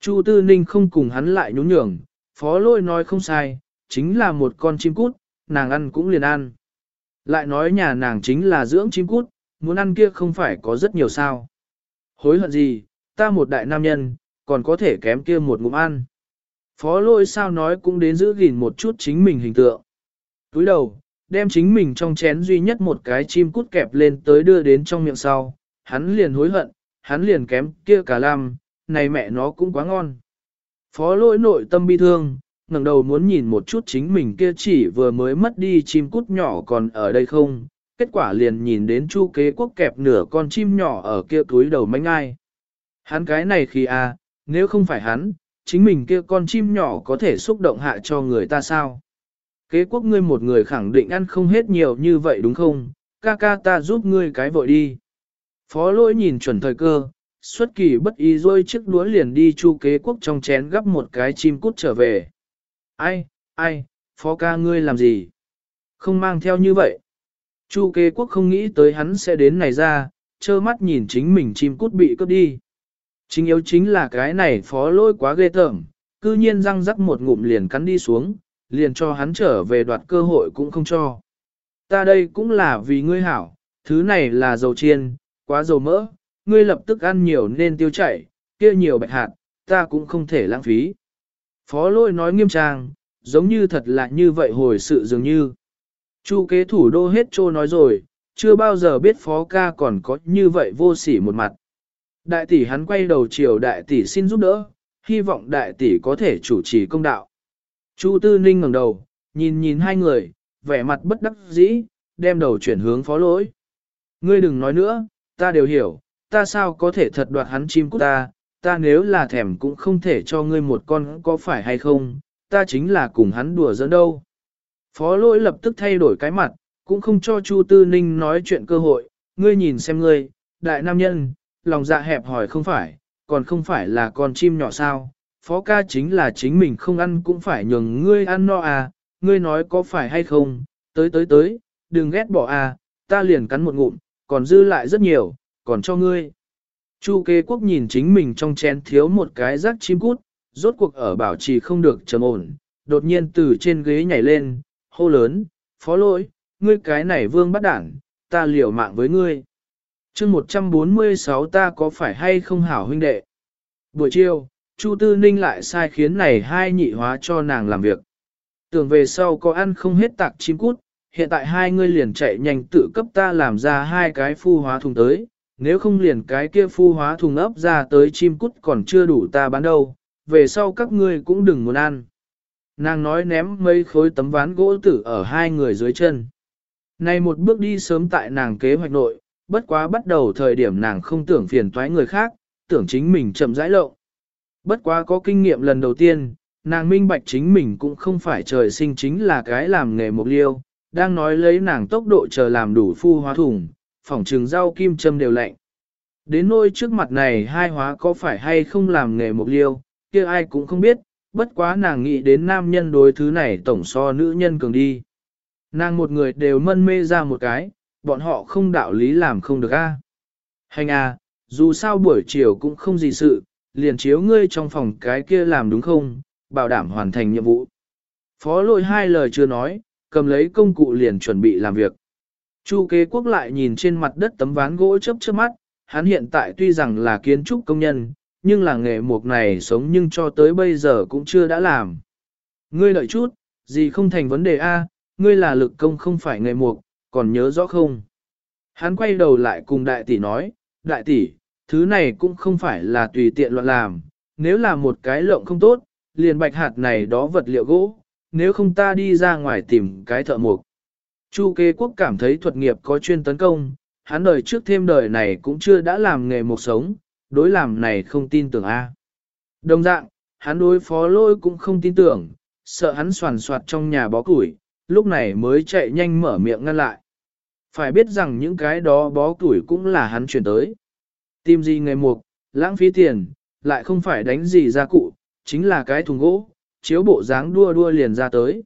Chu Tư Ninh không cùng hắn lại nhún nhường, phó lôi nói không sai, chính là một con chim cút, nàng ăn cũng liền ăn. Lại nói nhà nàng chính là dưỡng chim cút, muốn ăn kia không phải có rất nhiều sao. Hối hận gì, ta một đại nam nhân, còn có thể kém kia một ngụm ăn. Phó lôi sao nói cũng đến giữ gìn một chút chính mình hình tượng. Túi đầu, đem chính mình trong chén duy nhất một cái chim cút kẹp lên tới đưa đến trong miệng sau, hắn liền hối hận, hắn liền kém kia cả lam, này mẹ nó cũng quá ngon. Phó lỗi nội tâm bi thương, ngẩng đầu muốn nhìn một chút chính mình kia chỉ vừa mới mất đi chim cút nhỏ còn ở đây không, kết quả liền nhìn đến chu kế quốc kẹp nửa con chim nhỏ ở kia túi đầu manh ai. Hắn cái này khi a, à, nếu không phải hắn, chính mình kia con chim nhỏ có thể xúc động hạ cho người ta sao? Kế quốc ngươi một người khẳng định ăn không hết nhiều như vậy đúng không? Ca ca ta giúp ngươi cái vội đi. Phó lỗi nhìn chuẩn thời cơ, xuất kỳ bất ý rôi chiếc đũa liền đi chu kế quốc trong chén gấp một cái chim cút trở về. Ai, ai, phó ca ngươi làm gì? Không mang theo như vậy. Chu kế quốc không nghĩ tới hắn sẽ đến này ra, trơ mắt nhìn chính mình chim cút bị cướp đi. Chính yếu chính là cái này phó lôi quá ghê tởm, cư nhiên răng rắc một ngụm liền cắn đi xuống, liền cho hắn trở về đoạt cơ hội cũng không cho. Ta đây cũng là vì ngươi hảo, thứ này là dầu chiên, quá dầu mỡ, ngươi lập tức ăn nhiều nên tiêu chảy, kia nhiều bạch hạt, ta cũng không thể lãng phí. Phó lôi nói nghiêm trang, giống như thật là như vậy hồi sự dường như. Chu kế thủ đô hết trô nói rồi, chưa bao giờ biết phó ca còn có như vậy vô sỉ một mặt. Đại tỷ hắn quay đầu chiều đại tỷ xin giúp đỡ, hy vọng đại tỷ có thể chủ trì công đạo. Chu Tư Ninh ngẩng đầu, nhìn nhìn hai người, vẻ mặt bất đắc dĩ, đem đầu chuyển hướng phó lỗi. Ngươi đừng nói nữa, ta đều hiểu, ta sao có thể thật đoạt hắn chim cút ta, ta nếu là thèm cũng không thể cho ngươi một con có phải hay không, ta chính là cùng hắn đùa giỡn đâu. Phó lỗi lập tức thay đổi cái mặt, cũng không cho Chu Tư Ninh nói chuyện cơ hội, ngươi nhìn xem ngươi, đại nam nhân, lòng dạ hẹp hỏi không phải, còn không phải là con chim nhỏ sao, phó ca chính là chính mình không ăn cũng phải nhường ngươi ăn no à, ngươi nói có phải hay không, tới tới tới, đừng ghét bỏ à, ta liền cắn một ngụm, còn dư lại rất nhiều, còn cho ngươi. Chu kế quốc nhìn chính mình trong chén thiếu một cái rác chim cút, rốt cuộc ở bảo trì không được trầm ổn, đột nhiên từ trên ghế nhảy lên, hô lớn, phó lỗi, ngươi cái này vương bắt đảng, ta liều mạng với ngươi chương 146 ta có phải hay không hảo huynh đệ? Buổi chiều, Chu Tư Ninh lại sai khiến này hai nhị hóa cho nàng làm việc. Tưởng về sau có ăn không hết tạc chim cút, hiện tại hai ngươi liền chạy nhanh tự cấp ta làm ra hai cái phu hóa thùng tới, nếu không liền cái kia phu hóa thùng ấp ra tới chim cút còn chưa đủ ta bán đâu, về sau các ngươi cũng đừng muốn ăn. Nàng nói ném mấy khối tấm ván gỗ tử ở hai người dưới chân. Này một bước đi sớm tại nàng kế hoạch nội, bất quá bắt đầu thời điểm nàng không tưởng phiền toái người khác, tưởng chính mình chậm rãi lộ. Bất quá có kinh nghiệm lần đầu tiên, nàng minh bạch chính mình cũng không phải trời sinh chính là cái làm nghề mục liêu, đang nói lấy nàng tốc độ chờ làm đủ phu hóa thùng, phỏng trường rau kim châm đều lạnh. Đến nôi trước mặt này hai hóa có phải hay không làm nghề mục liêu, kia ai cũng không biết, bất quá nàng nghĩ đến nam nhân đối thứ này tổng so nữ nhân cường đi. Nàng một người đều mân mê ra một cái, bọn họ không đạo lý làm không được a. Hành à, dù sao buổi chiều cũng không gì sự, liền chiếu ngươi trong phòng cái kia làm đúng không, bảo đảm hoàn thành nhiệm vụ. Phó lôi hai lời chưa nói, cầm lấy công cụ liền chuẩn bị làm việc. Chu kế quốc lại nhìn trên mặt đất tấm ván gỗ chớp chớp mắt, hắn hiện tại tuy rằng là kiến trúc công nhân, nhưng là nghề mục này sống nhưng cho tới bây giờ cũng chưa đã làm. Ngươi lợi chút, gì không thành vấn đề A, ngươi là lực công không phải nghề mục, còn nhớ rõ không? Hắn quay đầu lại cùng đại tỷ nói, đại tỷ, thứ này cũng không phải là tùy tiện loạn làm, nếu là một cái lộng không tốt, liền bạch hạt này đó vật liệu gỗ, nếu không ta đi ra ngoài tìm cái thợ mộc. Chu kế quốc cảm thấy thuật nghiệp có chuyên tấn công, hắn đời trước thêm đời này cũng chưa đã làm nghề một sống, đối làm này không tin tưởng A. Đồng dạng, hắn đối phó lôi cũng không tin tưởng, sợ hắn soàn soạt trong nhà bó củi, lúc này mới chạy nhanh mở miệng ngăn lại. Phải biết rằng những cái đó bó tuổi cũng là hắn chuyển tới. Tìm gì nghề mục, lãng phí tiền, lại không phải đánh gì ra cụ, chính là cái thùng gỗ, chiếu bộ dáng đua đua liền ra tới.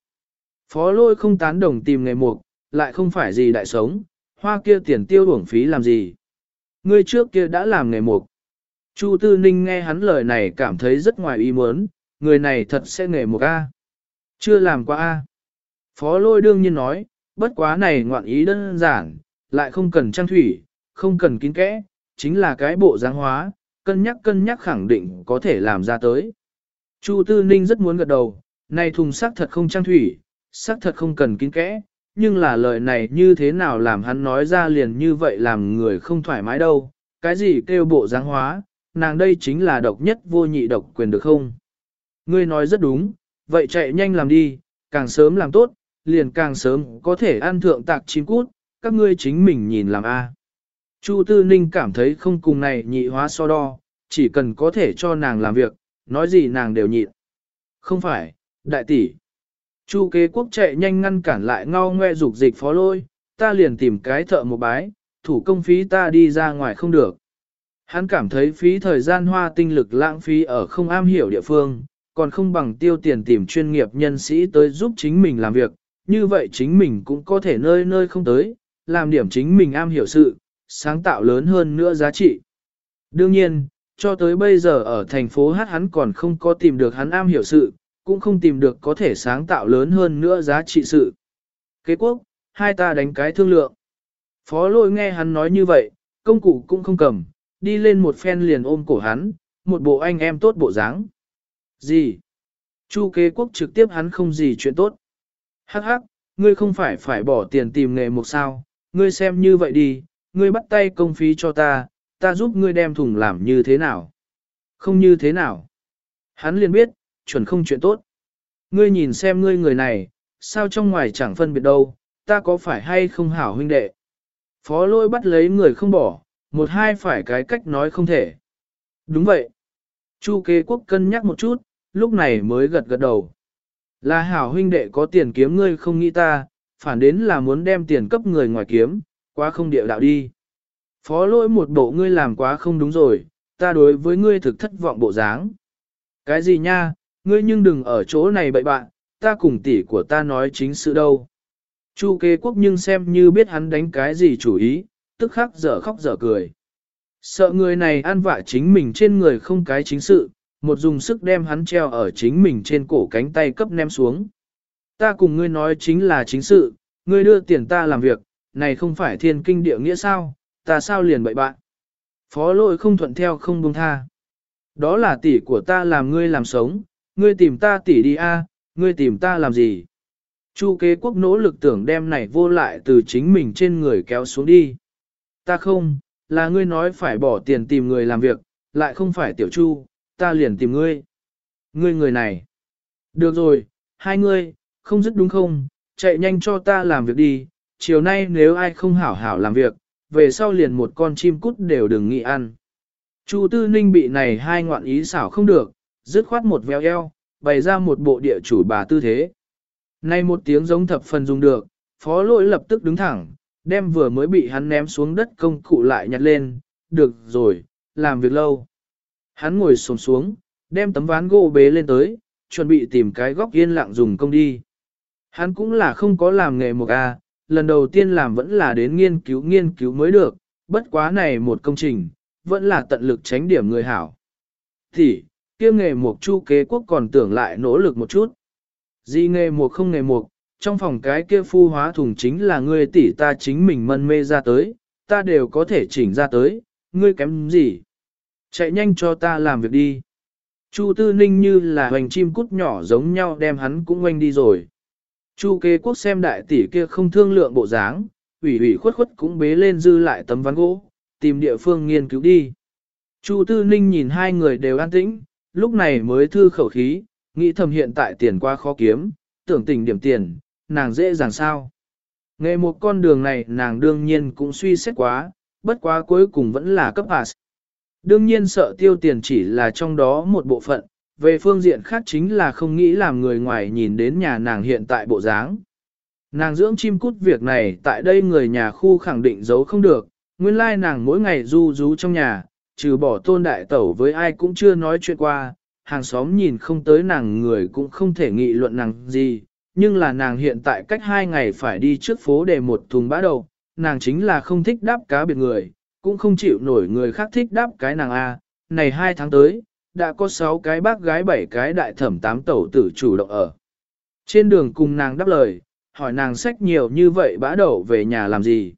Phó lôi không tán đồng tìm nghề mục, lại không phải gì đại sống, hoa kia tiền tiêu uổng phí làm gì. người trước kia đã làm nghề mục. Chu Tư Ninh nghe hắn lời này cảm thấy rất ngoài ý muốn, người này thật sẽ nghề mục A. Chưa làm qua A. Phó lôi đương nhiên nói, bất quá này ngoạn ý đơn giản, lại không cần trang thủy, không cần kín kẽ, chính là cái bộ dáng hóa, cân nhắc cân nhắc khẳng định có thể làm ra tới. Chu Tư Ninh rất muốn gật đầu, này thùng sắc thật không trang thủy, sắc thật không cần kín kẽ, nhưng là lời này như thế nào làm hắn nói ra liền như vậy làm người không thoải mái đâu, cái gì kêu bộ dáng hóa, nàng đây chính là độc nhất vô nhị độc quyền được không? Ngươi nói rất đúng, vậy chạy nhanh làm đi, càng sớm làm tốt, liền càng sớm có thể ăn thượng tạc chim cút, các ngươi chính mình nhìn làm a. Chu Tư Ninh cảm thấy không cùng này nhị hóa so đo, chỉ cần có thể cho nàng làm việc, nói gì nàng đều nhịn. Không phải, đại tỷ. Chu kế quốc chạy nhanh ngăn cản lại ngao ngoe dục dịch phó lôi, ta liền tìm cái thợ một bái, thủ công phí ta đi ra ngoài không được. Hắn cảm thấy phí thời gian hoa tinh lực lãng phí ở không am hiểu địa phương, còn không bằng tiêu tiền tìm chuyên nghiệp nhân sĩ tới giúp chính mình làm việc, như vậy chính mình cũng có thể nơi nơi không tới, làm điểm chính mình am hiểu sự, sáng tạo lớn hơn nữa giá trị. Đương nhiên, cho tới bây giờ ở thành phố Hát hắn còn không có tìm được hắn am hiểu sự, cũng không tìm được có thể sáng tạo lớn hơn nữa giá trị sự. Kế quốc, hai ta đánh cái thương lượng. Phó lôi nghe hắn nói như vậy, công cụ cũng không cầm, đi lên một phen liền ôm cổ hắn, một bộ anh em tốt bộ dáng. Gì? Chu kế quốc trực tiếp hắn không gì chuyện tốt. Hắc hắc, ngươi không phải phải bỏ tiền tìm nghề một sao, ngươi xem như vậy đi, ngươi bắt tay công phí cho ta, ta giúp ngươi đem thùng làm như thế nào? Không như thế nào? Hắn liền biết, chuẩn không chuyện tốt. Ngươi nhìn xem ngươi người này, sao trong ngoài chẳng phân biệt đâu, ta có phải hay không hảo huynh đệ? Phó lôi bắt lấy người không bỏ, một hai phải cái cách nói không thể. Đúng vậy. Chu kế quốc cân nhắc một chút, lúc này mới gật gật đầu. Là hảo huynh đệ có tiền kiếm ngươi không nghĩ ta, phản đến là muốn đem tiền cấp người ngoài kiếm, quá không địa đạo đi. Phó lỗi một bộ ngươi làm quá không đúng rồi, ta đối với ngươi thực thất vọng bộ dáng. Cái gì nha, ngươi nhưng đừng ở chỗ này bậy bạn, ta cùng tỷ của ta nói chính sự đâu. Chu kế quốc nhưng xem như biết hắn đánh cái gì chủ ý, tức khắc dở khóc dở cười. Sợ người này ăn vạ chính mình trên người không cái chính sự, một dùng sức đem hắn treo ở chính mình trên cổ cánh tay cấp ném xuống. Ta cùng ngươi nói chính là chính sự, ngươi đưa tiền ta làm việc, này không phải thiên kinh địa nghĩa sao, ta sao liền bậy bạn. Phó lỗi không thuận theo không buông tha. Đó là tỷ của ta làm ngươi làm sống, ngươi tìm ta tỷ đi a, ngươi tìm ta làm gì? Chu kế quốc nỗ lực tưởng đem này vô lại từ chính mình trên người kéo xuống đi. Ta không, là ngươi nói phải bỏ tiền tìm người làm việc, lại không phải tiểu chu, ta liền tìm ngươi. Ngươi người này. Được rồi, hai ngươi, không dứt đúng không, chạy nhanh cho ta làm việc đi, chiều nay nếu ai không hảo hảo làm việc, về sau liền một con chim cút đều đừng nghĩ ăn. Chu Tư Ninh bị này hai ngoạn ý xảo không được, dứt khoát một véo eo, bày ra một bộ địa chủ bà tư thế. Nay một tiếng giống thập phần dùng được, phó lỗi lập tức đứng thẳng, đem vừa mới bị hắn ném xuống đất công cụ lại nhặt lên, được rồi, làm việc lâu. Hắn ngồi xổm xuống, đem tấm ván gỗ bế lên tới, chuẩn bị tìm cái góc yên lặng dùng công đi. Hắn cũng là không có làm nghề một A, lần đầu tiên làm vẫn là đến nghiên cứu nghiên cứu mới được, bất quá này một công trình, vẫn là tận lực tránh điểm người hảo. Thì, kia nghề mục chu kế quốc còn tưởng lại nỗ lực một chút. Gì nghề mục không nghề mục, trong phòng cái kia phu hóa thùng chính là ngươi tỷ ta chính mình mân mê ra tới, ta đều có thể chỉnh ra tới, ngươi kém gì? Chạy nhanh cho ta làm việc đi. Chu Tư Ninh như là hoành chim cút nhỏ giống nhau đem hắn cũng ngoanh đi rồi. Chu kế quốc xem đại tỷ kia không thương lượng bộ dáng, ủy ủy khuất khuất cũng bế lên dư lại tấm ván gỗ, tìm địa phương nghiên cứu đi. Chu Tư Ninh nhìn hai người đều an tĩnh, lúc này mới thư khẩu khí, nghĩ thầm hiện tại tiền qua khó kiếm, tưởng tình điểm tiền, nàng dễ dàng sao. Nghe một con đường này nàng đương nhiên cũng suy xét quá, bất quá cuối cùng vẫn là cấp hạt. Đương nhiên sợ tiêu tiền chỉ là trong đó một bộ phận, về phương diện khác chính là không nghĩ làm người ngoài nhìn đến nhà nàng hiện tại bộ dáng. Nàng dưỡng chim cút việc này tại đây người nhà khu khẳng định giấu không được, nguyên lai nàng mỗi ngày du rú trong nhà, trừ bỏ tôn đại tẩu với ai cũng chưa nói chuyện qua, hàng xóm nhìn không tới nàng người cũng không thể nghị luận nàng gì, nhưng là nàng hiện tại cách hai ngày phải đi trước phố để một thùng bã đầu, nàng chính là không thích đáp cá biệt người, cũng không chịu nổi người khác thích đáp cái nàng A, này hai tháng tới, đã có sáu cái bác gái bảy cái đại thẩm tám tẩu tử chủ động ở. Trên đường cùng nàng đáp lời, hỏi nàng sách nhiều như vậy bã đầu về nhà làm gì.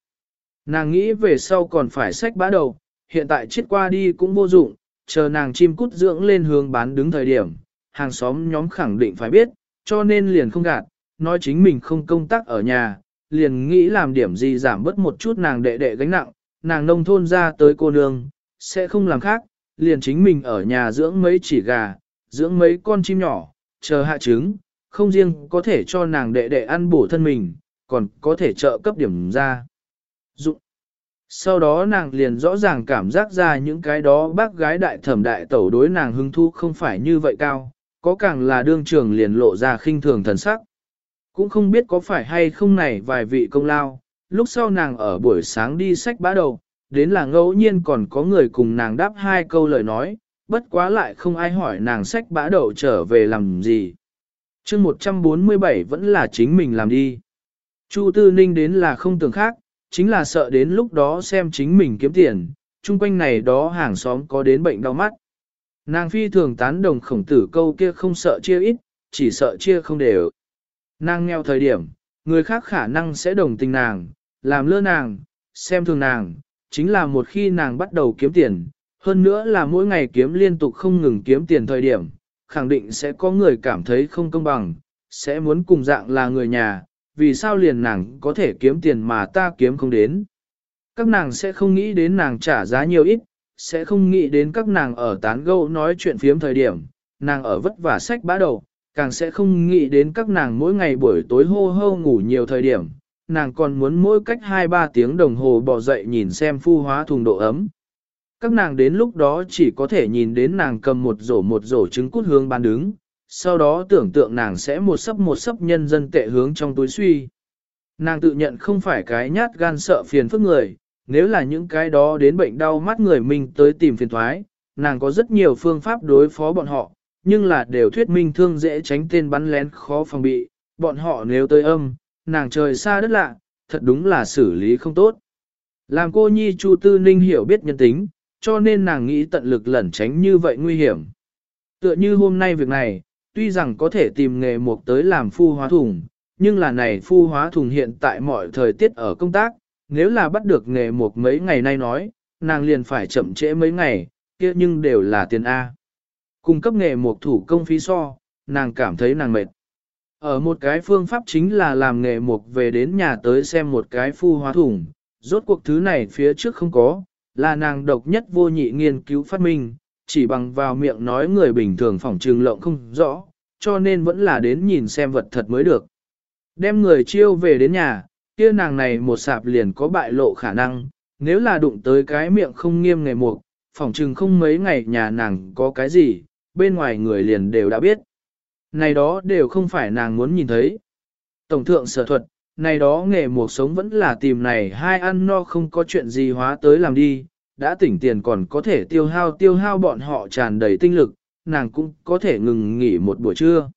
Nàng nghĩ về sau còn phải sách bã đầu, hiện tại chết qua đi cũng vô dụng, chờ nàng chim cút dưỡng lên hướng bán đứng thời điểm, hàng xóm nhóm khẳng định phải biết, cho nên liền không gạt, nói chính mình không công tác ở nhà, liền nghĩ làm điểm gì giảm bớt một chút nàng đệ đệ gánh nặng, nàng nông thôn ra tới cô nương, sẽ không làm khác, liền chính mình ở nhà dưỡng mấy chỉ gà, dưỡng mấy con chim nhỏ, chờ hạ trứng, không riêng có thể cho nàng đệ đệ ăn bổ thân mình, còn có thể trợ cấp điểm ra. Dụng. Sau đó nàng liền rõ ràng cảm giác ra những cái đó bác gái đại thẩm đại tẩu đối nàng hứng thu không phải như vậy cao, có càng là đương trường liền lộ ra khinh thường thần sắc. Cũng không biết có phải hay không này vài vị công lao, lúc sau nàng ở buổi sáng đi sách bá đầu, đến là ngẫu nhiên còn có người cùng nàng đáp hai câu lời nói, bất quá lại không ai hỏi nàng sách bã đầu trở về làm gì. chương 147 vẫn là chính mình làm đi. Chu Tư Ninh đến là không tưởng khác, chính là sợ đến lúc đó xem chính mình kiếm tiền, chung quanh này đó hàng xóm có đến bệnh đau mắt. Nàng phi thường tán đồng khổng tử câu kia không sợ chia ít, chỉ sợ chia không đều. Nàng nghèo thời điểm, người khác khả năng sẽ đồng tình nàng, làm lơ nàng, xem thường nàng, chính là một khi nàng bắt đầu kiếm tiền, hơn nữa là mỗi ngày kiếm liên tục không ngừng kiếm tiền thời điểm, khẳng định sẽ có người cảm thấy không công bằng, sẽ muốn cùng dạng là người nhà, vì sao liền nàng có thể kiếm tiền mà ta kiếm không đến. Các nàng sẽ không nghĩ đến nàng trả giá nhiều ít, sẽ không nghĩ đến các nàng ở tán gẫu nói chuyện phiếm thời điểm, nàng ở vất vả sách bã đầu, càng sẽ không nghĩ đến các nàng mỗi ngày buổi tối hô hô ngủ nhiều thời điểm, nàng còn muốn mỗi cách 2-3 tiếng đồng hồ bỏ dậy nhìn xem phu hóa thùng độ ấm. Các nàng đến lúc đó chỉ có thể nhìn đến nàng cầm một rổ một rổ trứng cút hướng bán đứng, sau đó tưởng tượng nàng sẽ một sấp một sấp nhân dân tệ hướng trong túi suy. Nàng tự nhận không phải cái nhát gan sợ phiền phức người, nếu là những cái đó đến bệnh đau mắt người mình tới tìm phiền thoái, nàng có rất nhiều phương pháp đối phó bọn họ, nhưng là đều thuyết minh thương dễ tránh tên bắn lén khó phòng bị, bọn họ nếu tới âm, nàng trời xa đất lạ, thật đúng là xử lý không tốt. Làm cô nhi Chu Tư Ninh hiểu biết nhân tính, cho nên nàng nghĩ tận lực lẩn tránh như vậy nguy hiểm. Tựa như hôm nay việc này, tuy rằng có thể tìm nghề mục tới làm phu hóa thùng, nhưng là này phu hóa thùng hiện tại mọi thời tiết ở công tác, nếu là bắt được nghề mục mấy ngày nay nói, nàng liền phải chậm trễ mấy ngày, kia nhưng đều là tiền A. Cung cấp nghề mục thủ công phí so, nàng cảm thấy nàng mệt. Ở một cái phương pháp chính là làm nghề mục về đến nhà tới xem một cái phu hóa thùng, rốt cuộc thứ này phía trước không có, là nàng độc nhất vô nhị nghiên cứu phát minh, chỉ bằng vào miệng nói người bình thường phỏng trường lộng không rõ, cho nên vẫn là đến nhìn xem vật thật mới được. Đem người chiêu về đến nhà, kia nàng này một sạp liền có bại lộ khả năng, nếu là đụng tới cái miệng không nghiêm nghề mục, phỏng trường không mấy ngày nhà nàng có cái gì, bên ngoài người liền đều đã biết. Này đó đều không phải nàng muốn nhìn thấy. Tổng thượng sở thuật, này đó nghề mục sống vẫn là tìm này hai ăn no không có chuyện gì hóa tới làm đi, đã tỉnh tiền còn có thể tiêu hao tiêu hao bọn họ tràn đầy tinh lực, nàng cũng có thể ngừng nghỉ một buổi trưa.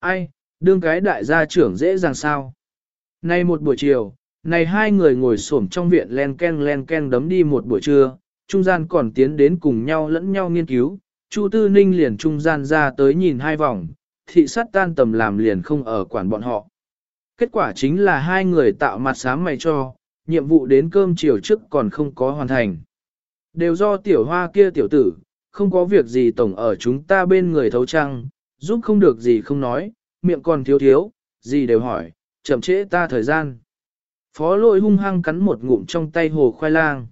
Ai, đương cái đại gia trưởng dễ dàng sao? Nay một buổi chiều, này hai người ngồi xổm trong viện len ken len ken đấm đi một buổi trưa, trung gian còn tiến đến cùng nhau lẫn nhau nghiên cứu, Chu Tư Ninh liền trung gian ra tới nhìn hai vòng, thị sát tan tầm làm liền không ở quản bọn họ. Kết quả chính là hai người tạo mặt sáng mày cho, nhiệm vụ đến cơm chiều trước còn không có hoàn thành. Đều do tiểu hoa kia tiểu tử, không có việc gì tổng ở chúng ta bên người thấu trăng, giúp không được gì không nói, miệng còn thiếu thiếu, gì đều hỏi, chậm trễ ta thời gian. Phó lội hung hăng cắn một ngụm trong tay hồ khoai lang.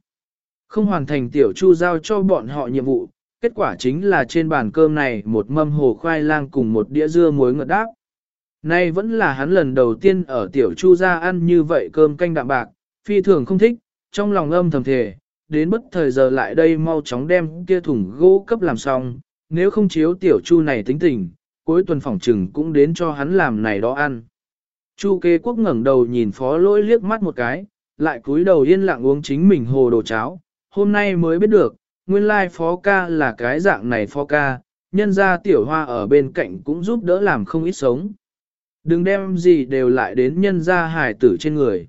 Không hoàn thành tiểu chu giao cho bọn họ nhiệm vụ, kết quả chính là trên bàn cơm này một mâm hồ khoai lang cùng một đĩa dưa muối ngợt đáp. Nay vẫn là hắn lần đầu tiên ở tiểu chu gia ăn như vậy cơm canh đạm bạc, phi thường không thích, trong lòng âm thầm thề, đến bất thời giờ lại đây mau chóng đem kia thùng gỗ cấp làm xong, nếu không chiếu tiểu chu này tính tình, cuối tuần phòng trừng cũng đến cho hắn làm này đó ăn. Chu kế quốc ngẩng đầu nhìn phó lỗi liếc mắt một cái, lại cúi đầu yên lặng uống chính mình hồ đồ cháo, hôm nay mới biết được, nguyên lai phó ca là cái dạng này phó ca, nhân ra tiểu hoa ở bên cạnh cũng giúp đỡ làm không ít sống. Đừng đem gì đều lại đến nhân ra hải tử trên người.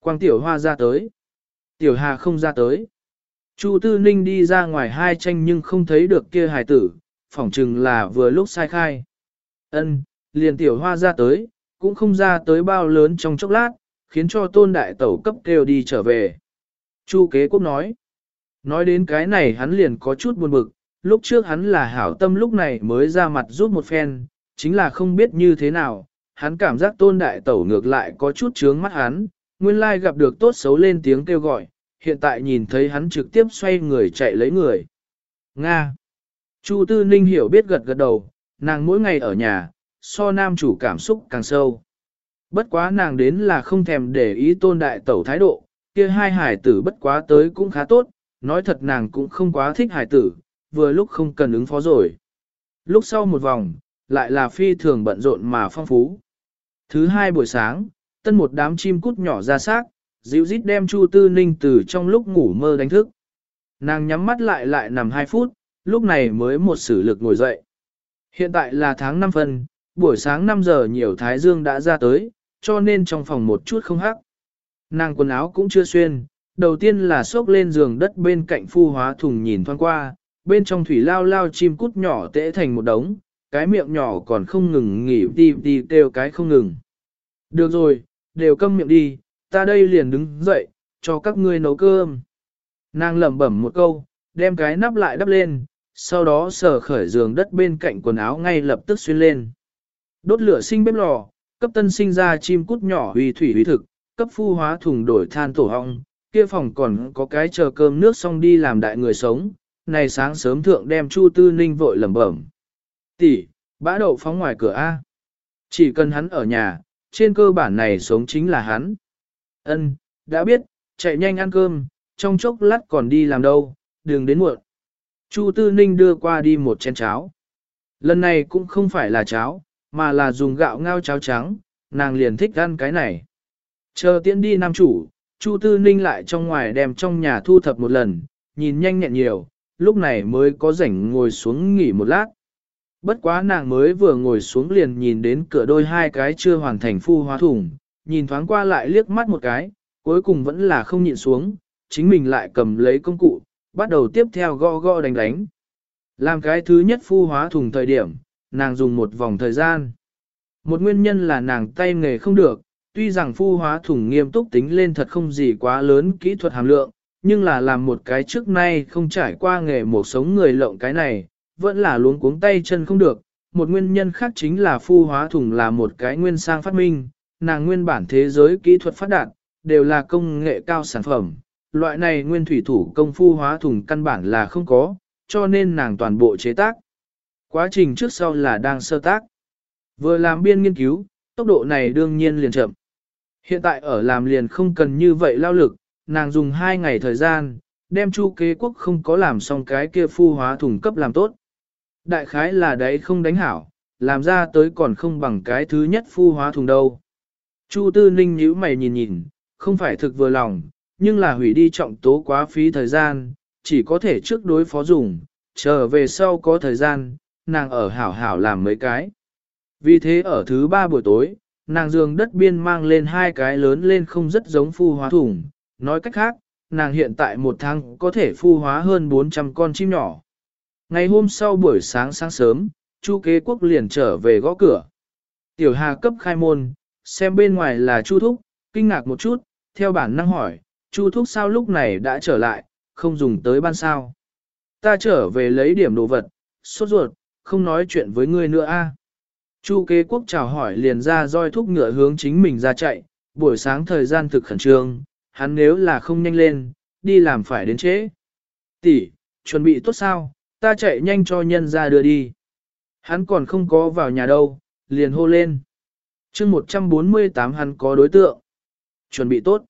Quang tiểu hoa ra tới. Tiểu hà không ra tới. Chu Tư Ninh đi ra ngoài hai tranh nhưng không thấy được kia hải tử, phỏng chừng là vừa lúc sai khai. Ân, liền tiểu hoa ra tới, cũng không ra tới bao lớn trong chốc lát, khiến cho tôn đại tẩu cấp kêu đi trở về. Chu kế quốc nói. Nói đến cái này hắn liền có chút buồn bực, lúc trước hắn là hảo tâm lúc này mới ra mặt giúp một phen, chính là không biết như thế nào, hắn cảm giác tôn đại tẩu ngược lại có chút trướng mắt hắn, nguyên lai gặp được tốt xấu lên tiếng kêu gọi, hiện tại nhìn thấy hắn trực tiếp xoay người chạy lấy người. Nga Chu Tư Ninh hiểu biết gật gật đầu, nàng mỗi ngày ở nhà, so nam chủ cảm xúc càng sâu. Bất quá nàng đến là không thèm để ý tôn đại tẩu thái độ, kia hai hải tử bất quá tới cũng khá tốt, nói thật nàng cũng không quá thích hải tử, vừa lúc không cần ứng phó rồi. Lúc sau một vòng, lại là phi thường bận rộn mà phong phú. Thứ hai buổi sáng, tân một đám chim cút nhỏ ra xác, dịu rít đem Chu Tư Ninh từ trong lúc ngủ mơ đánh thức. Nàng nhắm mắt lại lại nằm 2 phút, lúc này mới một sử lực ngồi dậy. Hiện tại là tháng 5 phân, buổi sáng 5 giờ nhiều thái dương đã ra tới, cho nên trong phòng một chút không hắc. Nàng quần áo cũng chưa xuyên, đầu tiên là xốc lên giường đất bên cạnh phu hóa thùng nhìn thoáng qua, bên trong thủy lao lao chim cút nhỏ tễ thành một đống, cái miệng nhỏ còn không ngừng nghỉ đi đi kêu cái không ngừng. Được rồi, đều câm miệng đi, ta đây liền đứng dậy, cho các ngươi nấu cơm. Nàng lẩm bẩm một câu, đem cái nắp lại đắp lên, sau đó sờ khởi giường đất bên cạnh quần áo ngay lập tức xuyên lên. Đốt lửa sinh bếp lò, cấp tân sinh ra chim cút nhỏ huy thủy uy thực, cấp phu hóa thùng đổi than tổ hong, kia phòng còn có cái chờ cơm nước xong đi làm đại người sống, này sáng sớm thượng đem Chu Tư Ninh vội lẩm bẩm. Tỷ, bã đậu phóng ngoài cửa A. Chỉ cần hắn ở nhà, trên cơ bản này sống chính là hắn. Ân, đã biết, chạy nhanh ăn cơm, trong chốc lát còn đi làm đâu, đừng đến muộn. Chu Tư Ninh đưa qua đi một chén cháo. Lần này cũng không phải là cháo, mà là dùng gạo ngao cháo trắng, nàng liền thích ăn cái này. Chờ tiễn đi nam chủ, Chu Tư Ninh lại trong ngoài đem trong nhà thu thập một lần, nhìn nhanh nhẹn nhiều, lúc này mới có rảnh ngồi xuống nghỉ một lát. Bất quá nàng mới vừa ngồi xuống liền nhìn đến cửa đôi hai cái chưa hoàn thành phu hóa thủng, nhìn thoáng qua lại liếc mắt một cái, cuối cùng vẫn là không nhịn xuống, chính mình lại cầm lấy công cụ, bắt đầu tiếp theo gõ gõ đánh đánh. Làm cái thứ nhất phu hóa thùng thời điểm, nàng dùng một vòng thời gian. Một nguyên nhân là nàng tay nghề không được, tuy rằng phu hóa Thủng nghiêm túc tính lên thật không gì quá lớn kỹ thuật hàm lượng, nhưng là làm một cái trước nay không trải qua nghề một sống người lộng cái này, vẫn là luống cuống tay chân không được. Một nguyên nhân khác chính là phu hóa Thủng là một cái nguyên sang phát minh, nàng nguyên bản thế giới kỹ thuật phát đạt, đều là công nghệ cao sản phẩm. Loại này nguyên thủy thủ công phu hóa thùng căn bản là không có, cho nên nàng toàn bộ chế tác. Quá trình trước sau là đang sơ tác. Vừa làm biên nghiên cứu, tốc độ này đương nhiên liền chậm. Hiện tại ở làm liền không cần như vậy lao lực, nàng dùng 2 ngày thời gian, đem chu kế quốc không có làm xong cái kia phu hóa thùng cấp làm tốt. Đại khái là đấy không đánh hảo, làm ra tới còn không bằng cái thứ nhất phu hóa thùng đâu. Chu tư ninh nhíu mày nhìn nhìn, không phải thực vừa lòng, nhưng là hủy đi trọng tố quá phí thời gian, chỉ có thể trước đối phó dùng, trở về sau có thời gian, nàng ở hảo hảo làm mấy cái. Vì thế ở thứ ba buổi tối, nàng giường đất biên mang lên hai cái lớn lên không rất giống phu hóa thủng nói cách khác, nàng hiện tại một tháng có thể phu hóa hơn 400 con chim nhỏ. Ngày hôm sau buổi sáng sáng sớm, Chu kế quốc liền trở về gõ cửa. Tiểu Hà cấp khai môn, xem bên ngoài là Chu Thúc, kinh ngạc một chút, theo bản năng hỏi, Chu Thúc sao lúc này đã trở lại, không dùng tới ban sao. Ta trở về lấy điểm đồ vật, sốt ruột, không nói chuyện với ngươi nữa a. Chu kế quốc chào hỏi liền ra roi thúc ngựa hướng chính mình ra chạy, buổi sáng thời gian thực khẩn trương, hắn nếu là không nhanh lên, đi làm phải đến trễ. Tỷ, chuẩn bị tốt sao, ta chạy nhanh cho nhân ra đưa đi. Hắn còn không có vào nhà đâu, liền hô lên. chương 148 hắn có đối tượng. Chuẩn bị tốt.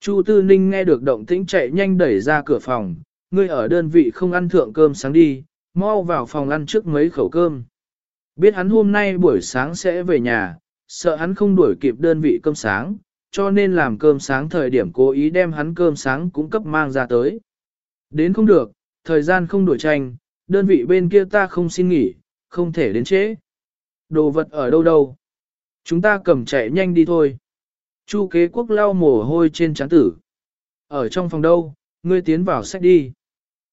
Chu Tư Ninh nghe được động tĩnh chạy nhanh đẩy ra cửa phòng, ngươi ở đơn vị không ăn thượng cơm sáng đi, mau vào phòng ăn trước mấy khẩu cơm. Biết hắn hôm nay buổi sáng sẽ về nhà, sợ hắn không đuổi kịp đơn vị cơm sáng, cho nên làm cơm sáng thời điểm cố ý đem hắn cơm sáng cũng cấp mang ra tới. Đến không được, thời gian không đổi tranh, đơn vị bên kia ta không xin nghỉ, không thể đến trễ. Đồ vật ở đâu đâu? Chúng ta cầm chạy nhanh đi thôi. Chu kế quốc lau mồ hôi trên trán tử. Ở trong phòng đâu, ngươi tiến vào sách đi.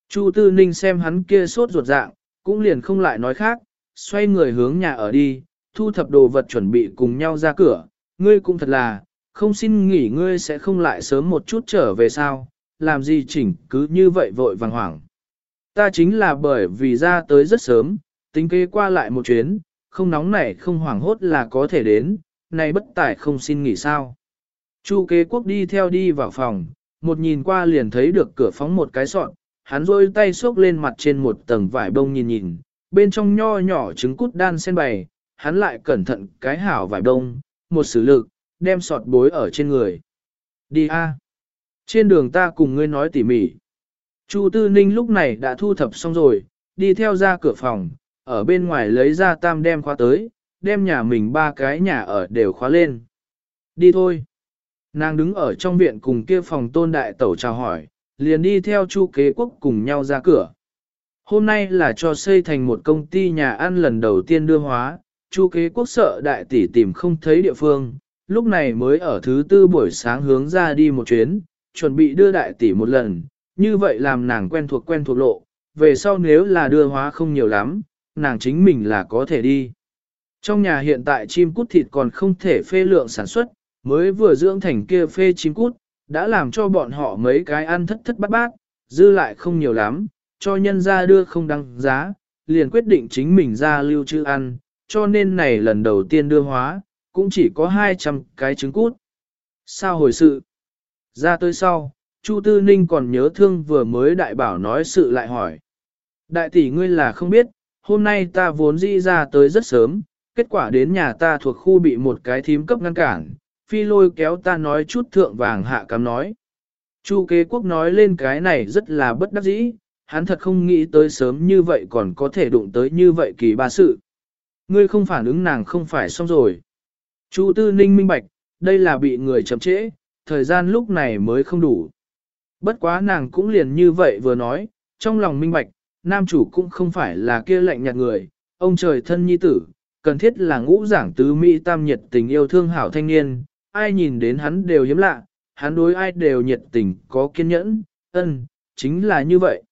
Chu tư ninh xem hắn kia sốt ruột dạng, cũng liền không lại nói khác, xoay người hướng nhà ở đi, thu thập đồ vật chuẩn bị cùng nhau ra cửa. Ngươi cũng thật là, không xin nghỉ ngươi sẽ không lại sớm một chút trở về sao, làm gì chỉnh cứ như vậy vội vàng hoảng. Ta chính là bởi vì ra tới rất sớm, tính kế qua lại một chuyến, không nóng nảy không hoảng hốt là có thể đến, này bất tải không xin nghỉ sao. Chu kế quốc đi theo đi vào phòng, một nhìn qua liền thấy được cửa phóng một cái sọn, hắn rôi tay xốc lên mặt trên một tầng vải bông nhìn nhìn, bên trong nho nhỏ trứng cút đan sen bày, hắn lại cẩn thận cái hảo vải đông một sử lực, đem sọt bối ở trên người. Đi a. Trên đường ta cùng ngươi nói tỉ mỉ. Chu Tư Ninh lúc này đã thu thập xong rồi, đi theo ra cửa phòng, ở bên ngoài lấy ra tam đem khóa tới, đem nhà mình ba cái nhà ở đều khóa lên. Đi thôi. Nàng đứng ở trong viện cùng kia phòng tôn đại tẩu chào hỏi, liền đi theo chu kế quốc cùng nhau ra cửa. Hôm nay là cho xây thành một công ty nhà ăn lần đầu tiên đưa hóa, chu kế quốc sợ đại tỷ tìm không thấy địa phương, lúc này mới ở thứ tư buổi sáng hướng ra đi một chuyến, chuẩn bị đưa đại tỷ một lần, như vậy làm nàng quen thuộc quen thuộc lộ, về sau nếu là đưa hóa không nhiều lắm, nàng chính mình là có thể đi. Trong nhà hiện tại chim cút thịt còn không thể phê lượng sản xuất, mới vừa dưỡng thành kia phê chim cút, đã làm cho bọn họ mấy cái ăn thất thất bát bát, dư lại không nhiều lắm, cho nhân ra đưa không đăng giá, liền quyết định chính mình ra lưu trữ ăn, cho nên này lần đầu tiên đưa hóa, cũng chỉ có 200 cái trứng cút. Sao hồi sự? Ra tới sau, Chu Tư Ninh còn nhớ thương vừa mới đại bảo nói sự lại hỏi. Đại tỷ ngươi là không biết, hôm nay ta vốn dĩ ra tới rất sớm, kết quả đến nhà ta thuộc khu bị một cái thím cấp ngăn cản, phi lôi kéo ta nói chút thượng vàng hạ cắm nói. Chu kế quốc nói lên cái này rất là bất đắc dĩ, hắn thật không nghĩ tới sớm như vậy còn có thể đụng tới như vậy kỳ ba sự. Ngươi không phản ứng nàng không phải xong rồi. Chu tư ninh minh bạch, đây là bị người chậm trễ, thời gian lúc này mới không đủ. Bất quá nàng cũng liền như vậy vừa nói, trong lòng minh bạch, nam chủ cũng không phải là kia lạnh nhạt người, ông trời thân nhi tử, cần thiết là ngũ giảng tứ Mỹ tam nhiệt tình yêu thương hảo thanh niên, ai nhìn đến hắn đều hiếm lạ, hắn đối ai đều nhiệt tình có kiên nhẫn, ân, chính là như vậy.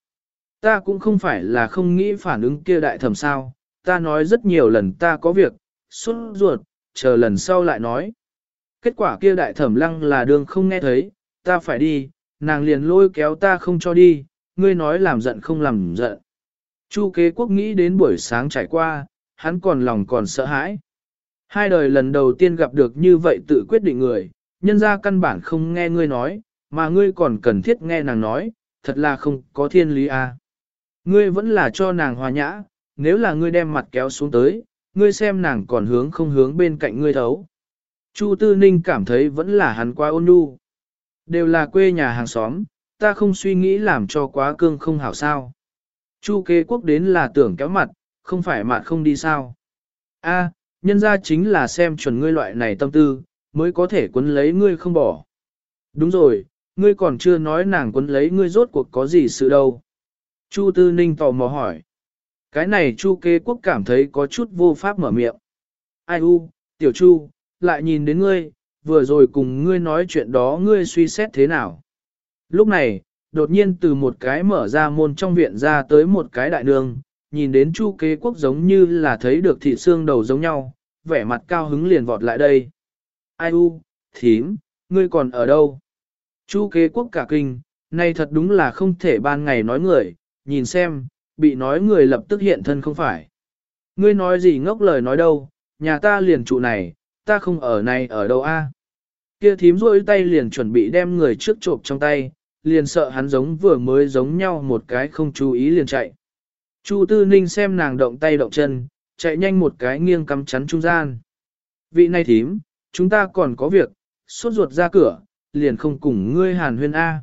Ta cũng không phải là không nghĩ phản ứng kia đại thẩm sao, ta nói rất nhiều lần ta có việc, xuất ruột, chờ lần sau lại nói. Kết quả kia đại thẩm lăng là đường không nghe thấy, ta phải đi, nàng liền lôi kéo ta không cho đi, ngươi nói làm giận không làm giận. Chu kế quốc nghĩ đến buổi sáng trải qua, hắn còn lòng còn sợ hãi. Hai đời lần đầu tiên gặp được như vậy tự quyết định người, nhân ra căn bản không nghe ngươi nói, mà ngươi còn cần thiết nghe nàng nói, thật là không có thiên lý. À. Ngươi vẫn là cho nàng hòa nhã, nếu là ngươi đem mặt kéo xuống tới, ngươi xem nàng còn hướng không hướng bên cạnh ngươi thấu. Chu Tư Ninh cảm thấy vẫn là hắn quá ôn nhu. Đều là quê nhà hàng xóm, ta không suy nghĩ làm cho quá cương không hảo sao. Chu kế quốc đến là tưởng kéo mặt, không phải mặt không đi sao. A, nhân ra chính là xem chuẩn ngươi loại này tâm tư, mới có thể quấn lấy ngươi không bỏ. Đúng rồi, ngươi còn chưa nói nàng quấn lấy ngươi rốt cuộc có gì sự đâu. Chu Tư Ninh tò mò hỏi. Cái này Chu kế quốc cảm thấy có chút vô pháp mở miệng. Ai u, tiểu Chu, lại nhìn đến ngươi, vừa rồi cùng ngươi nói chuyện đó ngươi suy xét thế nào. Lúc này, đột nhiên từ một cái mở ra môn trong viện ra tới một cái đại đường, nhìn đến Chu kế quốc giống như là thấy được thị xương đầu giống nhau, vẻ mặt cao hứng liền vọt lại đây. Ai u, thím, ngươi còn ở đâu? Chu kế quốc cả kinh, nay thật đúng là không thể ban ngày nói người, nhìn xem, bị nói người lập tức hiện thân không phải. Ngươi nói gì ngốc lời nói đâu, nhà ta liền trụ này, ta không ở này ở đâu a? Kia thím rôi tay liền chuẩn bị đem người trước chộp trong tay, liền sợ hắn giống vừa mới giống nhau một cái không chú ý liền chạy. Chu Tư Ninh xem nàng động tay động chân, chạy nhanh một cái nghiêng cắm chắn trung gian. Vị này thím, chúng ta còn có việc, sốt ruột ra cửa, liền không cùng ngươi hàn huyên A.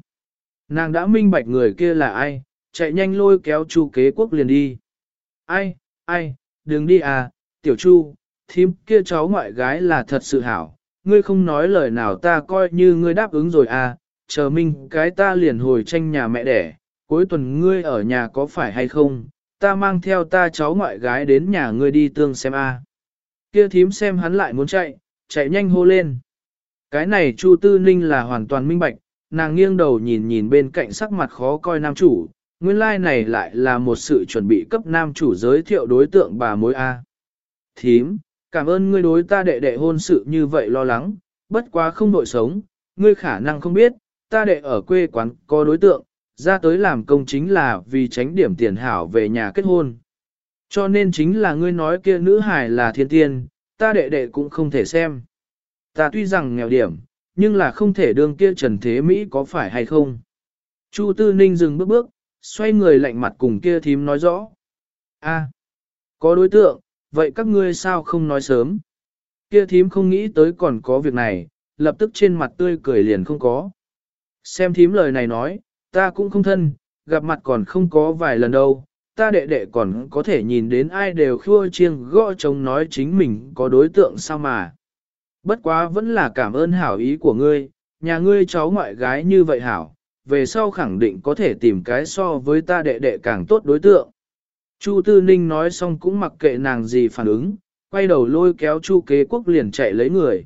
Nàng đã minh bạch người kia là ai, chạy nhanh lôi kéo Chu kế quốc liền đi. Ai, ai, đừng đi à, tiểu Chu, thím kia cháu ngoại gái là thật sự hảo, ngươi không nói lời nào ta coi như ngươi đáp ứng rồi à, chờ minh cái ta liền hồi tranh nhà mẹ đẻ, cuối tuần ngươi ở nhà có phải hay không, ta mang theo ta cháu ngoại gái đến nhà ngươi đi tương xem a. Kia thím xem hắn lại muốn chạy, chạy nhanh hô lên. Cái này Chu Tư Ninh là hoàn toàn minh bạch, nàng nghiêng đầu nhìn nhìn bên cạnh sắc mặt khó coi nam chủ, nguyên lai like này lại là một sự chuẩn bị cấp nam chủ giới thiệu đối tượng bà mối A. Thím, cảm ơn ngươi đối ta đệ đệ hôn sự như vậy lo lắng, bất quá không đội sống, ngươi khả năng không biết, ta đệ ở quê quán có đối tượng, ra tới làm công chính là vì tránh điểm tiền hảo về nhà kết hôn. Cho nên chính là ngươi nói kia nữ hài là thiên tiên, ta đệ đệ cũng không thể xem. Ta tuy rằng nghèo điểm, nhưng là không thể đương kia trần thế Mỹ có phải hay không. Chu Tư Ninh dừng bước bước, xoay người lạnh mặt cùng kia thím nói rõ. a có đối tượng, vậy các ngươi sao không nói sớm? Kia thím không nghĩ tới còn có việc này, lập tức trên mặt tươi cười liền không có. Xem thím lời này nói, ta cũng không thân, gặp mặt còn không có vài lần đâu, ta đệ đệ còn có thể nhìn đến ai đều khua chiêng gõ chồng nói chính mình có đối tượng sao mà. Bất quá vẫn là cảm ơn hảo ý của ngươi, nhà ngươi cháu ngoại gái như vậy hảo, về sau khẳng định có thể tìm cái so với ta đệ đệ càng tốt đối tượng. Chu Tư Ninh nói xong cũng mặc kệ nàng gì phản ứng, quay đầu lôi kéo Chu Kế Quốc liền chạy lấy người.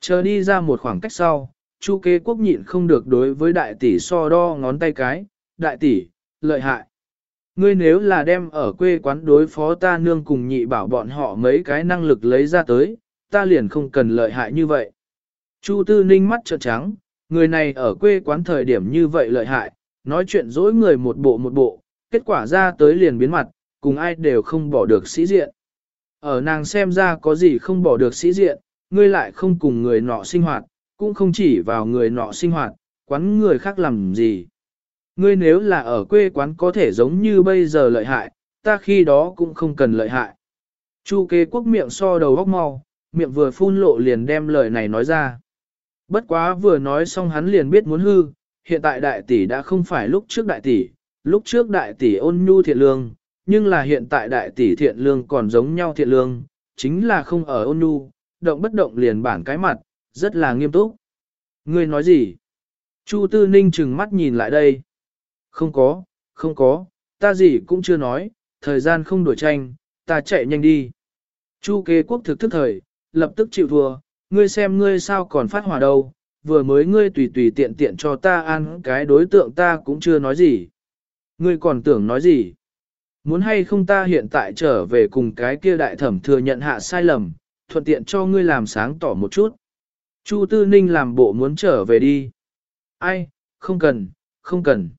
Chờ đi ra một khoảng cách sau, Chu Kế Quốc nhịn không được đối với đại tỷ so đo ngón tay cái, đại tỷ, lợi hại. Ngươi nếu là đem ở quê quán đối phó ta nương cùng nhị bảo bọn họ mấy cái năng lực lấy ra tới, ta liền không cần lợi hại như vậy. Chu Tư Ninh mắt trợn trắng, người này ở quê quán thời điểm như vậy lợi hại, nói chuyện dối người một bộ một bộ, kết quả ra tới liền biến mặt, cùng ai đều không bỏ được sĩ diện. Ở nàng xem ra có gì không bỏ được sĩ diện, ngươi lại không cùng người nọ sinh hoạt, cũng không chỉ vào người nọ sinh hoạt, quán người khác làm gì. Ngươi nếu là ở quê quán có thể giống như bây giờ lợi hại, ta khi đó cũng không cần lợi hại. Chu kế quốc miệng so đầu góc mau, miệng vừa phun lộ liền đem lời này nói ra. Bất quá vừa nói xong hắn liền biết muốn hư, hiện tại đại tỷ đã không phải lúc trước đại tỷ, lúc trước đại tỷ ôn nhu thiện lương, nhưng là hiện tại đại tỷ thiện lương còn giống nhau thiện lương, chính là không ở ôn nhu, động bất động liền bản cái mặt, rất là nghiêm túc. Ngươi nói gì? Chu Tư Ninh chừng mắt nhìn lại đây. Không có, không có, ta gì cũng chưa nói, thời gian không đổi tranh, ta chạy nhanh đi. Chu kế quốc thực thức thời, lập tức chịu thua, ngươi xem ngươi sao còn phát hỏa đâu, vừa mới ngươi tùy tùy tiện tiện cho ta ăn cái đối tượng ta cũng chưa nói gì. Ngươi còn tưởng nói gì? Muốn hay không ta hiện tại trở về cùng cái kia đại thẩm thừa nhận hạ sai lầm, thuận tiện cho ngươi làm sáng tỏ một chút. Chu Tư Ninh làm bộ muốn trở về đi. Ai, không cần, không cần.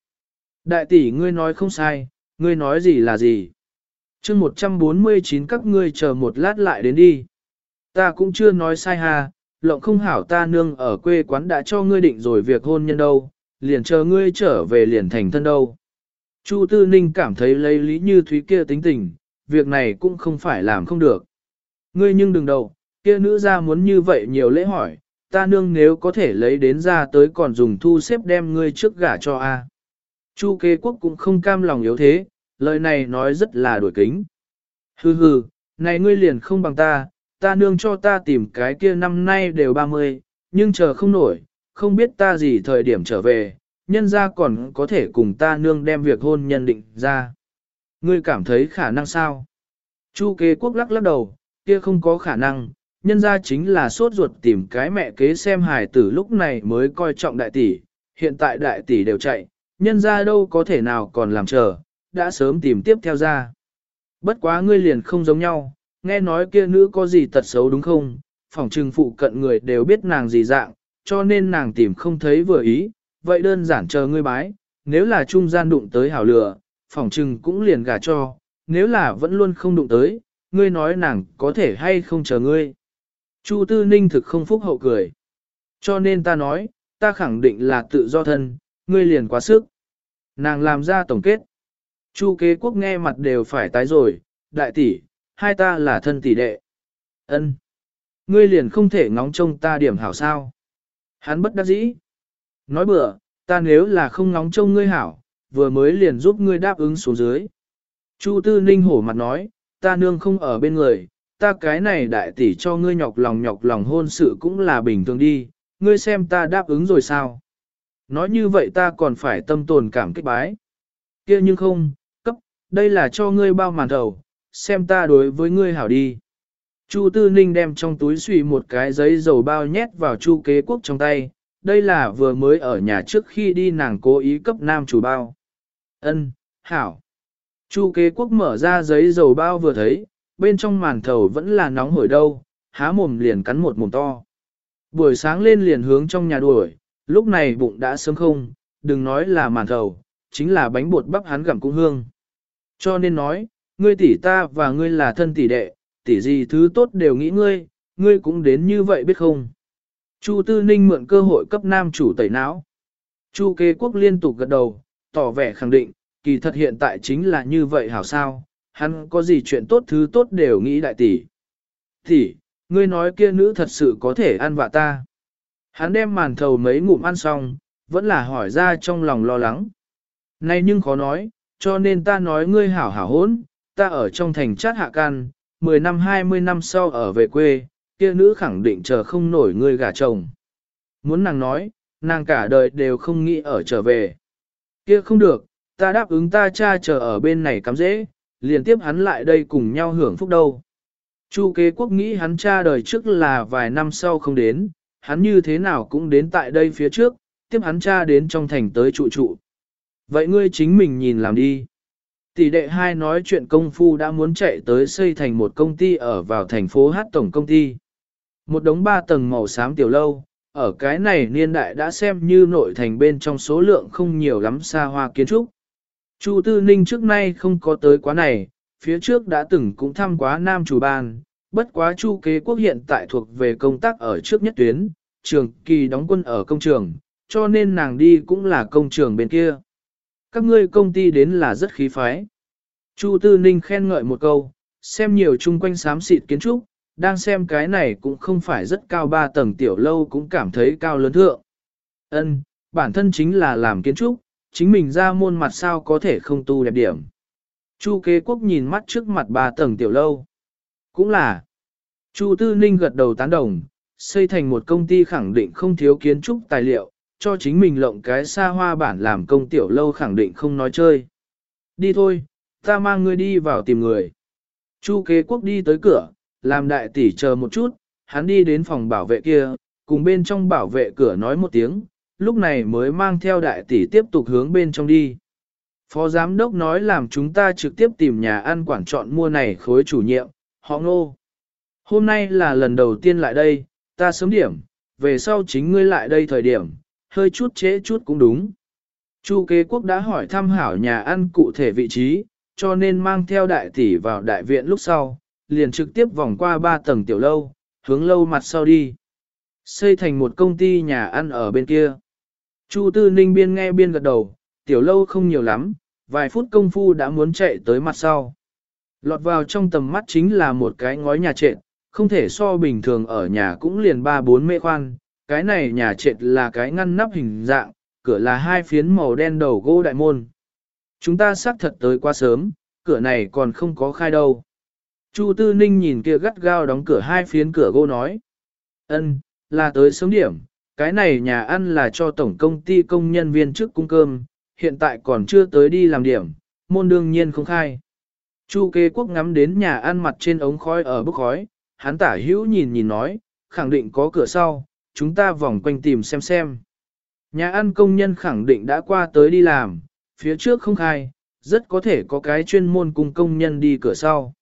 Đại tỷ ngươi nói không sai, ngươi nói gì là gì. chương 149 các ngươi chờ một lát lại đến đi. Ta cũng chưa nói sai ha, lộng không hảo ta nương ở quê quán đã cho ngươi định rồi việc hôn nhân đâu, liền chờ ngươi trở về liền thành thân đâu. Chu Tư Ninh cảm thấy lấy lý như thúy kia tính tình, việc này cũng không phải làm không được. Ngươi nhưng đừng đầu, kia nữ ra muốn như vậy nhiều lễ hỏi, ta nương nếu có thể lấy đến ra tới còn dùng thu xếp đem ngươi trước gả cho a. Chu kế quốc cũng không cam lòng yếu thế, lời này nói rất là đuổi kính. Hừ hừ, này ngươi liền không bằng ta, ta nương cho ta tìm cái kia năm nay đều 30, nhưng chờ không nổi, không biết ta gì thời điểm trở về, nhân ra còn có thể cùng ta nương đem việc hôn nhân định ra. Ngươi cảm thấy khả năng sao? Chu kế quốc lắc lắc đầu, kia không có khả năng, nhân ra chính là sốt ruột tìm cái mẹ kế xem hài tử lúc này mới coi trọng đại tỷ, hiện tại đại tỷ đều chạy, nhân ra đâu có thể nào còn làm chờ, đã sớm tìm tiếp theo ra. Bất quá ngươi liền không giống nhau, nghe nói kia nữ có gì tật xấu đúng không, phòng trừng phụ cận người đều biết nàng gì dạng, cho nên nàng tìm không thấy vừa ý, vậy đơn giản chờ ngươi bái, nếu là trung gian đụng tới hảo lửa, phòng trừng cũng liền gả cho, nếu là vẫn luôn không đụng tới, ngươi nói nàng có thể hay không chờ ngươi. Chu Tư Ninh thực không phúc hậu cười. Cho nên ta nói, ta khẳng định là tự do thân, ngươi liền quá sức. Nàng làm ra tổng kết. Chu kế quốc nghe mặt đều phải tái rồi, đại tỷ, hai ta là thân tỷ đệ. Ân, Ngươi liền không thể ngóng trông ta điểm hảo sao. Hắn bất đắc dĩ. Nói bừa, ta nếu là không ngóng trông ngươi hảo, vừa mới liền giúp ngươi đáp ứng xuống dưới. Chu Tư Ninh hổ mặt nói, ta nương không ở bên người, ta cái này đại tỷ cho ngươi nhọc lòng nhọc lòng hôn sự cũng là bình thường đi, ngươi xem ta đáp ứng rồi sao. Nói như vậy ta còn phải tâm tồn cảm kích bái. kia nhưng không, cấp, đây là cho ngươi bao màn đầu, xem ta đối với ngươi hảo đi. Chu Tư Ninh đem trong túi suy một cái giấy dầu bao nhét vào Chu Kế Quốc trong tay, đây là vừa mới ở nhà trước khi đi nàng cố ý cấp nam chủ bao. Ân, hảo. Chu Kế Quốc mở ra giấy dầu bao vừa thấy, bên trong màn thầu vẫn là nóng hổi đâu, há mồm liền cắn một mồm to. Buổi sáng lên liền hướng trong nhà đuổi, lúc này bụng đã sớm không, đừng nói là màn thầu, chính là bánh bột bắp hắn gặm cũng hương. Cho nên nói, ngươi tỷ ta và ngươi là thân tỷ đệ, tỷ gì thứ tốt đều nghĩ ngươi, ngươi cũng đến như vậy biết không. Chu Tư Ninh mượn cơ hội cấp nam chủ tẩy não. Chu kế quốc liên tục gật đầu, tỏ vẻ khẳng định, kỳ thật hiện tại chính là như vậy hảo sao, hắn có gì chuyện tốt thứ tốt đều nghĩ đại tỷ. Tỷ, ngươi nói kia nữ thật sự có thể ăn vạ ta. Hắn đem màn thầu mấy ngụm ăn xong, vẫn là hỏi ra trong lòng lo lắng. Này nhưng khó nói, cho nên ta nói ngươi hảo hảo hốn, ta ở trong thành chát hạ can, 10 năm 20 năm sau ở về quê, kia nữ khẳng định chờ không nổi ngươi gả chồng. Muốn nàng nói, nàng cả đời đều không nghĩ ở trở về. Kia không được, ta đáp ứng ta cha chờ ở bên này cắm dễ, liền tiếp hắn lại đây cùng nhau hưởng phúc đâu. Chu kế quốc nghĩ hắn cha đời trước là vài năm sau không đến, hắn như thế nào cũng đến tại đây phía trước, tiếp hắn cha đến trong thành tới trụ trụ. Vậy ngươi chính mình nhìn làm đi. Tỷ đệ hai nói chuyện công phu đã muốn chạy tới xây thành một công ty ở vào thành phố Hát Tổng Công ty. Một đống ba tầng màu xám tiểu lâu, ở cái này niên đại đã xem như nội thành bên trong số lượng không nhiều lắm xa hoa kiến trúc. Chu Tư Ninh trước nay không có tới quá này, phía trước đã từng cũng thăm quá nam chủ ban, bất quá Chu Kế Quốc hiện tại thuộc về công tác ở trước nhất tuyến, trường kỳ đóng quân ở công trường, cho nên nàng đi cũng là công trường bên kia. Các ngươi công ty đến là rất khí phái. Chu Tư Ninh khen ngợi một câu, xem nhiều chung quanh xám xịt kiến trúc, đang xem cái này cũng không phải rất cao ba tầng tiểu lâu cũng cảm thấy cao lớn thượng. Ân, bản thân chính là làm kiến trúc, chính mình ra môn mặt sao có thể không tu đẹp điểm. Chu kế quốc nhìn mắt trước mặt ba tầng tiểu lâu. Cũng là. Chu Tư Ninh gật đầu tán đồng, xây thành một công ty khẳng định không thiếu kiến trúc tài liệu, cho chính mình lộng cái xa hoa bản làm công tiểu lâu khẳng định không nói chơi. Đi thôi, ta mang ngươi đi vào tìm người. Chu kế quốc đi tới cửa, làm đại tỷ chờ một chút, hắn đi đến phòng bảo vệ kia, cùng bên trong bảo vệ cửa nói một tiếng, lúc này mới mang theo đại tỷ tiếp tục hướng bên trong đi. Phó giám đốc nói làm chúng ta trực tiếp tìm nhà ăn quản chọn mua này khối chủ nhiệm, họ ngô. Hôm nay là lần đầu tiên lại đây, ta sớm điểm, về sau chính ngươi lại đây thời điểm, hơi chút trễ chút cũng đúng. Chu kế quốc đã hỏi thăm hảo nhà ăn cụ thể vị trí, cho nên mang theo đại tỷ vào đại viện lúc sau, liền trực tiếp vòng qua ba tầng tiểu lâu, hướng lâu mặt sau đi. Xây thành một công ty nhà ăn ở bên kia. Chu tư ninh biên nghe biên gật đầu, tiểu lâu không nhiều lắm, vài phút công phu đã muốn chạy tới mặt sau. Lọt vào trong tầm mắt chính là một cái ngói nhà trệt, không thể so bình thường ở nhà cũng liền ba bốn mê khoan, cái này nhà trệt là cái ngăn nắp hình dạng, cửa là hai phiến màu đen đầu gỗ đại môn. Chúng ta xác thật tới quá sớm, cửa này còn không có khai đâu. Chu Tư Ninh nhìn kia gắt gao đóng cửa hai phiến cửa gỗ nói. ân là tới sớm điểm, cái này nhà ăn là cho tổng công ty công nhân viên trước cung cơm, hiện tại còn chưa tới đi làm điểm, môn đương nhiên không khai. Chu kế quốc ngắm đến nhà ăn mặt trên ống khói ở bức khói, hắn tả hữu nhìn nhìn nói, khẳng định có cửa sau, chúng ta vòng quanh tìm xem xem. Nhà ăn công nhân khẳng định đã qua tới đi làm, phía trước không khai, rất có thể có cái chuyên môn cùng công nhân đi cửa sau.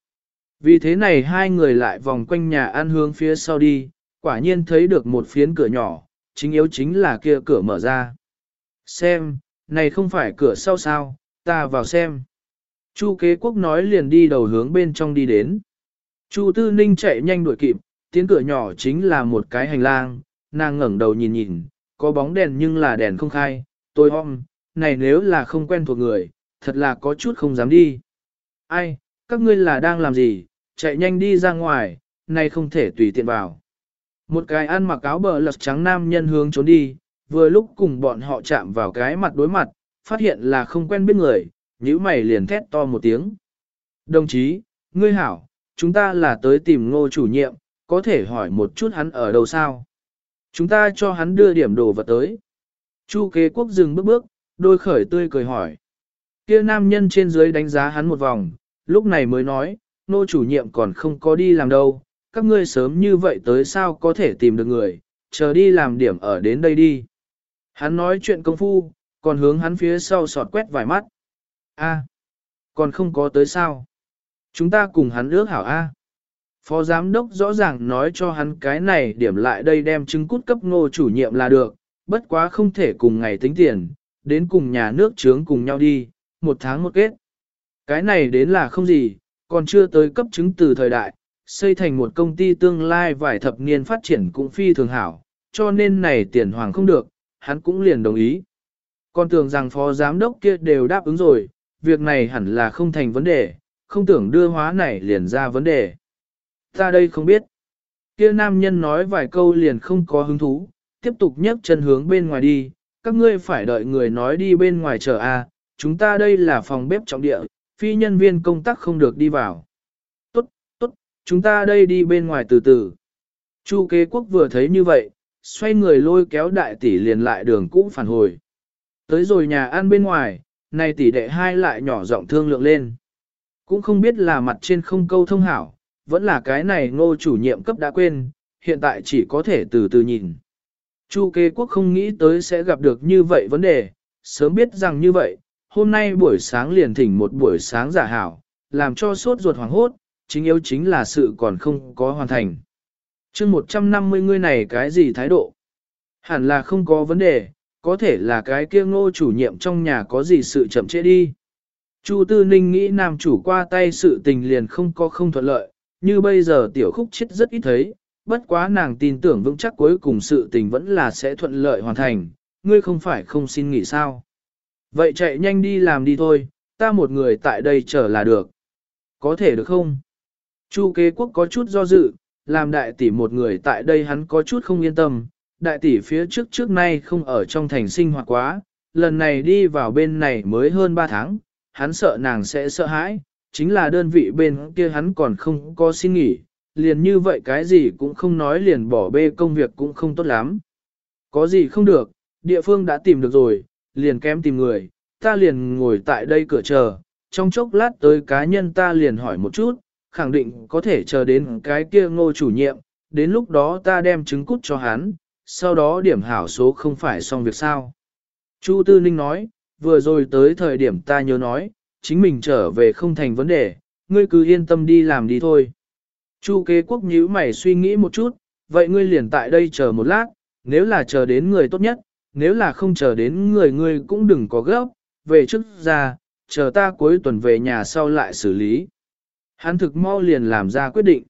Vì thế này hai người lại vòng quanh nhà ăn hướng phía sau đi, quả nhiên thấy được một phiến cửa nhỏ, chính yếu chính là kia cửa mở ra. Xem, này không phải cửa sau sao, ta vào xem. Chu kế quốc nói liền đi đầu hướng bên trong đi đến. Chu tư ninh chạy nhanh đuổi kịp, tiến cửa nhỏ chính là một cái hành lang, nàng ngẩng đầu nhìn nhìn, có bóng đèn nhưng là đèn không khai, tôi hôm, này nếu là không quen thuộc người, thật là có chút không dám đi. Ai, các ngươi là đang làm gì, chạy nhanh đi ra ngoài, này không thể tùy tiện vào. Một cái ăn mặc áo bờ lật trắng nam nhân hướng trốn đi, vừa lúc cùng bọn họ chạm vào cái mặt đối mặt, phát hiện là không quen biết người, nhíu mày liền thét to một tiếng. Đồng chí, ngươi hảo, chúng ta là tới tìm ngô chủ nhiệm, có thể hỏi một chút hắn ở đâu sao? Chúng ta cho hắn đưa điểm đồ vật tới. Chu kế quốc dừng bước bước, đôi khởi tươi cười hỏi. Kia nam nhân trên dưới đánh giá hắn một vòng, lúc này mới nói, nô chủ nhiệm còn không có đi làm đâu, các ngươi sớm như vậy tới sao có thể tìm được người, chờ đi làm điểm ở đến đây đi. Hắn nói chuyện công phu, còn hướng hắn phía sau sọt quét vài mắt. A, còn không có tới sao? Chúng ta cùng hắn ước hảo A. Phó giám đốc rõ ràng nói cho hắn cái này điểm lại đây đem chứng cút cấp ngô chủ nhiệm là được, bất quá không thể cùng ngày tính tiền, đến cùng nhà nước trướng cùng nhau đi, một tháng một kết. Cái này đến là không gì, còn chưa tới cấp chứng từ thời đại, xây thành một công ty tương lai vài thập niên phát triển cũng phi thường hảo, cho nên này tiền hoàng không được, hắn cũng liền đồng ý. Còn tưởng rằng phó giám đốc kia đều đáp ứng rồi, việc này hẳn là không thành vấn đề, không tưởng đưa hóa này liền ra vấn đề. Ta đây không biết. Kia nam nhân nói vài câu liền không có hứng thú, tiếp tục nhấc chân hướng bên ngoài đi, các ngươi phải đợi người nói đi bên ngoài chờ a, chúng ta đây là phòng bếp trọng địa, phi nhân viên công tác không được đi vào. Tốt, tốt, chúng ta đây đi bên ngoài từ từ. Chu kế quốc vừa thấy như vậy, xoay người lôi kéo đại tỷ liền lại đường cũ phản hồi. Tới rồi nhà ăn bên ngoài, này tỷ đệ hai lại nhỏ giọng thương lượng lên. Cũng không biết là mặt trên không câu thông hảo, vẫn là cái này ngô chủ nhiệm cấp đã quên, hiện tại chỉ có thể từ từ nhìn. Chu kế quốc không nghĩ tới sẽ gặp được như vậy vấn đề, sớm biết rằng như vậy, hôm nay buổi sáng liền thỉnh một buổi sáng giả hảo, làm cho sốt ruột hoàng hốt, chính yếu chính là sự còn không có hoàn thành. chương 150 người này cái gì thái độ? Hẳn là không có vấn đề, có thể là cái kia ngô chủ nhiệm trong nhà có gì sự chậm trễ đi. Chu Tư Ninh nghĩ nam chủ qua tay sự tình liền không có không thuận lợi, như bây giờ tiểu khúc chết rất ít thấy, bất quá nàng tin tưởng vững chắc cuối cùng sự tình vẫn là sẽ thuận lợi hoàn thành, ngươi không phải không xin nghỉ sao. Vậy chạy nhanh đi làm đi thôi, ta một người tại đây chờ là được. Có thể được không? Chu kế quốc có chút do dự, làm đại tỷ một người tại đây hắn có chút không yên tâm, đại tỷ phía trước trước nay không ở trong thành sinh hoạt quá, lần này đi vào bên này mới hơn 3 tháng, hắn sợ nàng sẽ sợ hãi, chính là đơn vị bên kia hắn còn không có xin nghỉ, liền như vậy cái gì cũng không nói liền bỏ bê công việc cũng không tốt lắm. Có gì không được, địa phương đã tìm được rồi, liền kém tìm người, ta liền ngồi tại đây cửa chờ, trong chốc lát tới cá nhân ta liền hỏi một chút, khẳng định có thể chờ đến cái kia ngô chủ nhiệm, đến lúc đó ta đem trứng cút cho hắn, sau đó điểm hảo số không phải xong việc sao. Chu Tư Ninh nói, vừa rồi tới thời điểm ta nhớ nói, chính mình trở về không thành vấn đề, ngươi cứ yên tâm đi làm đi thôi. Chu kế quốc nhíu mày suy nghĩ một chút, vậy ngươi liền tại đây chờ một lát, nếu là chờ đến người tốt nhất, nếu là không chờ đến người ngươi cũng đừng có gấp, về trước ra, chờ ta cuối tuần về nhà sau lại xử lý. Hắn thực mau liền làm ra quyết định.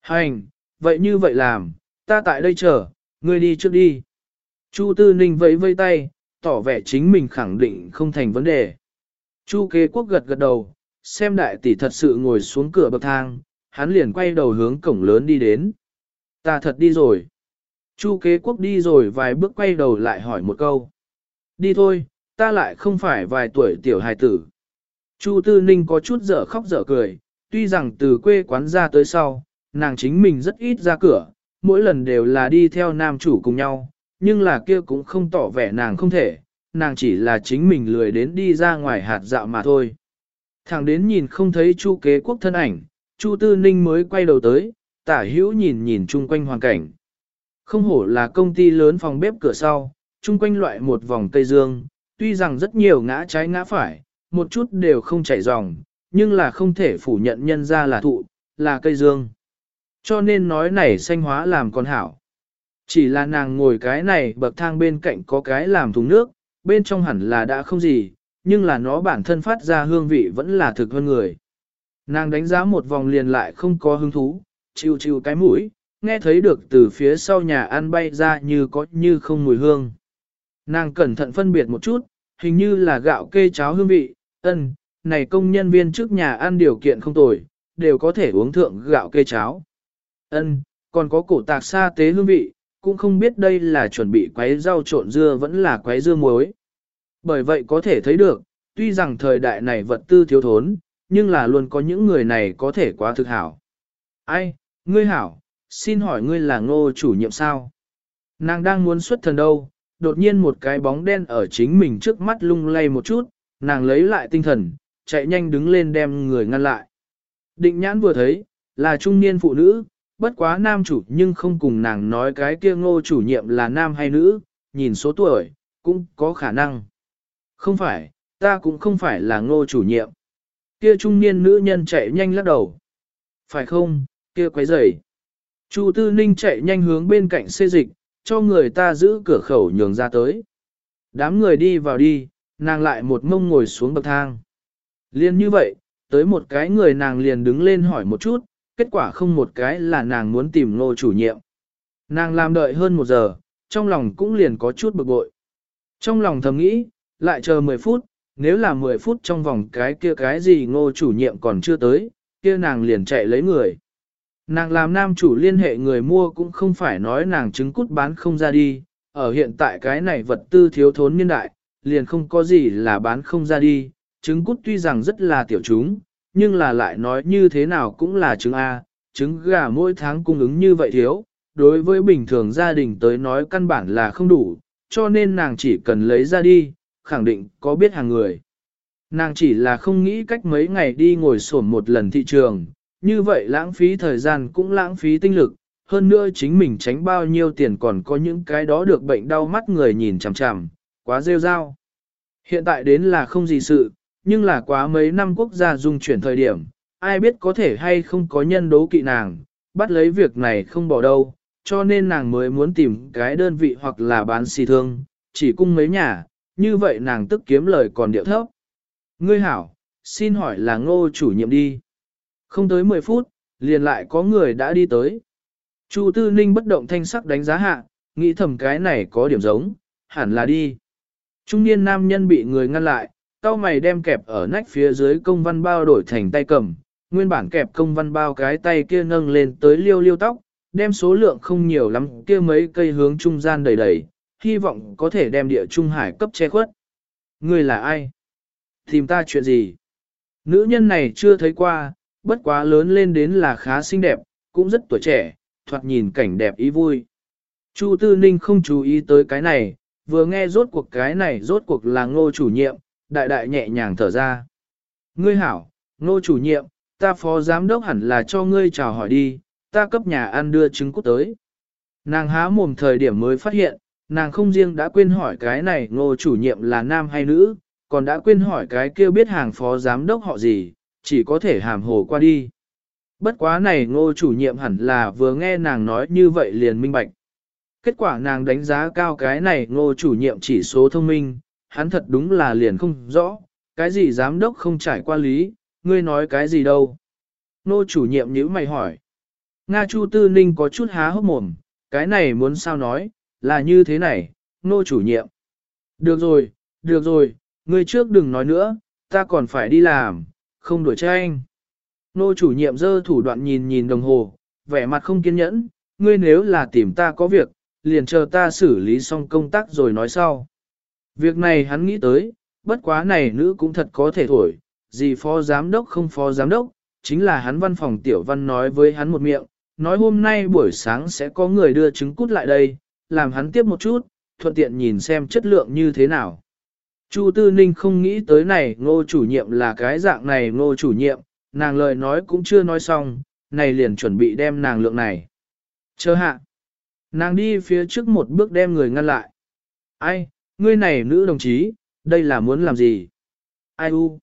Hành, vậy như vậy làm, ta tại đây chờ, ngươi đi trước đi. Chu Tư Ninh vẫy vây tay, tỏ vẻ chính mình khẳng định không thành vấn đề. Chu kế quốc gật gật đầu, xem đại tỷ thật sự ngồi xuống cửa bậc thang, hắn liền quay đầu hướng cổng lớn đi đến. Ta thật đi rồi. Chu kế quốc đi rồi vài bước quay đầu lại hỏi một câu. Đi thôi, ta lại không phải vài tuổi tiểu hài tử. Chu Tư Ninh có chút dở khóc dở cười, tuy rằng từ quê quán ra tới sau, nàng chính mình rất ít ra cửa, mỗi lần đều là đi theo nam chủ cùng nhau, nhưng là kia cũng không tỏ vẻ nàng không thể, nàng chỉ là chính mình lười đến đi ra ngoài hạt dạo mà thôi. Thẳng đến nhìn không thấy Chu kế quốc thân ảnh, Chu Tư Ninh mới quay đầu tới, tả hữu nhìn nhìn chung quanh hoàn cảnh. Không hổ là công ty lớn phòng bếp cửa sau, chung quanh loại một vòng cây dương, tuy rằng rất nhiều ngã trái ngã phải, một chút đều không chảy dòng, nhưng là không thể phủ nhận nhân ra là thụ, là cây dương. Cho nên nói này xanh hóa làm con hảo. Chỉ là nàng ngồi cái này bậc thang bên cạnh có cái làm thùng nước, bên trong hẳn là đã không gì, nhưng là nó bản thân phát ra hương vị vẫn là thực hơn người. Nàng đánh giá một vòng liền lại không có hứng thú, chiêu chiêu cái mũi, nghe thấy được từ phía sau nhà ăn bay ra như có như không mùi hương. Nàng cẩn thận phân biệt một chút, hình như là gạo kê cháo hương vị, ân, này công nhân viên trước nhà ăn điều kiện không tồi, đều có thể uống thượng gạo kê cháo. Ân, còn có cổ tạc sa tế hương vị, cũng không biết đây là chuẩn bị quấy rau trộn dưa vẫn là quấy dưa muối. Bởi vậy có thể thấy được, tuy rằng thời đại này vật tư thiếu thốn, nhưng là luôn có những người này có thể quá thực hảo. Ai, ngươi hảo, xin hỏi ngươi là ngô chủ nhiệm sao? Nàng đang muốn xuất thần đâu, đột nhiên một cái bóng đen ở chính mình trước mắt lung lay một chút, nàng lấy lại tinh thần, chạy nhanh đứng lên đem người ngăn lại. Định nhãn vừa thấy, là trung niên phụ nữ, bất quá nam chủ nhưng không cùng nàng nói cái kia ngô chủ nhiệm là nam hay nữ, nhìn số tuổi, cũng có khả năng. Không phải, ta cũng không phải là ngô chủ nhiệm. Kia trung niên nữ nhân chạy nhanh lắc đầu. Phải không, kia quấy rầy. Chu Tư Ninh chạy nhanh hướng bên cạnh xê dịch, cho người ta giữ cửa khẩu nhường ra tới. Đám người đi vào đi, nàng lại một mông ngồi xuống bậc thang. Liên như vậy, tới một cái người nàng liền đứng lên hỏi một chút, kết quả không một cái là nàng muốn tìm ngô chủ nhiệm. Nàng làm đợi hơn một giờ, trong lòng cũng liền có chút bực bội. Trong lòng thầm nghĩ, lại chờ 10 phút, nếu là 10 phút trong vòng cái kia cái gì ngô chủ nhiệm còn chưa tới, kia nàng liền chạy lấy người. Nàng làm nam chủ liên hệ người mua cũng không phải nói nàng trứng cút bán không ra đi, ở hiện tại cái này vật tư thiếu thốn niên đại, liền không có gì là bán không ra đi, trứng cút tuy rằng rất là tiểu chúng, nhưng là lại nói như thế nào cũng là trứng A, trứng gà mỗi tháng cung ứng như vậy thiếu, đối với bình thường gia đình tới nói căn bản là không đủ, cho nên nàng chỉ cần lấy ra đi, khẳng định có biết hàng người. Nàng chỉ là không nghĩ cách mấy ngày đi ngồi sổm một lần thị trường, như vậy lãng phí thời gian cũng lãng phí tinh lực, hơn nữa chính mình tránh bao nhiêu tiền còn có những cái đó được bệnh đau mắt người nhìn chằm chằm, quá rêu rao. Hiện tại đến là không gì sự, nhưng là quá mấy năm quốc gia dung chuyển thời điểm, ai biết có thể hay không có nhân đố kỵ nàng, bắt lấy việc này không bỏ đâu, cho nên nàng mới muốn tìm cái đơn vị hoặc là bán xì thương, chỉ cung mấy nhà, như vậy nàng tức kiếm lời còn điệu thấp. Ngươi hảo, xin hỏi là ngô chủ nhiệm đi. Không tới 10 phút, liền lại có người đã đi tới. Chu Tư Ninh bất động thanh sắc đánh giá hạ, nghĩ thầm cái này có điểm giống, hẳn là đi. Trung niên nam nhân bị người ngăn lại, cao mày đem kẹp ở nách phía dưới công văn bao đổi thành tay cầm, nguyên bản kẹp công văn bao cái tay kia nâng lên tới liêu liêu tóc, đem số lượng không nhiều lắm kia mấy cây hướng trung gian đầy đầy, hy vọng có thể đem địa trung hải cấp che khuất. Người là ai? Tìm ta chuyện gì? Nữ nhân này chưa thấy qua, bất quá lớn lên đến là khá xinh đẹp, cũng rất tuổi trẻ, thoạt nhìn cảnh đẹp ý vui. Chu Tư Ninh không chú ý tới cái này, vừa nghe rốt cuộc cái này rốt cuộc là ngô chủ nhiệm, đại đại nhẹ nhàng thở ra. Ngươi hảo, ngô chủ nhiệm, ta phó giám đốc hẳn là cho ngươi chào hỏi đi, ta cấp nhà ăn đưa trứng cút tới. Nàng há mồm thời điểm mới phát hiện, nàng không riêng đã quên hỏi cái này ngô chủ nhiệm là nam hay nữ, còn đã quên hỏi cái kêu biết hàng phó giám đốc họ gì, chỉ có thể hàm hồ qua đi. Bất quá này ngô chủ nhiệm hẳn là vừa nghe nàng nói như vậy liền minh bạch. Kết quả nàng đánh giá cao cái này ngô chủ nhiệm chỉ số thông minh, hắn thật đúng là liền không rõ, cái gì giám đốc không trải qua lý, ngươi nói cái gì đâu. nô chủ nhiệm nhữ mày hỏi. Nga Chu Tư Ninh có chút há hốc mồm, cái này muốn sao nói, là như thế này, nô chủ nhiệm. Được rồi, được rồi, ngươi trước đừng nói nữa, ta còn phải đi làm, không đuổi cho anh Nô chủ nhiệm dơ thủ đoạn nhìn nhìn đồng hồ, vẻ mặt không kiên nhẫn, ngươi nếu là tìm ta có việc, liền chờ ta xử lý xong công tác rồi nói sau. Việc này hắn nghĩ tới, bất quá này nữ cũng thật có thể thổi, gì phó giám đốc không phó giám đốc, chính là hắn văn phòng tiểu văn nói với hắn một miệng, nói hôm nay buổi sáng sẽ có người đưa trứng cút lại đây, làm hắn tiếp một chút, thuận tiện nhìn xem chất lượng như thế nào. Chu Tư Ninh không nghĩ tới này ngô chủ nhiệm là cái dạng này ngô chủ nhiệm, nàng lời nói cũng chưa nói xong, này liền chuẩn bị đem nàng lượng này. Chờ hạ. Nàng đi phía trước một bước đem người ngăn lại. Ai, ngươi này nữ đồng chí, đây là muốn làm gì? Ai u?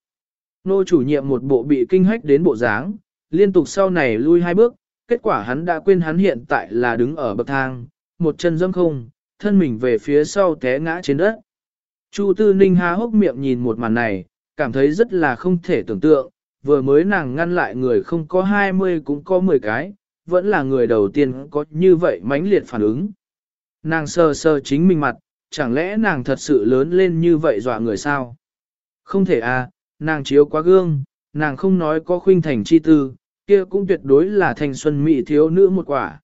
Nô chủ nhiệm một bộ bị kinh hách đến bộ dáng, liên tục sau này lui hai bước, kết quả hắn đã quên hắn hiện tại là đứng ở bậc thang, một chân dâm không, thân mình về phía sau té ngã trên đất. Chu Tư Ninh há hốc miệng nhìn một màn này, cảm thấy rất là không thể tưởng tượng, vừa mới nàng ngăn lại người không có 20 cũng có 10 cái, vẫn là người đầu tiên có như vậy mãnh liệt phản ứng. Nàng sờ sờ chính mình mặt, chẳng lẽ nàng thật sự lớn lên như vậy dọa người sao? Không thể à, nàng chiếu quá gương, nàng không nói có khuynh thành chi tư, kia cũng tuyệt đối là thành xuân mỹ thiếu nữ một quả.